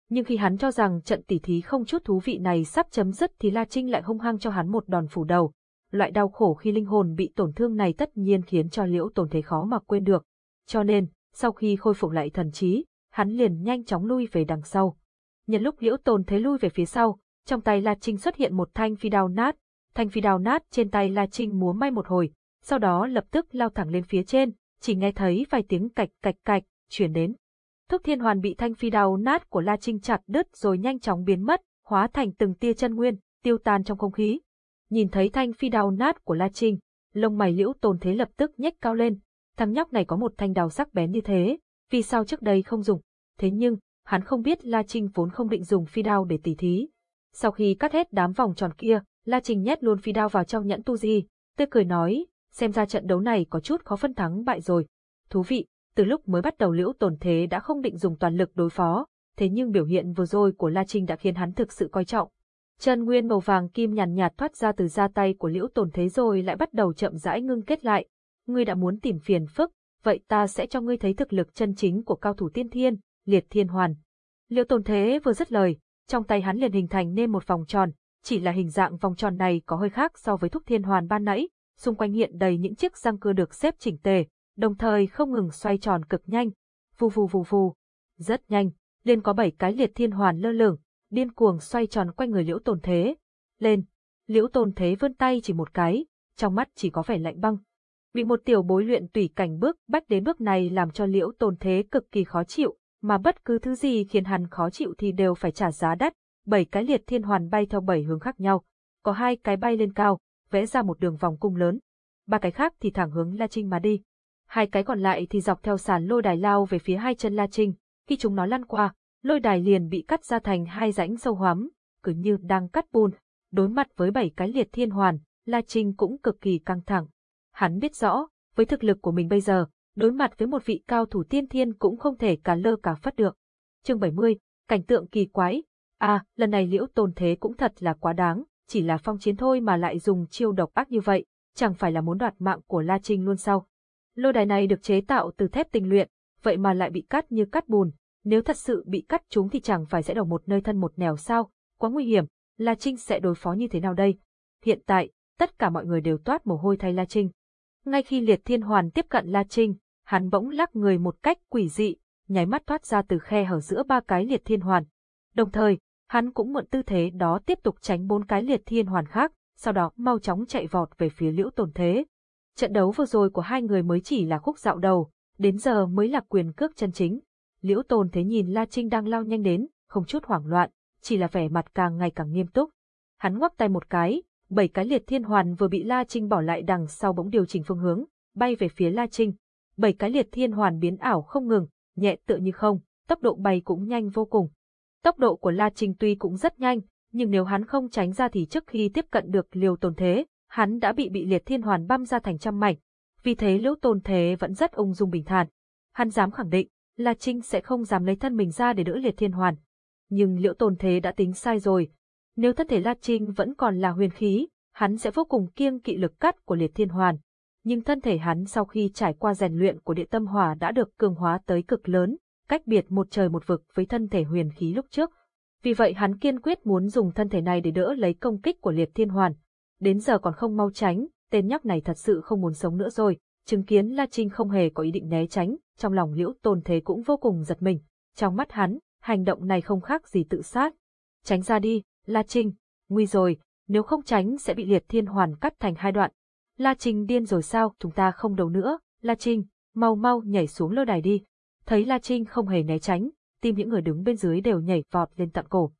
Nhưng khi hắn cho rằng trận tỉ thí không chút thú vị này sắp chấm dứt thì La Trinh lại hung hăng cho hắn một đòn phủ đầu. Loại đau khổ khi linh hồn bị tổn thương này tất nhiên khiến cho liễu tổn thế khó mà quên được. Cho nên, sau khi khôi phục lại thần trí, hắn liền nhanh chóng lui về đằng sau. Nhân lúc liễu tồn thế lui về phía sau, trong tay La Trinh xuất hiện một thanh phi đao nát, thanh phi đao nát trên tay La Trinh múa may một hồi, sau đó lập tức lao thẳng lên phía trên, chỉ nghe thấy vài tiếng cạch cạch cạch, chuyển đến. Thúc thiên hoàn bị thanh phi đao nát của La Trinh chặt đứt rồi nhanh chóng biến mất, hóa thành từng tia chân nguyên, tiêu tan trong không khí. Nhìn thấy thanh phi đao nát của La Trinh, lông mày liễu tồn thế lập tức nhếch cao lên. Thằng nhóc này có một thanh đào sắc bén như thế, vì sao trước đây không dùng? Thế nhưng, hắn không biết La Trinh vốn không định dùng phi đao để tỉ thí. Sau khi cắt hết đám vòng tròn kia, La Trinh nhét luôn phi đao vào trong nhẫn tu di, tươi cười nói, xem ra trận đấu này có chút khó phân thắng bại rồi. Thú vị, từ lúc mới bắt đầu liễu tồn thế đã không định dùng toàn lực đối phó, thế nhưng biểu hiện vừa rồi của La Trinh đã khiến hắn thực sự coi trọng. Chân nguyên màu vàng kim nhàn nhạt, thoát ra từ da tay của liễu tồn thế rồi lại bắt đầu chậm rãi ngưng kết lại. Ngươi đã muốn tìm phiền phức, vậy ta sẽ cho ngươi thấy thực lực chân chính của cao thủ tiên thiên, liệt thiên hoàn. Liễu tồn thế vừa dứt lời, trong tay hắn liền hình thành nên một vòng tròn, chỉ là hình dạng vòng tròn này có hơi khác so với thúc thiên hoàn ban nãy, xung quanh hiện đầy những chiếc răng cưa được xếp chỉnh tề, đồng thời không ngừng xoay tròn cực nhanh. Vù vù vù vù. Rất nhanh, liền có bảy cái liệt thiên hoàn lơ lửng, điên cuồng xoay tròn quanh người liễu tồn thế. Lên, liễu tồn thế vươn tay chỉ một cái, trong mắt chỉ có vẻ lạnh băng. Bị một tiểu bối luyện tùy cảnh bước bách đến bước này làm cho liễu tồn thế cực kỳ khó chịu, mà bất cứ thứ gì khiến hắn khó chịu thì đều phải trả giá đắt. Bảy cái liệt thiên hoàn bay theo bảy hướng khác nhau, có hai cái bay lên cao, vẽ ra một đường vòng cung lớn. Ba cái khác thì thẳng hướng La Trinh mà đi. Hai cái còn lại thì dọc theo sàn lôi đài lao về phía hai chân La Trinh. Khi chúng nó lăn qua, lôi đài liền bị cắt ra thành hai rãnh sâu hoắm, cứ như đang cắt bùn. Đối mặt với bảy cái liệt thiên hoàn, La Trinh cũng cực kỳ căng thẳng. Hắn biết rõ, với thực lực của mình bây giờ, đối mặt với một vị cao thủ tiên thiên cũng không thể cả lơ cả phất được. Chương 70, cảnh tượng kỳ quái. À, lần này liễu tôn thế cũng thật là quá đáng, chỉ là phong chiến thôi mà lại dùng chiêu độc ác như vậy, chẳng phải là muốn đoạt mạng của La Trinh luôn sao. Lô đài này được chế tạo từ thép tinh luyện, vậy mà lại bị cắt như cắt bùn, nếu thật sự bị cắt chúng thì chẳng phải sẽ đầu một nơi thân một nẻo sao, quá nguy hiểm, La Trinh sẽ đối phó như thế nào đây? Hiện tại, tất cả mọi người đều toát mồ hôi thay La Trinh. Ngay khi Liệt Thiên Hoàn tiếp cận La Trinh, hắn bỗng lắc người một cách quỷ dị, nháy mắt thoát ra từ khe hở giữa ba cái Liệt Thiên Hoàn. Đồng thời, hắn cũng mượn tư thế đó tiếp tục tránh bốn cái Liệt Thiên Hoàn khác, sau đó mau chóng chạy vọt về phía Liễu Tồn Thế. Trận đấu vừa rồi của hai người mới chỉ là khúc dạo đầu, đến giờ mới là quyền cước chân chính. Liễu Tồn Thế nhìn La Trinh đang lao nhanh đến, không chút hoảng loạn, chỉ là vẻ mặt càng ngày càng nghiêm túc. Hắn ngoắc tay một cái, bảy cái liệt thiên hoàn vừa bị La Trinh bỏ lại đằng sau bỗng điều chỉnh phương hướng, bay về phía La Trinh. Bảy cái liệt thiên hoàn biến ảo không ngừng, nhẹ tựa như không, tốc độ bay cũng nhanh vô cùng. Tốc độ của La Trinh tuy cũng rất nhanh, nhưng nếu hắn không tránh ra thì trước khi tiếp cận được liều tồn thế, hắn đã bị bị liệt thiên hoàn băm ra thành trăm mảnh. Vì thế liễu tồn thế vẫn rất ung dung bình thản. Hắn dám khẳng định, La Trinh sẽ không dám lấy thân mình ra để đỡ liệt thiên hoàn. Nhưng liễu tồn thế đã tính sai rồi. Nếu thân thể La Trinh vẫn còn là huyền khí, hắn sẽ vô cùng kiêng kỵ lực cắt của liệt thiên hoàn. Nhưng thân thể hắn sau khi trải qua rèn luyện của địa tâm hỏa đã được cường hóa tới cực lớn, cách biệt một trời một vực với thân thể huyền khí lúc trước. Vì vậy hắn kiên quyết muốn dùng thân thể này để đỡ lấy công kích của liệt thiên hoàn. Đến giờ còn không mau tránh, tên nhóc này thật sự không muốn sống nữa rồi. Chứng kiến La Trinh không hề có ý định né tránh, trong lòng liễu tôn thế cũng vô cùng giật mình. Trong mắt hắn, hành động này không khác gì tự sát. Tránh ra đi, La Trinh, nguy rồi, nếu không tránh sẽ bị liệt thiên hoàn cắt thành hai đoạn. La Trinh điên rồi sao, chúng ta không đấu nữa, La Trinh, mau mau nhảy xuống lô đài đi. Thấy La Trinh không hề né tránh, tim những người đứng bên dưới đều nhảy vọt lên tận cổ.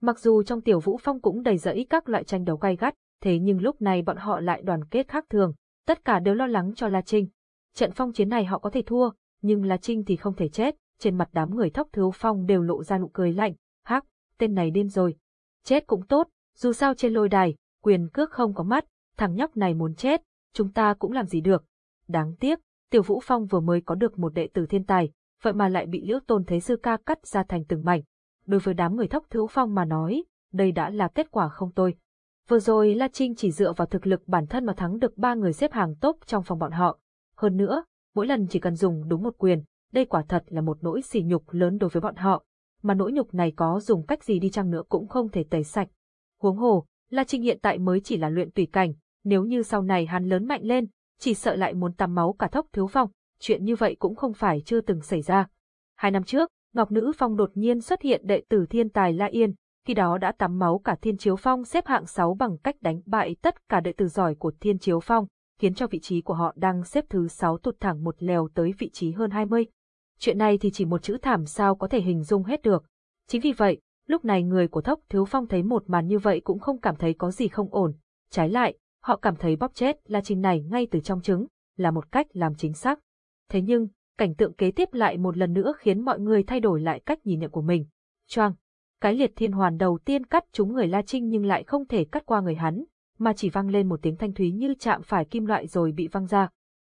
Mặc dù trong tiểu vũ phong cũng đầy rẫy các loại tranh đấu gay gắt, thế nhưng lúc này bọn họ lại đoàn kết khác thường, tất cả đều lo lắng cho La Trinh. Trận phong chiến này họ có thể thua, nhưng La Trinh thì không thể chết, trên mặt đám người thóc thiếu phong đều lộ ra nụ cười lạnh, hắc, tên này điên rồi. Chết cũng tốt, dù sao trên lôi đài, quyền cước không có mắt, thằng nhóc này muốn chết, chúng ta cũng làm gì được. Đáng tiếc, Tiểu Vũ Phong vừa mới có được một đệ tử thiên tài, vậy mà lại bị Liễu Tôn Thế Sư ca cắt ra thành từng mảnh. Đối với đám người thóc thiếu phong mà nói, đây đã là kết quả không tồi. Vừa rồi La Trinh chỉ dựa vào thực lực bản thân mà thắng được ba người xếp hàng tốt trong phòng bọn họ. Hơn nữa, mỗi lần chỉ cần dùng đúng một quyền, đây quả thật là một nỗi sỉ nhục lớn đối với bọn họ. Mà nỗi nhục này có dùng cách gì đi chăng nữa cũng không thể tẩy sạch. Huống hồ, La Trinh hiện tại mới chỉ là luyện tùy cảnh, nếu như sau này hắn lớn mạnh lên, chỉ sợ lại muốn tắm máu cả thốc thiếu phong, chuyện như vậy cũng không phải chưa từng xảy ra. Hai năm trước, Ngọc Nữ Phong đột nhiên xuất hiện đệ tử thiên tài La Yên, khi đó đã tắm máu cả Thiên Chiếu Phong xếp hạng 6 bằng cách đánh bại tất cả đệ tử giỏi của Thiên Chiếu Phong, khiến cho vị trí của họ đang xếp thứ 6 tụt thẳng một lèo tới vị trí hơn 20. Chuyện này thì chỉ một chữ thảm sao có thể hình dung hết được. Chính vì vậy, lúc này người của Thốc Thiếu Phong thấy một màn như vậy cũng không cảm thấy có gì không ổn. Trái lại, họ cảm thấy bóp chết La Trinh này ngay từ trong trứng, là một cách làm chính xác. Thế nhưng, cảnh tượng kế tiếp lại một lần nữa khiến mọi người thay đổi lại cách nhìn nhận của mình. Choang! Cái liệt thiên hoàn đầu tiên cắt trúng người La Trinh nhưng lại không thể cắt qua người hắn, mà chỉ vang lên một tiếng thanh thúy như chạm phải kim loại rồi bị văng ra.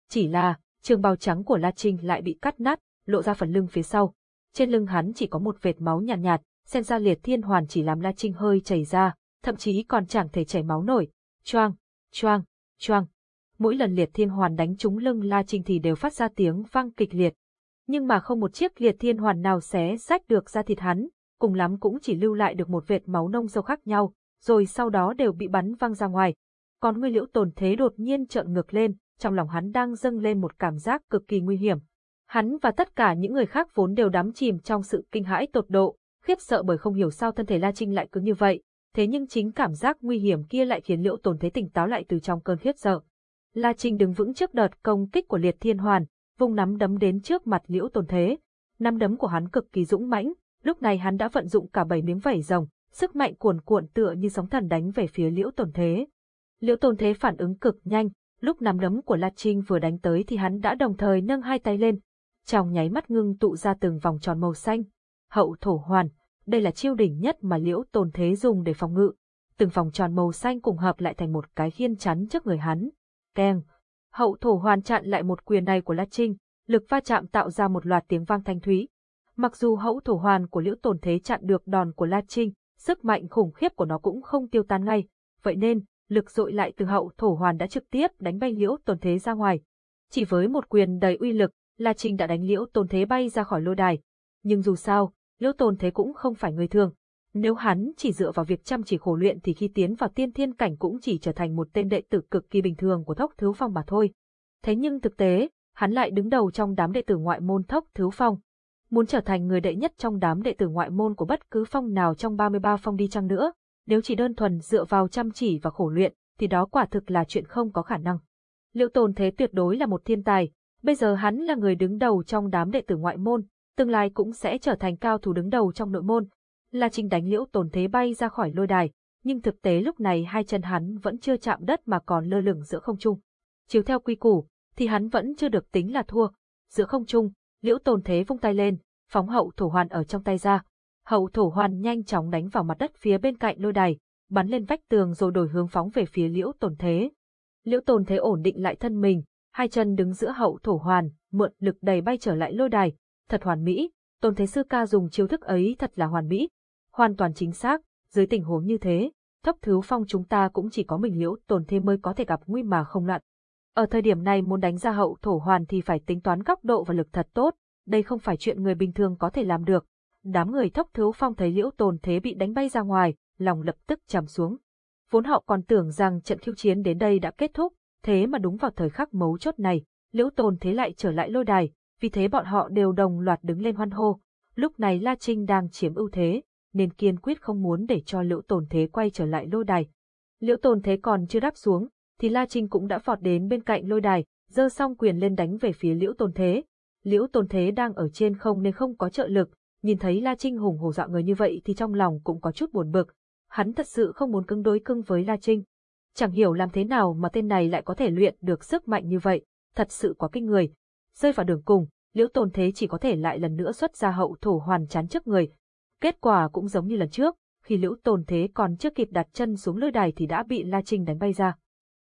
Chỉ là, trường bào trắng của La Trinh lại bị cắt nát, lộ ra phần lưng phía sau. Trên lưng hắn chỉ có một vệt máu nhàn nhạt, nhạt, xem ra liệt thiên hoàn chỉ làm La Trinh hơi chảy ra, thậm chí còn chẳng thể chảy máu nổi. Choang, choang, choang. Mỗi lần liệt thiên hoàn đánh trúng lưng La Trinh thì đều phát ra tiếng vang kịch liệt. Nhưng mà không một chiếc liệt thiên hoàn nào xé rách được ra thịt hắn, cùng lắm cũng chỉ lưu lại được một vệt máu nông sâu khác nhau, rồi sau đó đều bị bắn văng ra ngoài. Còn Nguyên Liễu Tồn Thế đột nhiên trợn ngược lên, trong lòng hắn đang dâng lên một cảm giác cực kỳ nguy hiểm. Hắn và tất cả những người khác vốn đều đắm chìm trong sự kinh hãi tột độ, khiếp sợ bởi không hiểu sao thân thể La Trinh lại cứ như vậy, thế nhưng chính cảm giác nguy hiểm kia lại khiến Liễu Tồn Thế tỉnh táo lại từ trong cơn khiếp sợ. La Trinh đứng vững trước đợt công kích của Liệt Thiên Hoàn, vung nắm đấm đến trước mặt Liễu Tồn Thế. Nắm đấm của hắn cực kỳ dũng mãnh, lúc này hắn đã vận dụng cả bảy miếng vảy rồng, sức mạnh cuồn cuộn tựa như sóng thần đánh về phía Liễu Tồn Thế. Liễu Tồn Thế phản ứng cực nhanh, lúc nắm đấm của La Trinh vừa đánh tới thì hắn đã đồng thời nâng hai tay lên, trong nháy mắt ngưng tụ ra từng vòng tròn màu xanh. Hậu thổ hoàn, đây là chiêu đỉnh nhất mà Liễu Tồn Thế dùng để phòng ngự. Từng vòng tròn màu xanh cùng hợp lại thành một cái khiên chắn trước người hắn. Keng! Hậu thổ hoàn chặn lại một quyền này của La Trinh, lực va chạm tạo ra một loạt tiếng vang thanh thúy. Mặc dù hậu thổ hoàn của Liễu Tồn Thế chặn được đòn của La Trinh, sức mạnh khủng khiếp của nó cũng không tiêu tan ngay, vậy nên, lực dội lại từ hậu thổ hoàn đã trực tiếp đánh bay liễu tồn thế ra ngoài. Chỉ với một quyền đầy uy lực, La Trinh đã đánh liễu tồn thế bay ra khỏi lôi đài. Nhưng dù sao, liễu tồn thế cũng không phải người thường. Nếu hắn chỉ dựa vào việc chăm chỉ khổ luyện thì khi tiến vào tiên thiên cảnh cũng chỉ trở thành một tên đệ tử cực kỳ bình thường của thốc thiếu phong mà thôi. Thế nhưng thực tế, hắn lại đứng đầu trong đám đệ tử ngoại môn thốc thiếu phong, muốn trở thành người đệ nhất trong đám đệ tử ngoại môn của bất cứ phong nào trong 33 phong đi chăng nữa, nếu chỉ đơn thuần dựa vào chăm chỉ và khổ luyện, thì đó quả thực là chuyện không có khả năng. Liễu Tồn Thế tuyệt đối là một thiên tài, bây giờ hắn là người đứng đầu trong đám đệ tử ngoại môn, tương lai cũng sẽ trở thành cao thủ đứng đầu trong nội môn. La Trinh đánh Liễu Tồn Thế bay ra khỏi lôi đài, nhưng thực tế lúc này hai chân hắn vẫn chưa chạm đất mà còn lơ lửng giữa không trung. Chiếu theo quy củ, thì hắn vẫn chưa được tính là thua. Giữa không trung, Liễu Tồn Thế vung tay lên, phóng hậu thổ hoàn ở trong tay ra. Hậu thổ hoàn nhanh chóng đánh vào mặt đất phía bên cạnh lôi đài, bắn lên vách tường rồi đổi hướng phóng về phía Liễu Tồn Thế. Liễu Tồn Thế ổn định lại thân mình, hai chân đứng giữa hậu thổ hoàn, mượn lực đầy bay trở lại lôi đài, thật hoàn mỹ, Tồn Thế sư ca dùng chiêu thức ấy thật là hoàn mỹ, hoàn toàn chính xác, dưới tình huống như thế, thấp thứ phong chúng ta cũng chỉ có mình Liễu Tồn Thế mới có thể gặp nguy mà không loạn. Ở thời điểm này muốn đánh ra hậu thổ hoàn thì phải tính toán góc độ và lực thật tốt, đây không phải chuyện người bình thường có thể làm được. Đám người Thấp thiếu phong thấy liễu tồn thế bị đánh bay ra ngoài, lòng lập tức trầm xuống. Vốn họ còn tưởng rằng trận khiêu chiến đến đây đã kết thúc, thế mà đúng vào thời khắc mấu chốt này, liễu tồn thế lại trở lại lôi đài, vì thế bọn họ đều đồng loạt đứng lên hoan hô. Lúc này La Trinh đang chiếm ưu thế, nên kiên quyết không muốn để cho liễu tồn thế quay trở lại lôi đài. Liễu tồn thế còn chưa đáp xuống, thì La Trinh cũng đã vọt đến bên cạnh lôi đài, giơ xong quyền lên đánh về phía liễu tồn thế, Liễu Tồn Thế đang ở trên không nên không có trợ lực, nhìn thấy La Trinh hùng hổ dọa người như vậy thì trong lòng cũng có chút buồn bực. Hắn thật sự không muốn cứng đối cứng với La Trinh. Chẳng hiểu làm thế nào mà tên này lại có thể luyện được sức mạnh như vậy, thật sự quá kinh người. Rơi vào đường cùng, Liễu Tồn Thế chỉ có thể lại lần nữa xuất ra hậu thổ hoàn chán trước người. Kết quả cũng giống như lần trước, khi Liễu Tồn Thế còn chưa kịp đặt chân xuống lôi đài thì đã bị La Trinh đánh bay ra.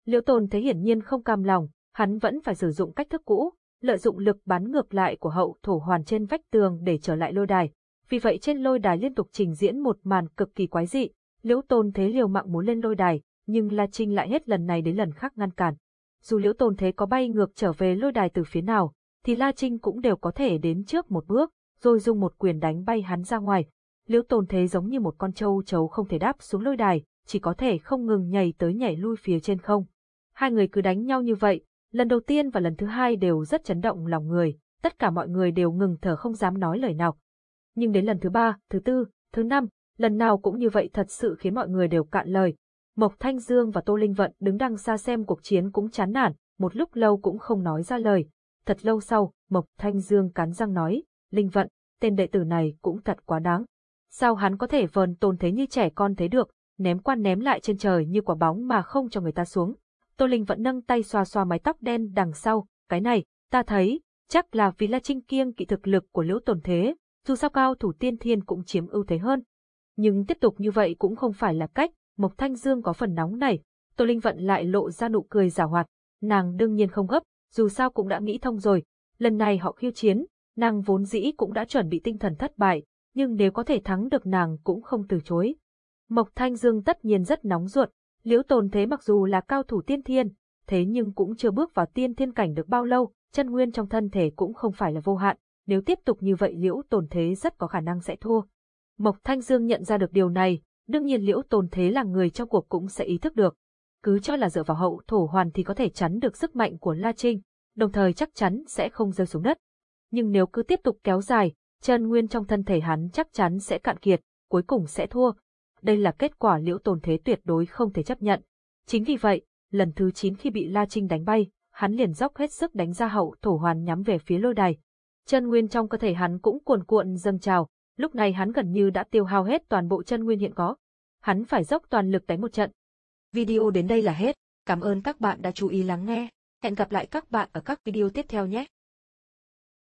Liễu Tồn Thế hiển nhiên không cam lòng, hắn vẫn phải sử dụng cách thức cũ, lợi dụng lực bắn ngược lại của hậu thổ hoàn trên vách tường để trở lại lôi đài. Vì vậy trên lôi đài liên tục trình diễn một màn cực kỳ quái dị, Liễu Tôn Thế liều mạng muốn lên lôi đài, nhưng La Trinh lại hết lần này đến lần khác ngăn cản. Dù Liễu Tôn Thế có bay ngược trở về lôi đài từ phía nào, thì La Trinh cũng đều có thể đến trước một bước, rồi dùng một quyền đánh bay hắn ra ngoài. Liễu Tôn Thế giống như một con trâu trấu không thể đáp xuống lôi đài, chỉ có thể không ngừng nhảy tới nhảy lui phía trên không. Hai người cứ đánh nhau như vậy, Lần đầu tiên và lần thứ hai đều rất chấn động lòng người, tất cả mọi người đều ngừng thở không dám nói lời nào. Nhưng đến lần thứ ba, thứ tư, thứ năm, Lần nào cũng như vậy thật sự khiến mọi người đều cạn lời. Mộc Thanh Dương và Tô Linh Vận đứng đằng xa xem cuộc chiến cũng chán nản, một lúc lâu cũng không nói ra lời. Thật lâu sau, Mộc Thanh Dương cắn răng nói, Linh Vận, tên đệ tử này cũng thật quá đáng. Sao hắn có thể vờn tồn thế như trẻ con thế được, ném quan ném lại trên trời như quả bóng mà không cho người ta xuống. Tô Linh Vận nâng tay xoa xoa mái tóc đen đằng sau, cái này, ta thấy, chắc là vì La Trinh kiêng kỵ thực lực của liễu tồn thế, dù sao cao thủ tiên thiên cũng chiếm ưu thế hơn. Nhưng tiếp tục như vậy cũng không phải là cách, Mộc Thanh Dương có phần nóng này, Tô Linh Vận lại lộ ra nụ cười giả hoạt, nàng đương nhiên không gấp, dù sao cũng đã nghĩ thông rồi, lần này họ khiêu chiến, nàng vốn dĩ cũng đã chuẩn bị tinh thần thất bại, nhưng nếu có thể thắng được nàng cũng không từ chối. Mộc Thanh Dương tất nhiên rất nóng ruột, liễu tồn thế mặc dù là cao thủ tiên thiên, thế nhưng cũng chưa bước vào tiên thiên cảnh được bao lâu, chân nguyên trong thân thể cũng không phải là vô hạn, nếu tiếp tục như vậy liễu tồn thế rất có khả năng sẽ thua. Mộc Thanh Dương nhận ra được điều này, đương nhiên liễu tồn thế là người trong cuộc cũng sẽ ý thức được. Cứ cho là dựa vào hậu thổ hoàn thì có thể chắn được sức mạnh của La Trinh, đồng thời chắc chắn sẽ không rơi xuống đất. Nhưng nếu cứ tiếp tục kéo dài, chân nguyên trong thân thể hắn chắc chắn sẽ cạn kiệt, cuối cùng sẽ thua. Đây là kết quả liễu tồn thế tuyệt đối không thể chấp nhận. Chính vì vậy, lần thứ 9 khi bị La Trinh đánh bay, hắn liền dốc hết sức đánh ra hậu thổ hoàn nhắm về phía lôi đài. Chân nguyên trong cơ thể hắn cũng cuồn cuộn dâng trào, lúc này hắn gần như đã tiêu hao hết toàn bộ chân nguyên hiện có. Hắn phải dốc toàn lực đánh một trận. Video đến đây là hết. Cảm ơn các bạn đã chú ý lắng nghe. Hẹn gặp lại các bạn ở các video tiếp theo nhé.